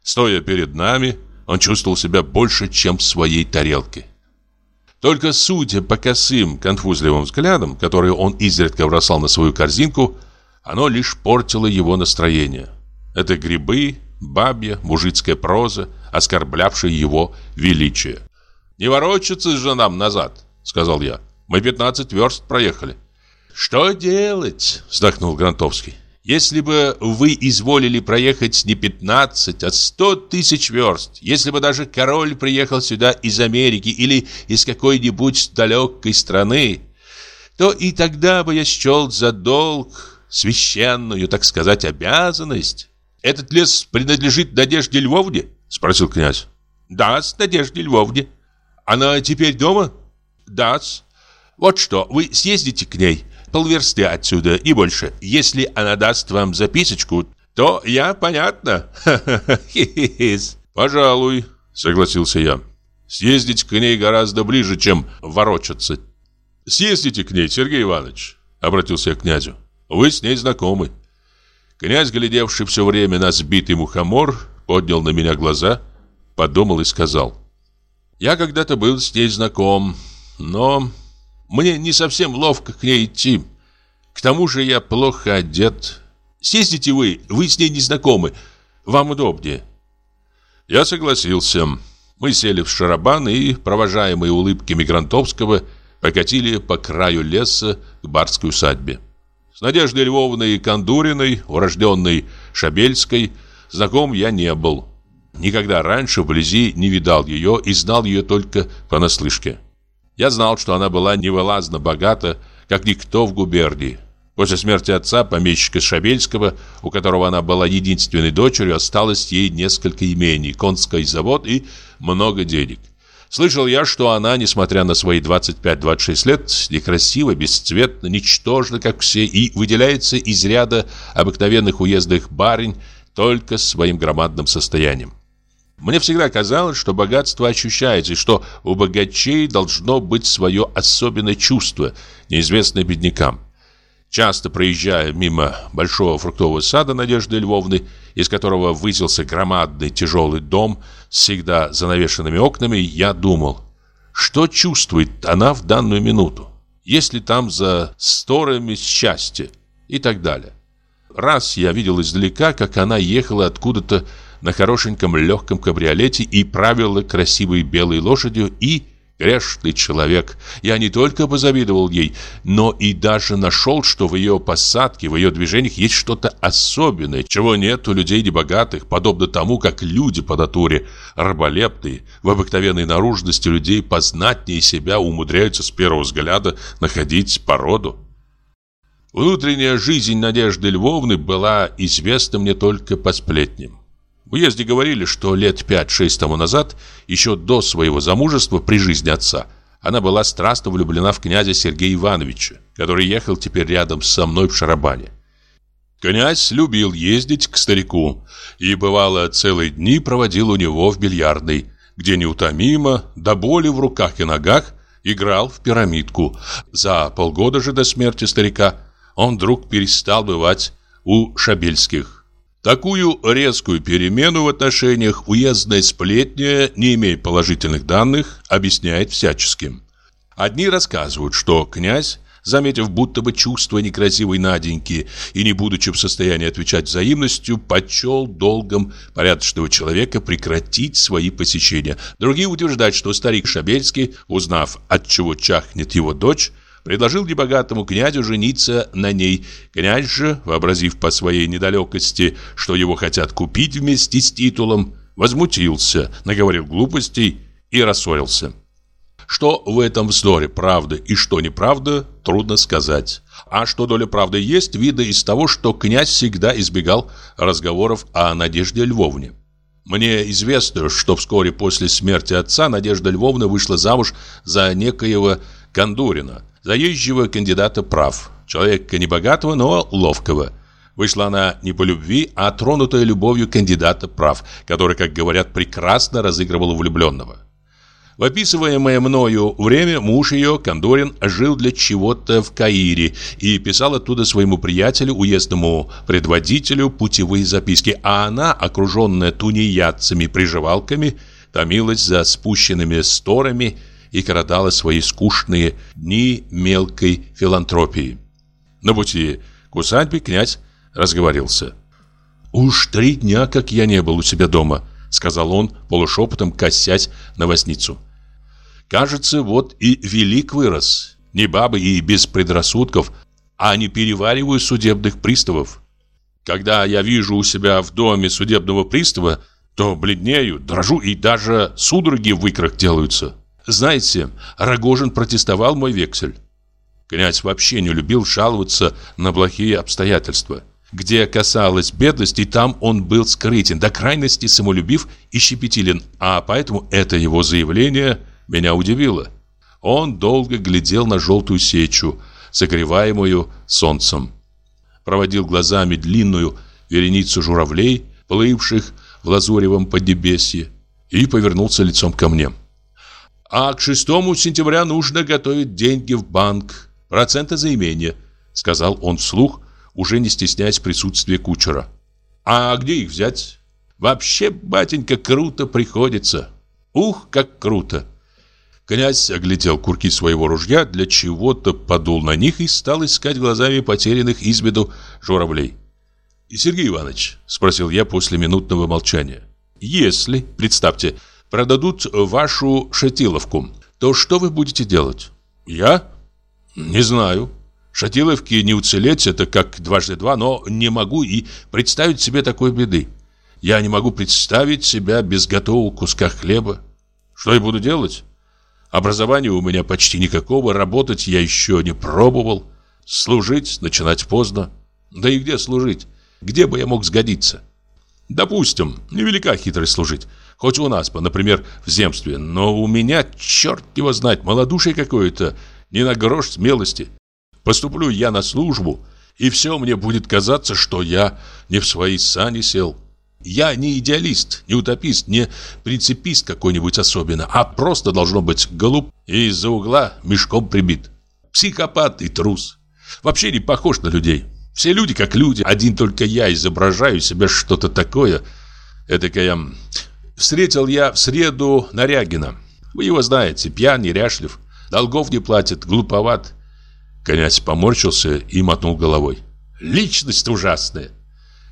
Стоя перед нами, он чувствовал себя больше, чем в своей тарелке. Только судя по косым, конфузливым взглядам, которые он изредка бросал на свою корзинку, оно лишь портило его настроение. Это грибы, бабья, мужицкая проза, оскорблявшая его величие. «Не ворочаться же нам назад», — сказал я. «Мы 15 верст проехали». «Что делать?» — вздохнул Грантовский. Если бы вы изволили проехать не 15, а 100 тысяч верст, если бы даже король приехал сюда из Америки или из какой-нибудь далекой страны, то и тогда бы я счел за долг священную, так сказать, обязанность. Этот лес принадлежит Надежде Львовне? Спросил князь. Да, с Надежде Львовне. Она теперь дома? Да. -с. Вот что, вы съездите к ней, полверсты отсюда и больше. Если она даст вам записочку, то я, понятно. Пожалуй, согласился я. Съездить к ней гораздо ближе, чем ворочаться. Съездите к ней, Сергей Иванович, обратился я к князю. Вы с ней знакомы. Князь, глядевший все время на сбитый мухомор, поднял на меня глаза, подумал и сказал. Я когда-то был с ней знаком, но мне не совсем ловко к ней идти. К тому же я плохо одет. Съездите вы, вы с ней не знакомы. Вам удобнее. Я согласился. Мы сели в шарабан и, провожаемые улыбками Грантовского, покатили по краю леса к барской усадьбе. С Надеждой Львовной Кондуриной, урожденной Шабельской, знаком я не был. Никогда раньше вблизи не видал ее и знал ее только понаслышке. Я знал, что она была невылазно богата, как никто в губернии. После смерти отца, помещика Шабельского, у которого она была единственной дочерью, осталось ей несколько имений, конский завод и много денег. Слышал я, что она, несмотря на свои 25-26 лет, некрасива, бесцветна, ничтожна, как все, и выделяется из ряда обыкновенных уездных барынь только своим громадным состоянием. Мне всегда казалось, что богатство ощущается, и что у богачей должно быть свое особенное чувство, неизвестное беднякам. Часто проезжая мимо большого фруктового сада Надежды Львовны, из которого высился громадный тяжелый дом с всегда занавешенными окнами, я думал, что чувствует она в данную минуту, если там за сторами счастье и так далее. Раз я видел издалека, как она ехала откуда-то на хорошеньком легком кабриолете и правила красивой белой лошадью и Грешный человек. Я не только позавидовал ей, но и даже нашел, что в ее посадке, в ее движениях есть что-то особенное, чего нет у людей небогатых, подобно тому, как люди по натуре, раболепные, в обыкновенной наружности людей познатнее себя умудряются с первого взгляда находить породу. Внутренняя жизнь Надежды Львовны была известна мне только по сплетням. В уезде говорили, что лет 5-6 тому назад, еще до своего замужества при жизни отца, она была страстно влюблена в князя Сергея Ивановича, который ехал теперь рядом со мной в Шарабане. Князь любил ездить к старику и, бывало, целые дни проводил у него в бильярдной, где неутомимо, до боли в руках и ногах, играл в пирамидку. За полгода же до смерти старика он вдруг перестал бывать у Шабельских. Такую резкую перемену в отношениях уездная сплетня, не имея положительных данных, объясняет всяческим. Одни рассказывают, что князь, заметив будто бы чувство некрасивой Наденьки и не будучи в состоянии отвечать взаимностью, почел долгом порядочного человека прекратить свои посещения. Другие утверждают, что старик Шабельский, узнав, от чего чахнет его дочь, предложил небогатому князю жениться на ней. Князь же, вообразив по своей недалекости, что его хотят купить вместе с титулом, возмутился, наговорил глупостей и рассорился. Что в этом вздоре правда и что неправда, трудно сказать. А что доля правды есть, видно из того, что князь всегда избегал разговоров о Надежде Львовне. Мне известно, что вскоре после смерти отца Надежда Львовна вышла замуж за некоего Кондурина, заезжего кандидата прав, человека небогатого, но ловкого. Вышла она не по любви, а тронутая любовью кандидата прав, который, как говорят, прекрасно разыгрывал влюбленного. В описываемое мною время муж ее, Кондорин, жил для чего-то в Каире и писал оттуда своему приятелю, уездному предводителю, путевые записки, а она, окруженная тунеядцами-приживалками, томилась за спущенными сторами и коротала свои скучные дни мелкой филантропии. На пути к усадьбе князь разговорился. «Уж три дня, как я не был у себя дома», — сказал он, полушепотом косясь на восницу. «Кажется, вот и велик вырос. Не бабы и без предрассудков, а не перевариваю судебных приставов. Когда я вижу у себя в доме судебного пристава, то бледнею, дрожу и даже судороги в икрах делаются. Знаете, Рогожин протестовал мой вексель. Князь вообще не любил жаловаться на плохие обстоятельства. Где касалось бедности, там он был скрытен, до крайности самолюбив и щепетилен, а поэтому это его заявление меня удивило. Он долго глядел на желтую сечу, согреваемую солнцем. Проводил глазами длинную вереницу журавлей, плывших в лазуревом поднебесье, и повернулся лицом ко мне. А к 6 сентября нужно готовить деньги в банк. Проценты за имение, сказал он вслух, уже не стесняясь присутствия кучера. А где их взять? Вообще, батенька, круто приходится. Ух, как круто. Князь оглядел курки своего ружья, для чего-то подул на них и стал искать глазами потерянных из виду журавлей. «И Сергей Иванович?» – спросил я после минутного молчания. «Если, представьте, продадут вашу шатиловку, то что вы будете делать? Я? Не знаю. Шатиловки не уцелеть, это как дважды два, но не могу и представить себе такой беды. Я не могу представить себя без готового куска хлеба. Что я буду делать? Образования у меня почти никакого, работать я еще не пробовал. Служить начинать поздно. Да и где служить? Где бы я мог сгодиться? Допустим, невелика хитрость служить. Хоть у нас, например, в земстве. Но у меня, черт его знать, малодушие какое-то. Не на грош смелости. Поступлю я на службу, и все мне будет казаться, что я не в свои сани сел. Я не идеалист, не утопист, не принципист какой-нибудь особенно, а просто должно быть голуб и из-за угла мешком прибит. Психопат и трус. Вообще не похож на людей. Все люди как люди, один только я изображаю себе что-то такое. Этакое... Встретил я в среду Нарягина. Вы его знаете, пьян, неряшлив, долгов не платит, глуповат. Князь поморщился и мотнул головой. Личность ужасная.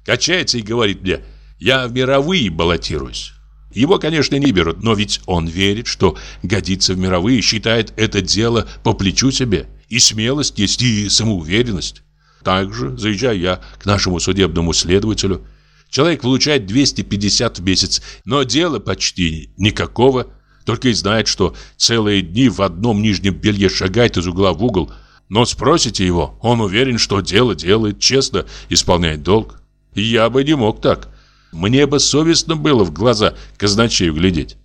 Качается и говорит мне, я в мировые баллотируюсь. Его, конечно, не берут, но ведь он верит, что годится в мировые, считает это дело по плечу себе. И смелость есть, и самоуверенность. Также заезжаю я к нашему судебному следователю. Человек получает 250 в месяц, но дела почти никакого. Только и знает, что целые дни в одном нижнем белье шагает из угла в угол. Но спросите его, он уверен, что дело делает, честно исполняет долг. Я бы не мог так. Мне бы совестно было в глаза казначею глядеть.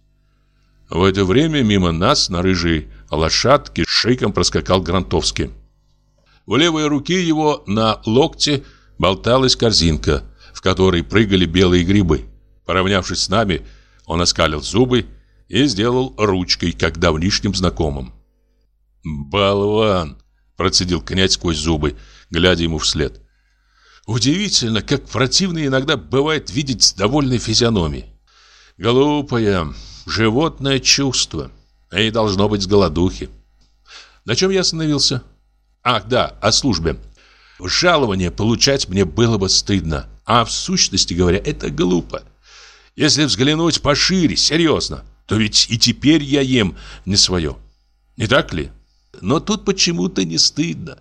В это время мимо нас на рыжей лошадке шиком проскакал Грантовский. В левой руке его на локте болталась корзинка, в которой прыгали белые грибы. Поравнявшись с нами, он оскалил зубы и сделал ручкой, как давнишним знакомым. «Болван!» – процедил князь сквозь зубы, глядя ему вслед. Удивительно, как противно иногда бывает видеть довольной физиономии. Глупое, животное чувство. И должно быть с голодухи. На чем я остановился? Ах, да, о службе. Жалование получать мне было бы стыдно. А в сущности говоря, это глупо. Если взглянуть пошире, серьезно, то ведь и теперь я ем не свое. Не так ли? Но тут почему-то не стыдно.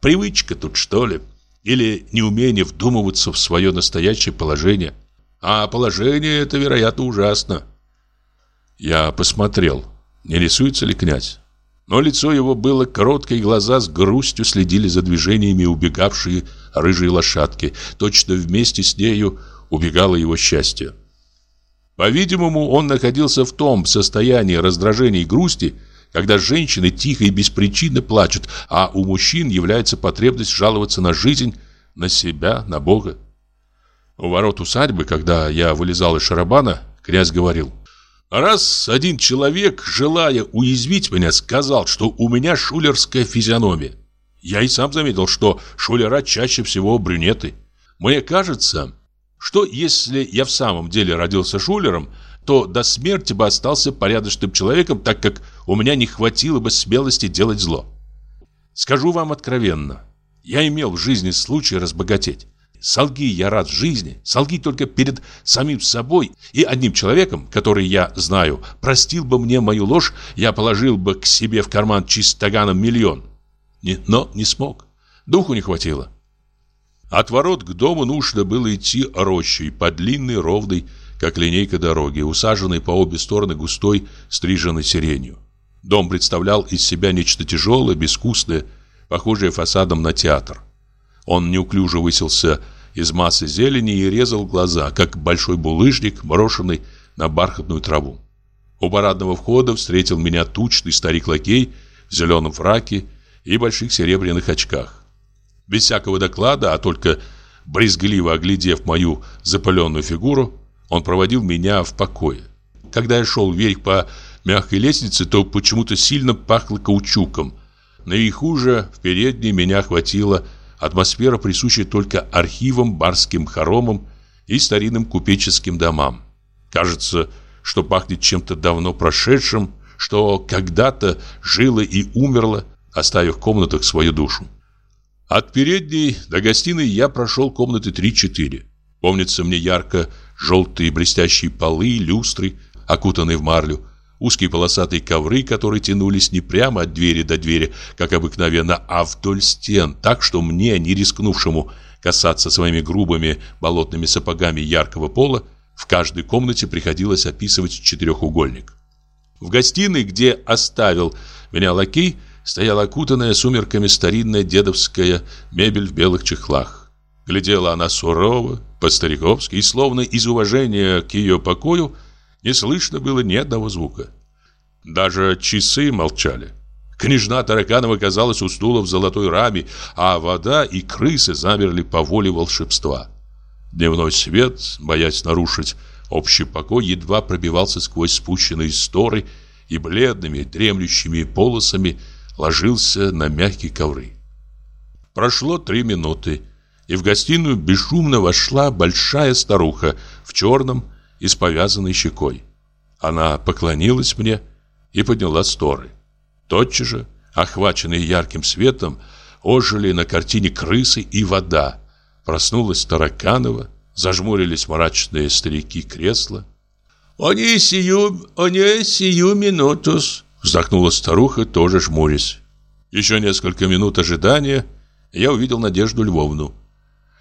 Привычка тут, что ли? или неумение вдумываться в свое настоящее положение. А положение это, вероятно, ужасно. Я посмотрел, не рисуется ли князь. Но лицо его было короткое, и глаза с грустью следили за движениями убегавшей рыжей лошадки. Точно вместе с нею убегало его счастье. По-видимому, он находился в том состоянии раздражения и грусти, когда женщины тихо и беспричинно плачут, а у мужчин является потребность жаловаться на жизнь, на себя, на Бога. У ворот усадьбы, когда я вылезал из шарабана, князь говорил, «Раз один человек, желая уязвить меня, сказал, что у меня шулерская физиономия, я и сам заметил, что шулера чаще всего брюнеты. Мне кажется, что если я в самом деле родился шулером, то до смерти бы остался порядочным человеком, так как у меня не хватило бы смелости делать зло. Скажу вам откровенно, я имел в жизни случай разбогатеть. Солги я рад в жизни, солги только перед самим собой и одним человеком, который я знаю, простил бы мне мою ложь, я положил бы к себе в карман чистоганом миллион. Не, но не смог, духу не хватило. От ворот к дому нужно было идти рощей по длинной, ровной, как линейка дороги, усаженной по обе стороны густой, стриженной сиренью. Дом представлял из себя нечто тяжелое, безвкусное, похожее фасадом на театр. Он неуклюже высился из массы зелени и резал глаза, как большой булыжник, брошенный на бархатную траву. У парадного входа встретил меня тучный старик-лакей в зеленом фраке и больших серебряных очках. Без всякого доклада, а только брезгливо оглядев мою запаленную фигуру, он проводил меня в покое. Когда я шел вверх по мягкой лестнице, то почему-то сильно пахло каучуком. Наверху же, в передней, меня охватила атмосфера, присущая только архивам, барским хоромам и старинным купеческим домам. Кажется, что пахнет чем-то давно прошедшим, что когда-то жило и умерло, оставив в комнатах свою душу. От передней до гостиной я прошел комнаты 3-4. Помнится мне ярко желтые блестящие полы, люстры, окутанные в марлю, узкие полосатые ковры, которые тянулись не прямо от двери до двери, как обыкновенно, а вдоль стен, так что мне, не рискнувшему касаться своими грубыми болотными сапогами яркого пола, в каждой комнате приходилось описывать четырехугольник. В гостиной, где оставил меня лакей, стояла окутанная сумерками старинная дедовская мебель в белых чехлах. Глядела она сурово, по-стариковски, и словно из уважения к ее покою не слышно было ни одного звука. Даже часы молчали. Княжна Тараканова казалась у стула в золотой раме, а вода и крысы замерли по воле волшебства. Дневной свет, боясь нарушить общий покой, едва пробивался сквозь спущенные сторы и бледными, дремлющими полосами ложился на мягкие ковры. Прошло три минуты, и в гостиную бесшумно вошла большая старуха в черном и с повязанной щекой. Она поклонилась мне и подняла сторы. Тотчас же, охваченные ярким светом, ожили на картине крысы и вода. Проснулась Тараканова, зажмурились мрачные старики кресла. «Они сию, они сию минутус», вздохнула старуха, тоже жмурясь. Еще несколько минут ожидания я увидел Надежду Львовну.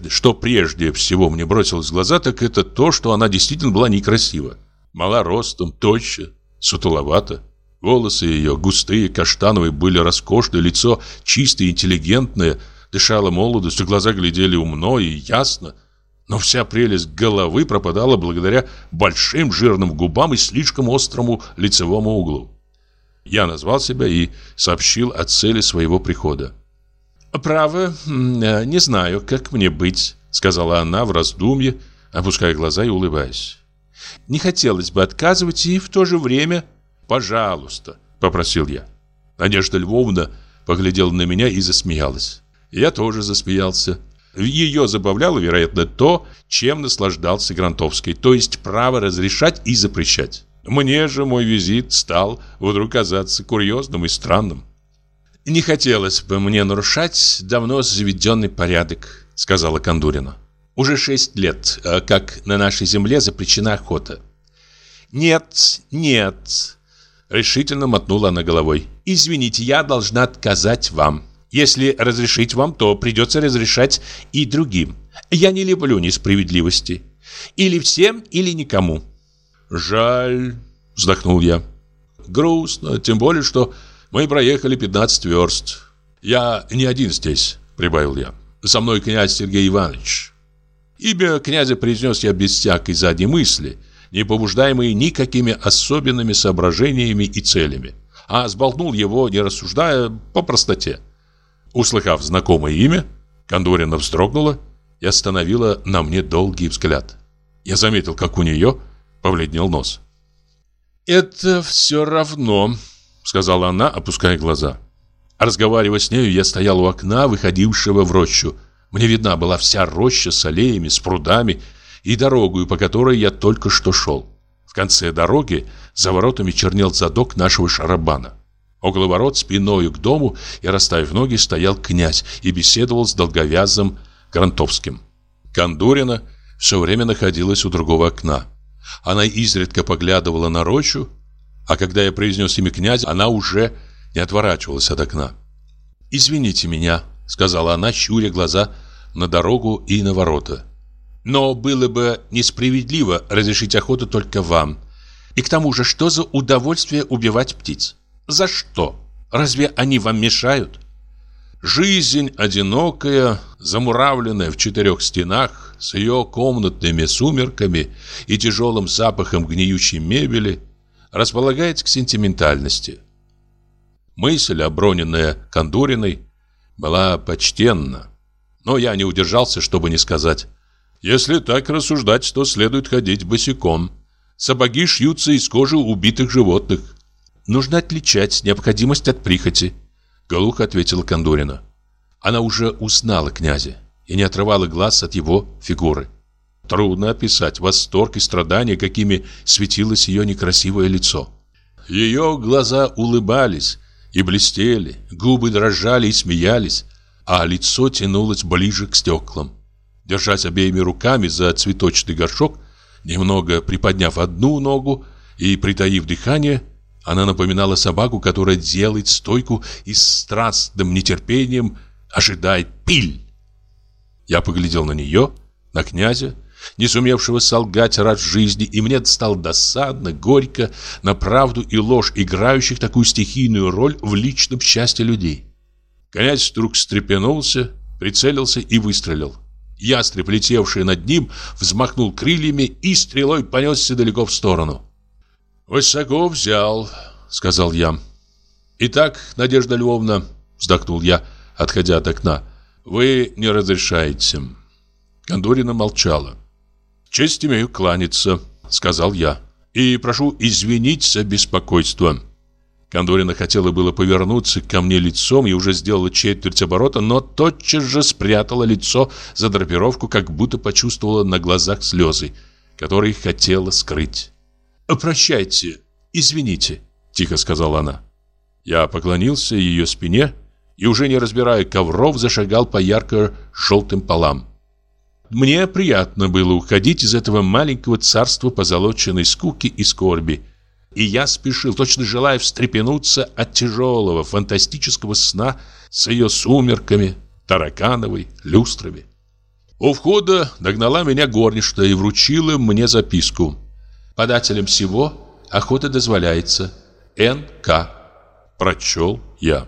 Что прежде всего мне бросилось в глаза, так это то, что она действительно была некрасива. Мала ростом, тоща, сутуловата. Волосы ее, густые, каштановые, были роскошны, лицо чистое, интеллигентное, дышало молодостью, глаза глядели умно и ясно. Но вся прелесть головы пропадала благодаря большим жирным губам и слишком острому лицевому углу. Я назвал себя и сообщил о цели своего прихода. «Право, э, не знаю, как мне быть», — сказала она в раздумье, опуская глаза и улыбаясь. «Не хотелось бы отказывать и в то же время...» «Пожалуйста», — попросил я. Надежда Львовна поглядела на меня и засмеялась. Я тоже засмеялся. Ее забавляло, вероятно, то, чем наслаждался Грантовский, то есть право разрешать и запрещать. Мне же мой визит стал вдруг казаться курьезным и странным. «Не хотелось бы мне нарушать давно заведенный порядок», — сказала Кондурина. «Уже шесть лет, э, как на нашей земле запрещена охота». «Нет, нет», — решительно мотнула она головой. «Извините, я должна отказать вам. Если разрешить вам, то придется разрешать и другим. Я не люблю несправедливости. Или всем, или никому». «Жаль», — вздохнул я. «Грустно, тем более, что мы проехали 15 верст. Я не один здесь, прибавил я. Со мной князь Сергей Иванович. Имя князя произнес я без всякой задней мысли, не побуждаемой никакими особенными соображениями и целями, а сболтнул его, не рассуждая, по простоте. Услыхав знакомое имя, Кондорина вздрогнула и остановила на мне долгий взгляд. Я заметил, как у нее побледнел нос. «Это все равно», сказала она, опуская глаза. Разговаривая с нею, я стоял у окна, выходившего в рощу. Мне видна была вся роща с аллеями, с прудами и дорогой, по которой я только что шел. В конце дороги за воротами чернел задок нашего шарабана. Около ворот спиною к дому и расставив ноги стоял князь и беседовал с долговязым Грантовским. Кондурина все время находилась у другого окна. Она изредка поглядывала на рощу, а когда я произнес имя князя, она уже не отворачивалась от окна. «Извините меня», — сказала она, щуря глаза на дорогу и на ворота. «Но было бы несправедливо разрешить охоту только вам. И к тому же, что за удовольствие убивать птиц? За что? Разве они вам мешают?» Жизнь одинокая, замуравленная в четырех стенах, с ее комнатными сумерками и тяжелым запахом гниющей мебели, располагает к сентиментальности. Мысль, оброненная Кондуриной, была почтенна, но я не удержался, чтобы не сказать. Если так рассуждать, то следует ходить босиком. Сапоги шьются из кожи убитых животных. Нужно отличать необходимость от прихоти, глухо ответила Кондурина. Она уже узнала князя и не отрывала глаз от его фигуры. Трудно описать восторг и страдания, какими светилось ее некрасивое лицо. Ее глаза улыбались и блестели, губы дрожали и смеялись, а лицо тянулось ближе к стеклам. Держась обеими руками за цветочный горшок, немного приподняв одну ногу и притаив дыхание, она напоминала собаку, которая делает стойку и с страстным нетерпением ожидает пиль. Я поглядел на нее, на князя, не сумевшего солгать раз жизни, и мне стало досадно, горько на правду и ложь, играющих такую стихийную роль в личном счастье людей. Князь вдруг встрепенулся, прицелился и выстрелил. Ястреб, летевший над ним, взмахнул крыльями и стрелой понесся далеко в сторону. «Высоко взял», — сказал я. «Итак, Надежда Львовна», — вздохнул я, отходя от окна, — «вы не разрешаете». Кондорина молчала. «Честь имею кланяться», — сказал я. «И прошу извинить за беспокойство». Кондорина хотела было повернуться ко мне лицом и уже сделала четверть оборота, но тотчас же спрятала лицо за драпировку, как будто почувствовала на глазах слезы, которые хотела скрыть. «Прощайте, извините», — тихо сказала она. Я поклонился ее спине и, уже не разбирая ковров, зашагал по ярко-желтым полам. Мне приятно было уходить из этого маленького царства позолоченной скуки и скорби. И я спешил, точно желая встрепенуться от тяжелого фантастического сна с ее сумерками, таракановой, люстрами. У входа догнала меня горничная и вручила мне записку. Подателем всего охота дозволяется. Н.К. Прочел я.